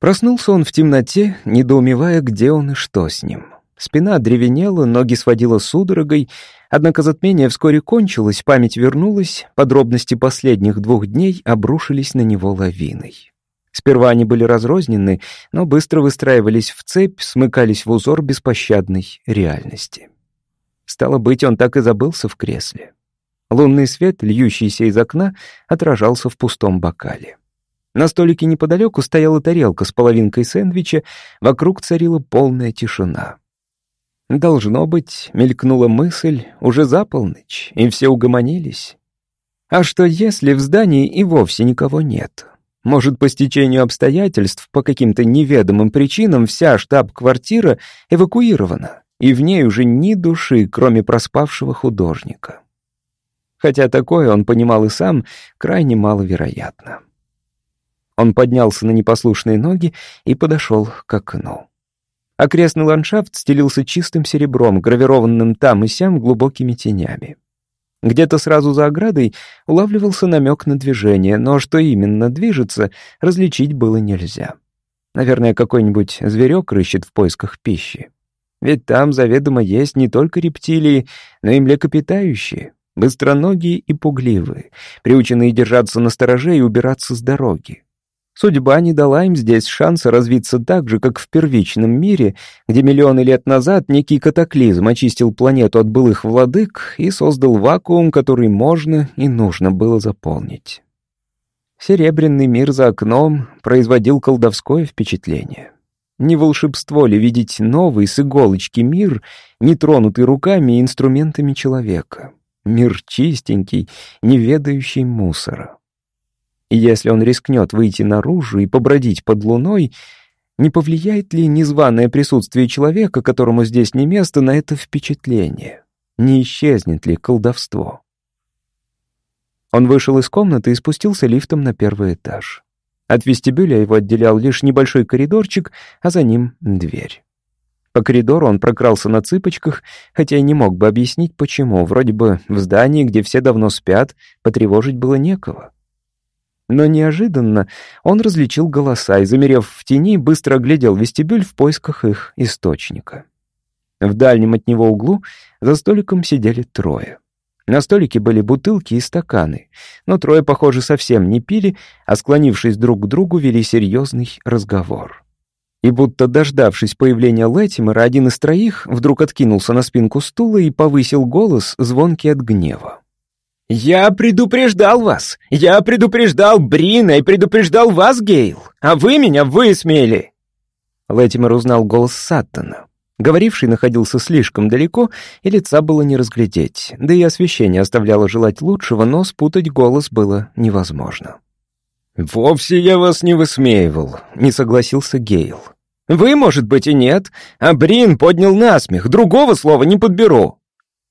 Проснулся он в темноте, недоумевая, где он и что с ним. Спина древенела, ноги сводила судорогой, однако затмение вскоре кончилось, память вернулась, подробности последних двух дней обрушились на него лавиной. Сперва они были разрознены, но быстро выстраивались в цепь, смыкались в узор беспощадной реальности. Стало быть, он так и забылся в кресле. Лунный свет, льющийся из окна, отражался в пустом бокале. На столике неподалеку стояла тарелка с половинкой сэндвича, вокруг царила полная тишина. Должно быть, мелькнула мысль, уже за полночь, и все угомонились. А что если в здании и вовсе никого нет? Может, по стечению обстоятельств, по каким-то неведомым причинам, вся штаб-квартира эвакуирована, и в ней уже ни души, кроме проспавшего художника. Хотя такое, он понимал и сам, крайне маловероятно. Он поднялся на непослушные ноги и подошел к окну. Окрестный ландшафт стелился чистым серебром, гравированным там и сям глубокими тенями. Где-то сразу за оградой улавливался намек на движение, но что именно движется, различить было нельзя. Наверное, какой-нибудь зверек рыщет в поисках пищи. Ведь там заведомо есть не только рептилии, но и млекопитающие, быстроногие и пугливые, приученные держаться на стороже и убираться с дороги. Судьба не дала им здесь шанса развиться так же, как в первичном мире, где миллионы лет назад некий катаклизм очистил планету от былых владык и создал вакуум, который можно и нужно было заполнить. Серебряный мир за окном производил колдовское впечатление. Не волшебство ли видеть новый с иголочки мир, не тронутый руками и инструментами человека? Мир чистенький, не ведающий мусора. И если он рискнет выйти наружу и побродить под луной, не повлияет ли незваное присутствие человека, которому здесь не место, на это впечатление? Не исчезнет ли колдовство? Он вышел из комнаты и спустился лифтом на первый этаж. От вестибюля его отделял лишь небольшой коридорчик, а за ним дверь. По коридору он прокрался на цыпочках, хотя и не мог бы объяснить, почему. Вроде бы в здании, где все давно спят, потревожить было некого. Но неожиданно он различил голоса и, замерев в тени, быстро оглядел вестибюль в поисках их источника. В дальнем от него углу за столиком сидели трое. На столике были бутылки и стаканы, но трое, похоже, совсем не пили, а склонившись друг к другу, вели серьезный разговор. И будто дождавшись появления Лэтимера, один из троих вдруг откинулся на спинку стула и повысил голос, звонкий от гнева. «Я предупреждал вас! Я предупреждал Брина и предупреждал вас, Гейл! А вы меня высмеяли!» Лэтимер узнал голос Саттона. Говоривший находился слишком далеко, и лица было не разглядеть, да и освещение оставляло желать лучшего, но спутать голос было невозможно. «Вовсе я вас не высмеивал», — не согласился Гейл. «Вы, может быть, и нет, а Брин поднял насмех, другого слова не подберу».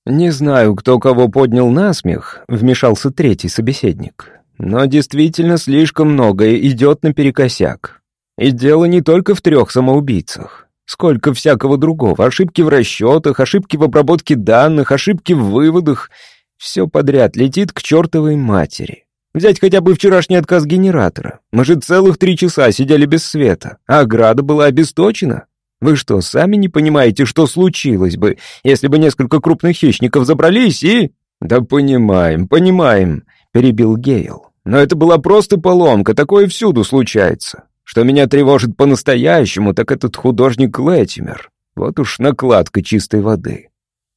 «Не знаю, кто кого поднял насмех», — вмешался третий собеседник. «Но действительно слишком многое идет наперекосяк. И дело не только в трех самоубийцах. Сколько всякого другого. Ошибки в расчетах, ошибки в обработке данных, ошибки в выводах. Все подряд летит к чертовой матери. Взять хотя бы вчерашний отказ генератора. Мы же целых три часа сидели без света, а ограда была обесточена. Вы что, сами не понимаете, что случилось бы, если бы несколько крупных хищников забрались и... Да понимаем, понимаем, перебил Гейл. Но это была просто поломка, такое всюду случается. Что меня тревожит по-настоящему, так этот художник Лэтимер. Вот уж накладка чистой воды.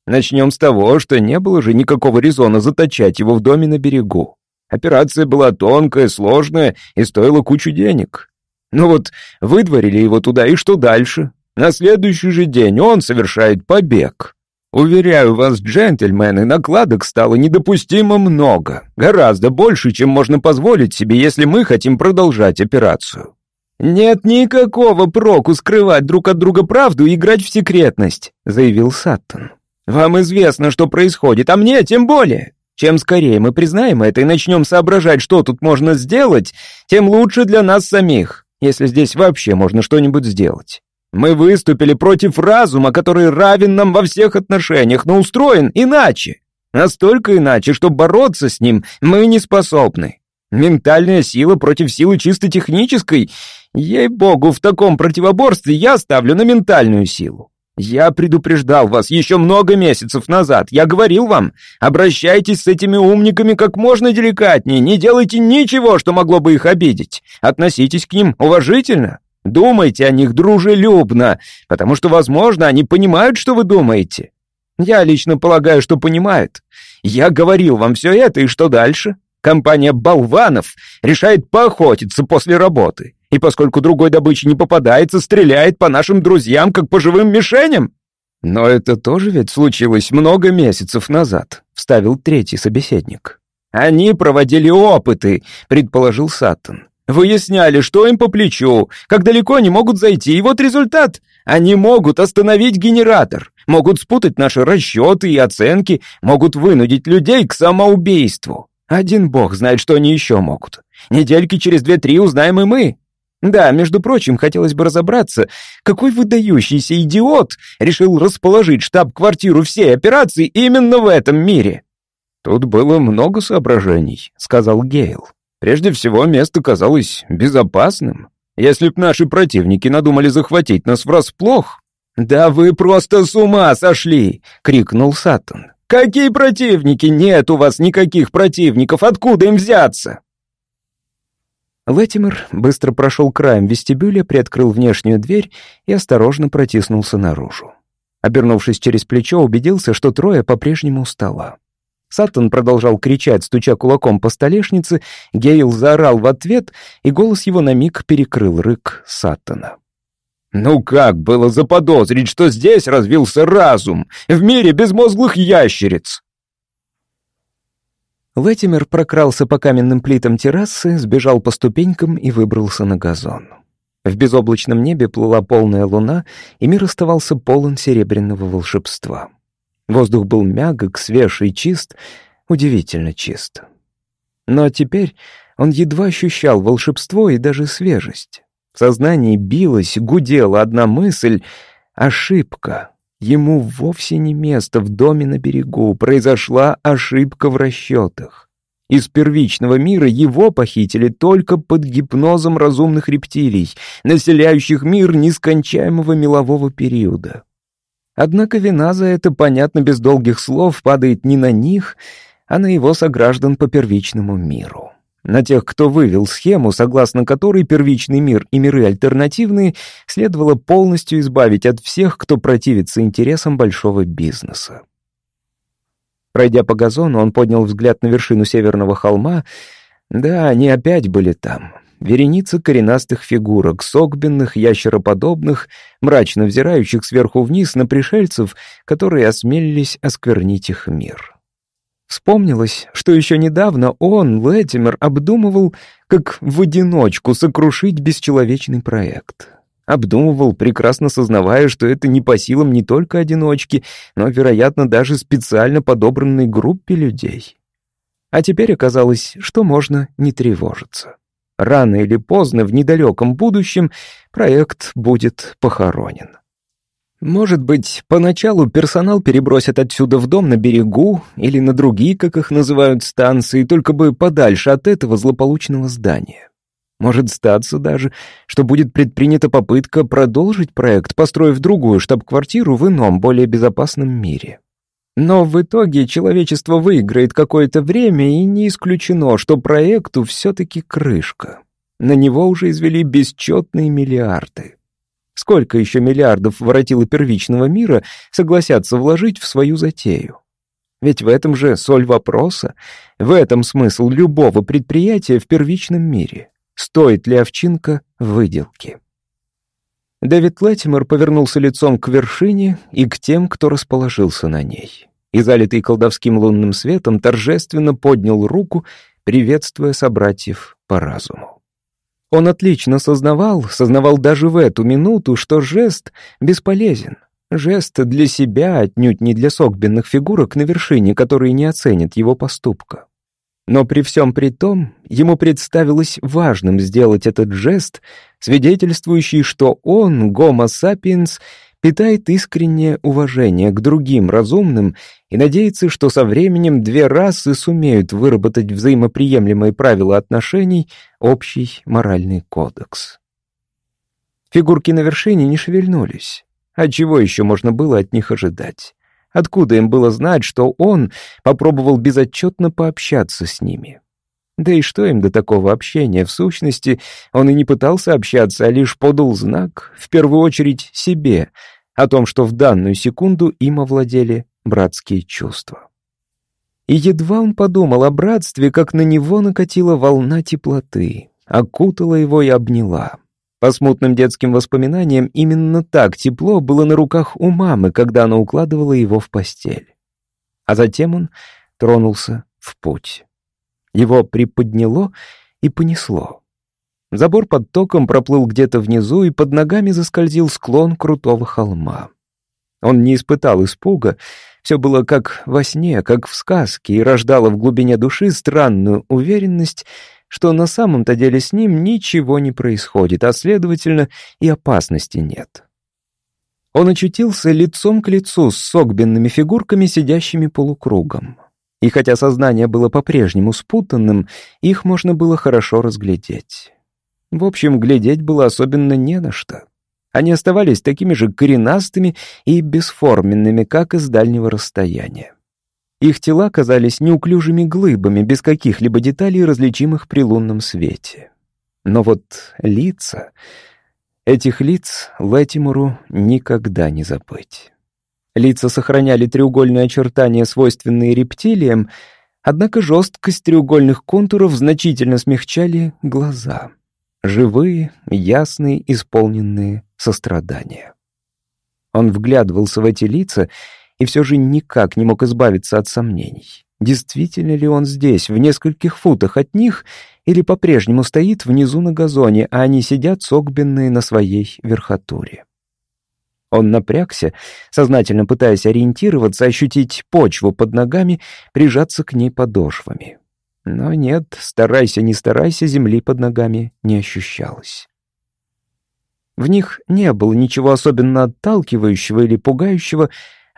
Начнем с того, что не было же никакого резона заточать его в доме на берегу. Операция была тонкая, сложная и стоила кучу денег. Ну вот, выдворили его туда, и что дальше? На следующий же день он совершает побег. Уверяю вас, джентльмены, накладок стало недопустимо много. Гораздо больше, чем можно позволить себе, если мы хотим продолжать операцию. «Нет никакого проку скрывать друг от друга правду и играть в секретность», — заявил Саттон. «Вам известно, что происходит, а мне тем более. Чем скорее мы признаем это и начнем соображать, что тут можно сделать, тем лучше для нас самих, если здесь вообще можно что-нибудь сделать. Мы выступили против разума, который равен нам во всех отношениях, но устроен иначе. Настолько иначе, что бороться с ним мы не способны. Ментальная сила против силы чисто технической. Ей-богу, в таком противоборстве я ставлю на ментальную силу. Я предупреждал вас еще много месяцев назад. Я говорил вам, обращайтесь с этими умниками как можно деликатнее, не делайте ничего, что могло бы их обидеть. Относитесь к ним уважительно. Думайте о них дружелюбно, потому что, возможно, они понимают, что вы думаете. Я лично полагаю, что понимают. Я говорил вам все это, и что дальше? Компания болванов решает поохотиться после работы. И поскольку другой добычи не попадается, стреляет по нашим друзьям, как по живым мишеням. Но это тоже ведь случилось много месяцев назад, вставил третий собеседник. Они проводили опыты, предположил Саттон. Выясняли, что им по плечу, как далеко они могут зайти, и вот результат. Они могут остановить генератор, могут спутать наши расчеты и оценки, могут вынудить людей к самоубийству. Один бог знает, что они еще могут. Недельки через две-три узнаем и мы. Да, между прочим, хотелось бы разобраться, какой выдающийся идиот решил расположить штаб-квартиру всей операции именно в этом мире. Тут было много соображений, сказал Гейл. Прежде всего, место казалось безопасным. Если б наши противники надумали захватить нас врасплох... «Да вы просто с ума сошли!» — крикнул Саттон. «Какие противники? Нет у вас никаких противников. Откуда им взяться?» Лэтимер быстро прошел краем вестибюля, приоткрыл внешнюю дверь и осторожно протиснулся наружу. Обернувшись через плечо, убедился, что трое по-прежнему у стола. Саттон продолжал кричать, стуча кулаком по столешнице, Гейл заорал в ответ, и голос его на миг перекрыл рык Саттона. Ну как было заподозрить, что здесь развился разум, в мире безмозглых ящериц? Лэтимер прокрался по каменным плитам террасы, сбежал по ступенькам и выбрался на газон. В безоблачном небе плыла полная луна, и мир оставался полон серебряного волшебства. Воздух был мягок, свеж и чист, удивительно чист. Но теперь он едва ощущал волшебство и даже свежесть. В сознании билась, гудела одна мысль — ошибка. Ему вовсе не место в доме на берегу, произошла ошибка в расчетах. Из первичного мира его похитили только под гипнозом разумных рептилий, населяющих мир нескончаемого мелового периода. Однако вина за это, понятно, без долгих слов, падает не на них, а на его сограждан по первичному миру. На тех, кто вывел схему, согласно которой первичный мир и миры альтернативные следовало полностью избавить от всех, кто противится интересам большого бизнеса. Пройдя по газону, он поднял взгляд на вершину северного холма. Да, они опять были там. Вереница коренастых фигурок, согбенных, ящероподобных, мрачно взирающих сверху вниз на пришельцев, которые осмелились осквернить их мир. Вспомнилось, что еще недавно он, Леттимер, обдумывал, как в одиночку сокрушить бесчеловечный проект. Обдумывал, прекрасно сознавая, что это не по силам не только одиночки, но, вероятно, даже специально подобранной группе людей. А теперь оказалось, что можно не тревожиться. Рано или поздно, в недалеком будущем, проект будет похоронен. Может быть, поначалу персонал перебросят отсюда в дом на берегу или на другие, как их называют, станции, только бы подальше от этого злополучного здания. Может статься даже, что будет предпринята попытка продолжить проект, построив другую штаб-квартиру в ином, более безопасном мире. Но в итоге человечество выиграет какое-то время, и не исключено, что проекту все-таки крышка. На него уже извели бесчетные миллиарды. Сколько еще миллиардов воротило первичного мира согласятся вложить в свою затею? Ведь в этом же соль вопроса, в этом смысл любого предприятия в первичном мире. Стоит ли овчинка выделки? Дэвид Леттимер повернулся лицом к вершине и к тем, кто расположился на ней. И, залитый колдовским лунным светом, торжественно поднял руку, приветствуя собратьев по разуму. Он отлично сознавал, сознавал даже в эту минуту, что жест бесполезен. Жест для себя, отнюдь не для согбенных фигурок на вершине, которые не оценят его поступка. Но при всем при том, ему представилось важным сделать этот жест, свидетельствующий, что он, гомо сапиенс, питает искреннее уважение к другим разумным и надеется, что со временем две расы сумеют выработать взаимоприемлемые правила отношений, общий моральный кодекс. Фигурки на вершине не шевельнулись. А чего еще можно было от них ожидать? Откуда им было знать, что он попробовал безотчетно пообщаться с ними? Да и что им до такого общения? В сущности, он и не пытался общаться, а лишь подал знак, в первую очередь себе, о том, что в данную секунду им овладели братские чувства. И едва он подумал о братстве, как на него накатила волна теплоты, окутала его и обняла. По смутным детским воспоминаниям, именно так тепло было на руках у мамы, когда она укладывала его в постель. А затем он тронулся в путь. Его приподняло и понесло. Забор под током проплыл где-то внизу, и под ногами заскользил склон крутого холма. Он не испытал испуга, все было как во сне, как в сказке, и рождало в глубине души странную уверенность, что на самом-то деле с ним ничего не происходит, а, следовательно, и опасности нет. Он очутился лицом к лицу с согбенными фигурками, сидящими полукругом. И хотя сознание было по-прежнему спутанным, их можно было хорошо разглядеть. В общем, глядеть было особенно не на что. Они оставались такими же коренастыми и бесформенными, как из дальнего расстояния. Их тела казались неуклюжими глыбами, без каких-либо деталей, различимых при лунном свете. Но вот лица... Этих лиц Лэтимуру никогда не забыть. Лица сохраняли треугольные очертания, свойственные рептилиям, однако жесткость треугольных контуров значительно смягчали глаза. Живые, ясные, исполненные сострадания. Он вглядывался в эти лица и все же никак не мог избавиться от сомнений. Действительно ли он здесь, в нескольких футах от них, или по-прежнему стоит внизу на газоне, а они сидят согбенные на своей верхотуре? Он напрягся, сознательно пытаясь ориентироваться, ощутить почву под ногами, прижаться к ней подошвами. Но нет, старайся, не старайся, земли под ногами не ощущалось. В них не было ничего особенно отталкивающего или пугающего,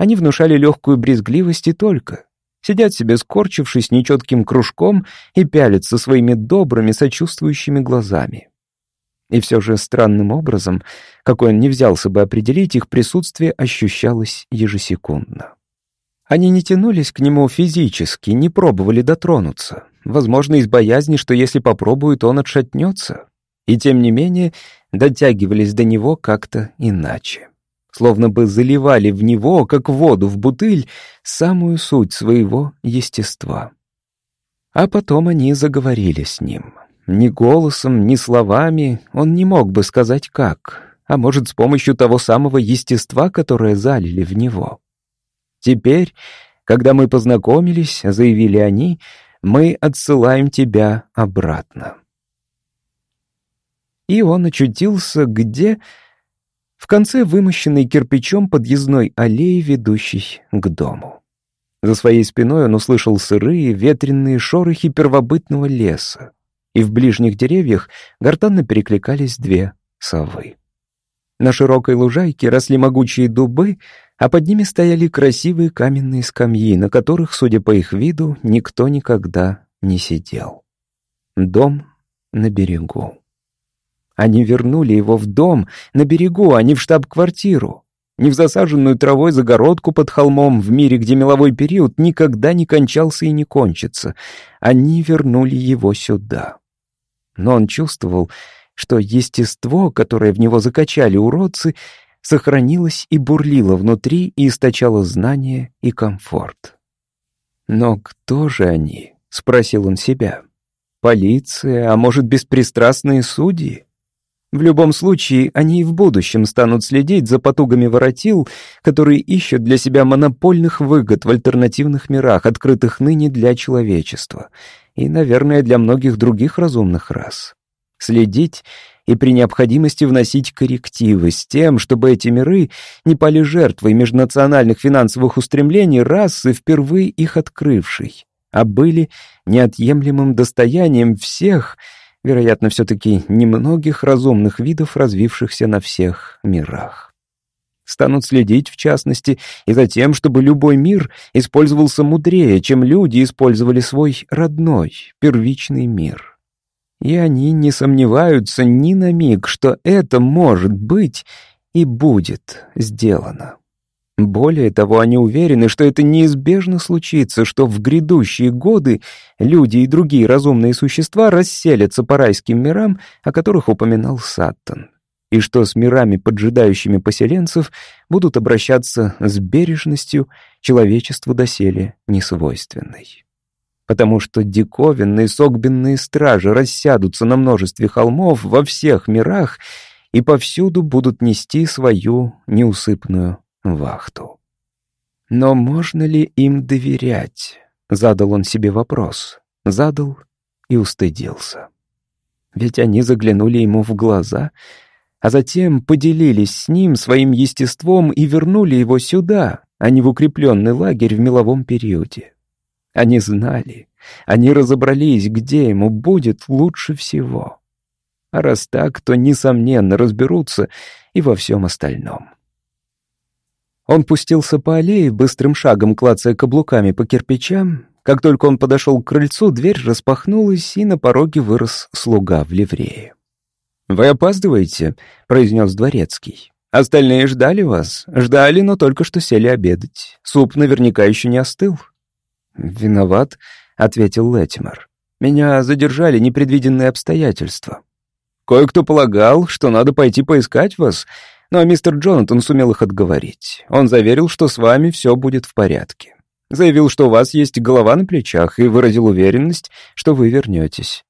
они внушали легкую брезгливость и только. Сидят себе скорчившись нечетким кружком и пялятся своими добрыми, сочувствующими глазами. И все же странным образом, какой он не взялся бы определить, их присутствие ощущалось ежесекундно. Они не тянулись к нему физически, не пробовали дотронуться. Возможно, из боязни, что если попробуют, он отшатнется. И тем не менее дотягивались до него как-то иначе. Словно бы заливали в него, как воду в бутыль, самую суть своего естества. А потом они заговорили с ним. Ни голосом, ни словами он не мог бы сказать как, а может, с помощью того самого естества, которое залили в него. Теперь, когда мы познакомились, заявили они, мы отсылаем тебя обратно. И он очутился где? В конце вымощенной кирпичом подъездной аллеи, ведущей к дому. За своей спиной он услышал сырые, ветренные шорохи первобытного леса, и в ближних деревьях гортанно перекликались две совы. На широкой лужайке росли могучие дубы, а под ними стояли красивые каменные скамьи, на которых, судя по их виду, никто никогда не сидел. Дом на берегу. Они вернули его в дом на берегу, а не в штаб-квартиру не в засаженную травой загородку под холмом в мире, где меловой период никогда не кончался и не кончится. Они вернули его сюда. Но он чувствовал, что естество, которое в него закачали уродцы, сохранилось и бурлило внутри и источало знания и комфорт. «Но кто же они?» — спросил он себя. «Полиция, а может, беспристрастные судьи?» В любом случае, они и в будущем станут следить за потугами воротил, которые ищут для себя монопольных выгод в альтернативных мирах, открытых ныне для человечества, и, наверное, для многих других разумных рас. Следить и при необходимости вносить коррективы с тем, чтобы эти миры не пали жертвой межнациональных финансовых устремлений расы, впервые их открывшей, а были неотъемлемым достоянием всех — вероятно, все-таки немногих разумных видов, развившихся на всех мирах. Станут следить, в частности, и за тем, чтобы любой мир использовался мудрее, чем люди использовали свой родной, первичный мир. И они не сомневаются ни на миг, что это может быть и будет сделано. Более того, они уверены, что это неизбежно случится, что в грядущие годы люди и другие разумные существа расселятся по райским мирам, о которых упоминал Саттон, и что с мирами, поджидающими поселенцев, будут обращаться с бережностью человечеству доселе несвойственной. Потому что диковинные согбенные стражи рассядутся на множестве холмов во всех мирах и повсюду будут нести свою неусыпную вахту. Но можно ли им доверять? Задал он себе вопрос. Задал и устыдился. Ведь они заглянули ему в глаза, а затем поделились с ним своим естеством и вернули его сюда, а не в укрепленный лагерь в меловом периоде. Они знали, они разобрались, где ему будет лучше всего. А раз так, то, несомненно, разберутся и во всем остальном. Он пустился по аллее, быстрым шагом клацая каблуками по кирпичам. Как только он подошел к крыльцу, дверь распахнулась, и на пороге вырос слуга в ливрее. «Вы опаздываете», — произнес дворецкий. «Остальные ждали вас. Ждали, но только что сели обедать. Суп наверняка еще не остыл». «Виноват», — ответил Летимер. «Меня задержали непредвиденные обстоятельства. Кое-кто полагал, что надо пойти поискать вас, но мистер Джонатан сумел их отговорить. Он заверил, что с вами все будет в порядке. Заявил, что у вас есть голова на плечах, и выразил уверенность, что вы вернетесь.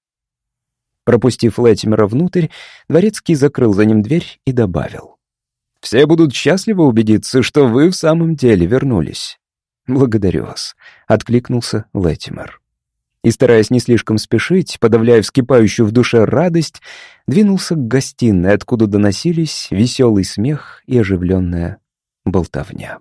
Пропустив Лэтимера внутрь, Дворецкий закрыл за ним дверь и добавил. «Все будут счастливы убедиться, что вы в самом деле вернулись». «Благодарю вас», — откликнулся Лэтимер и, стараясь не слишком спешить, подавляя вскипающую в душе радость, двинулся к гостиной, откуда доносились веселый смех и оживленная болтовня.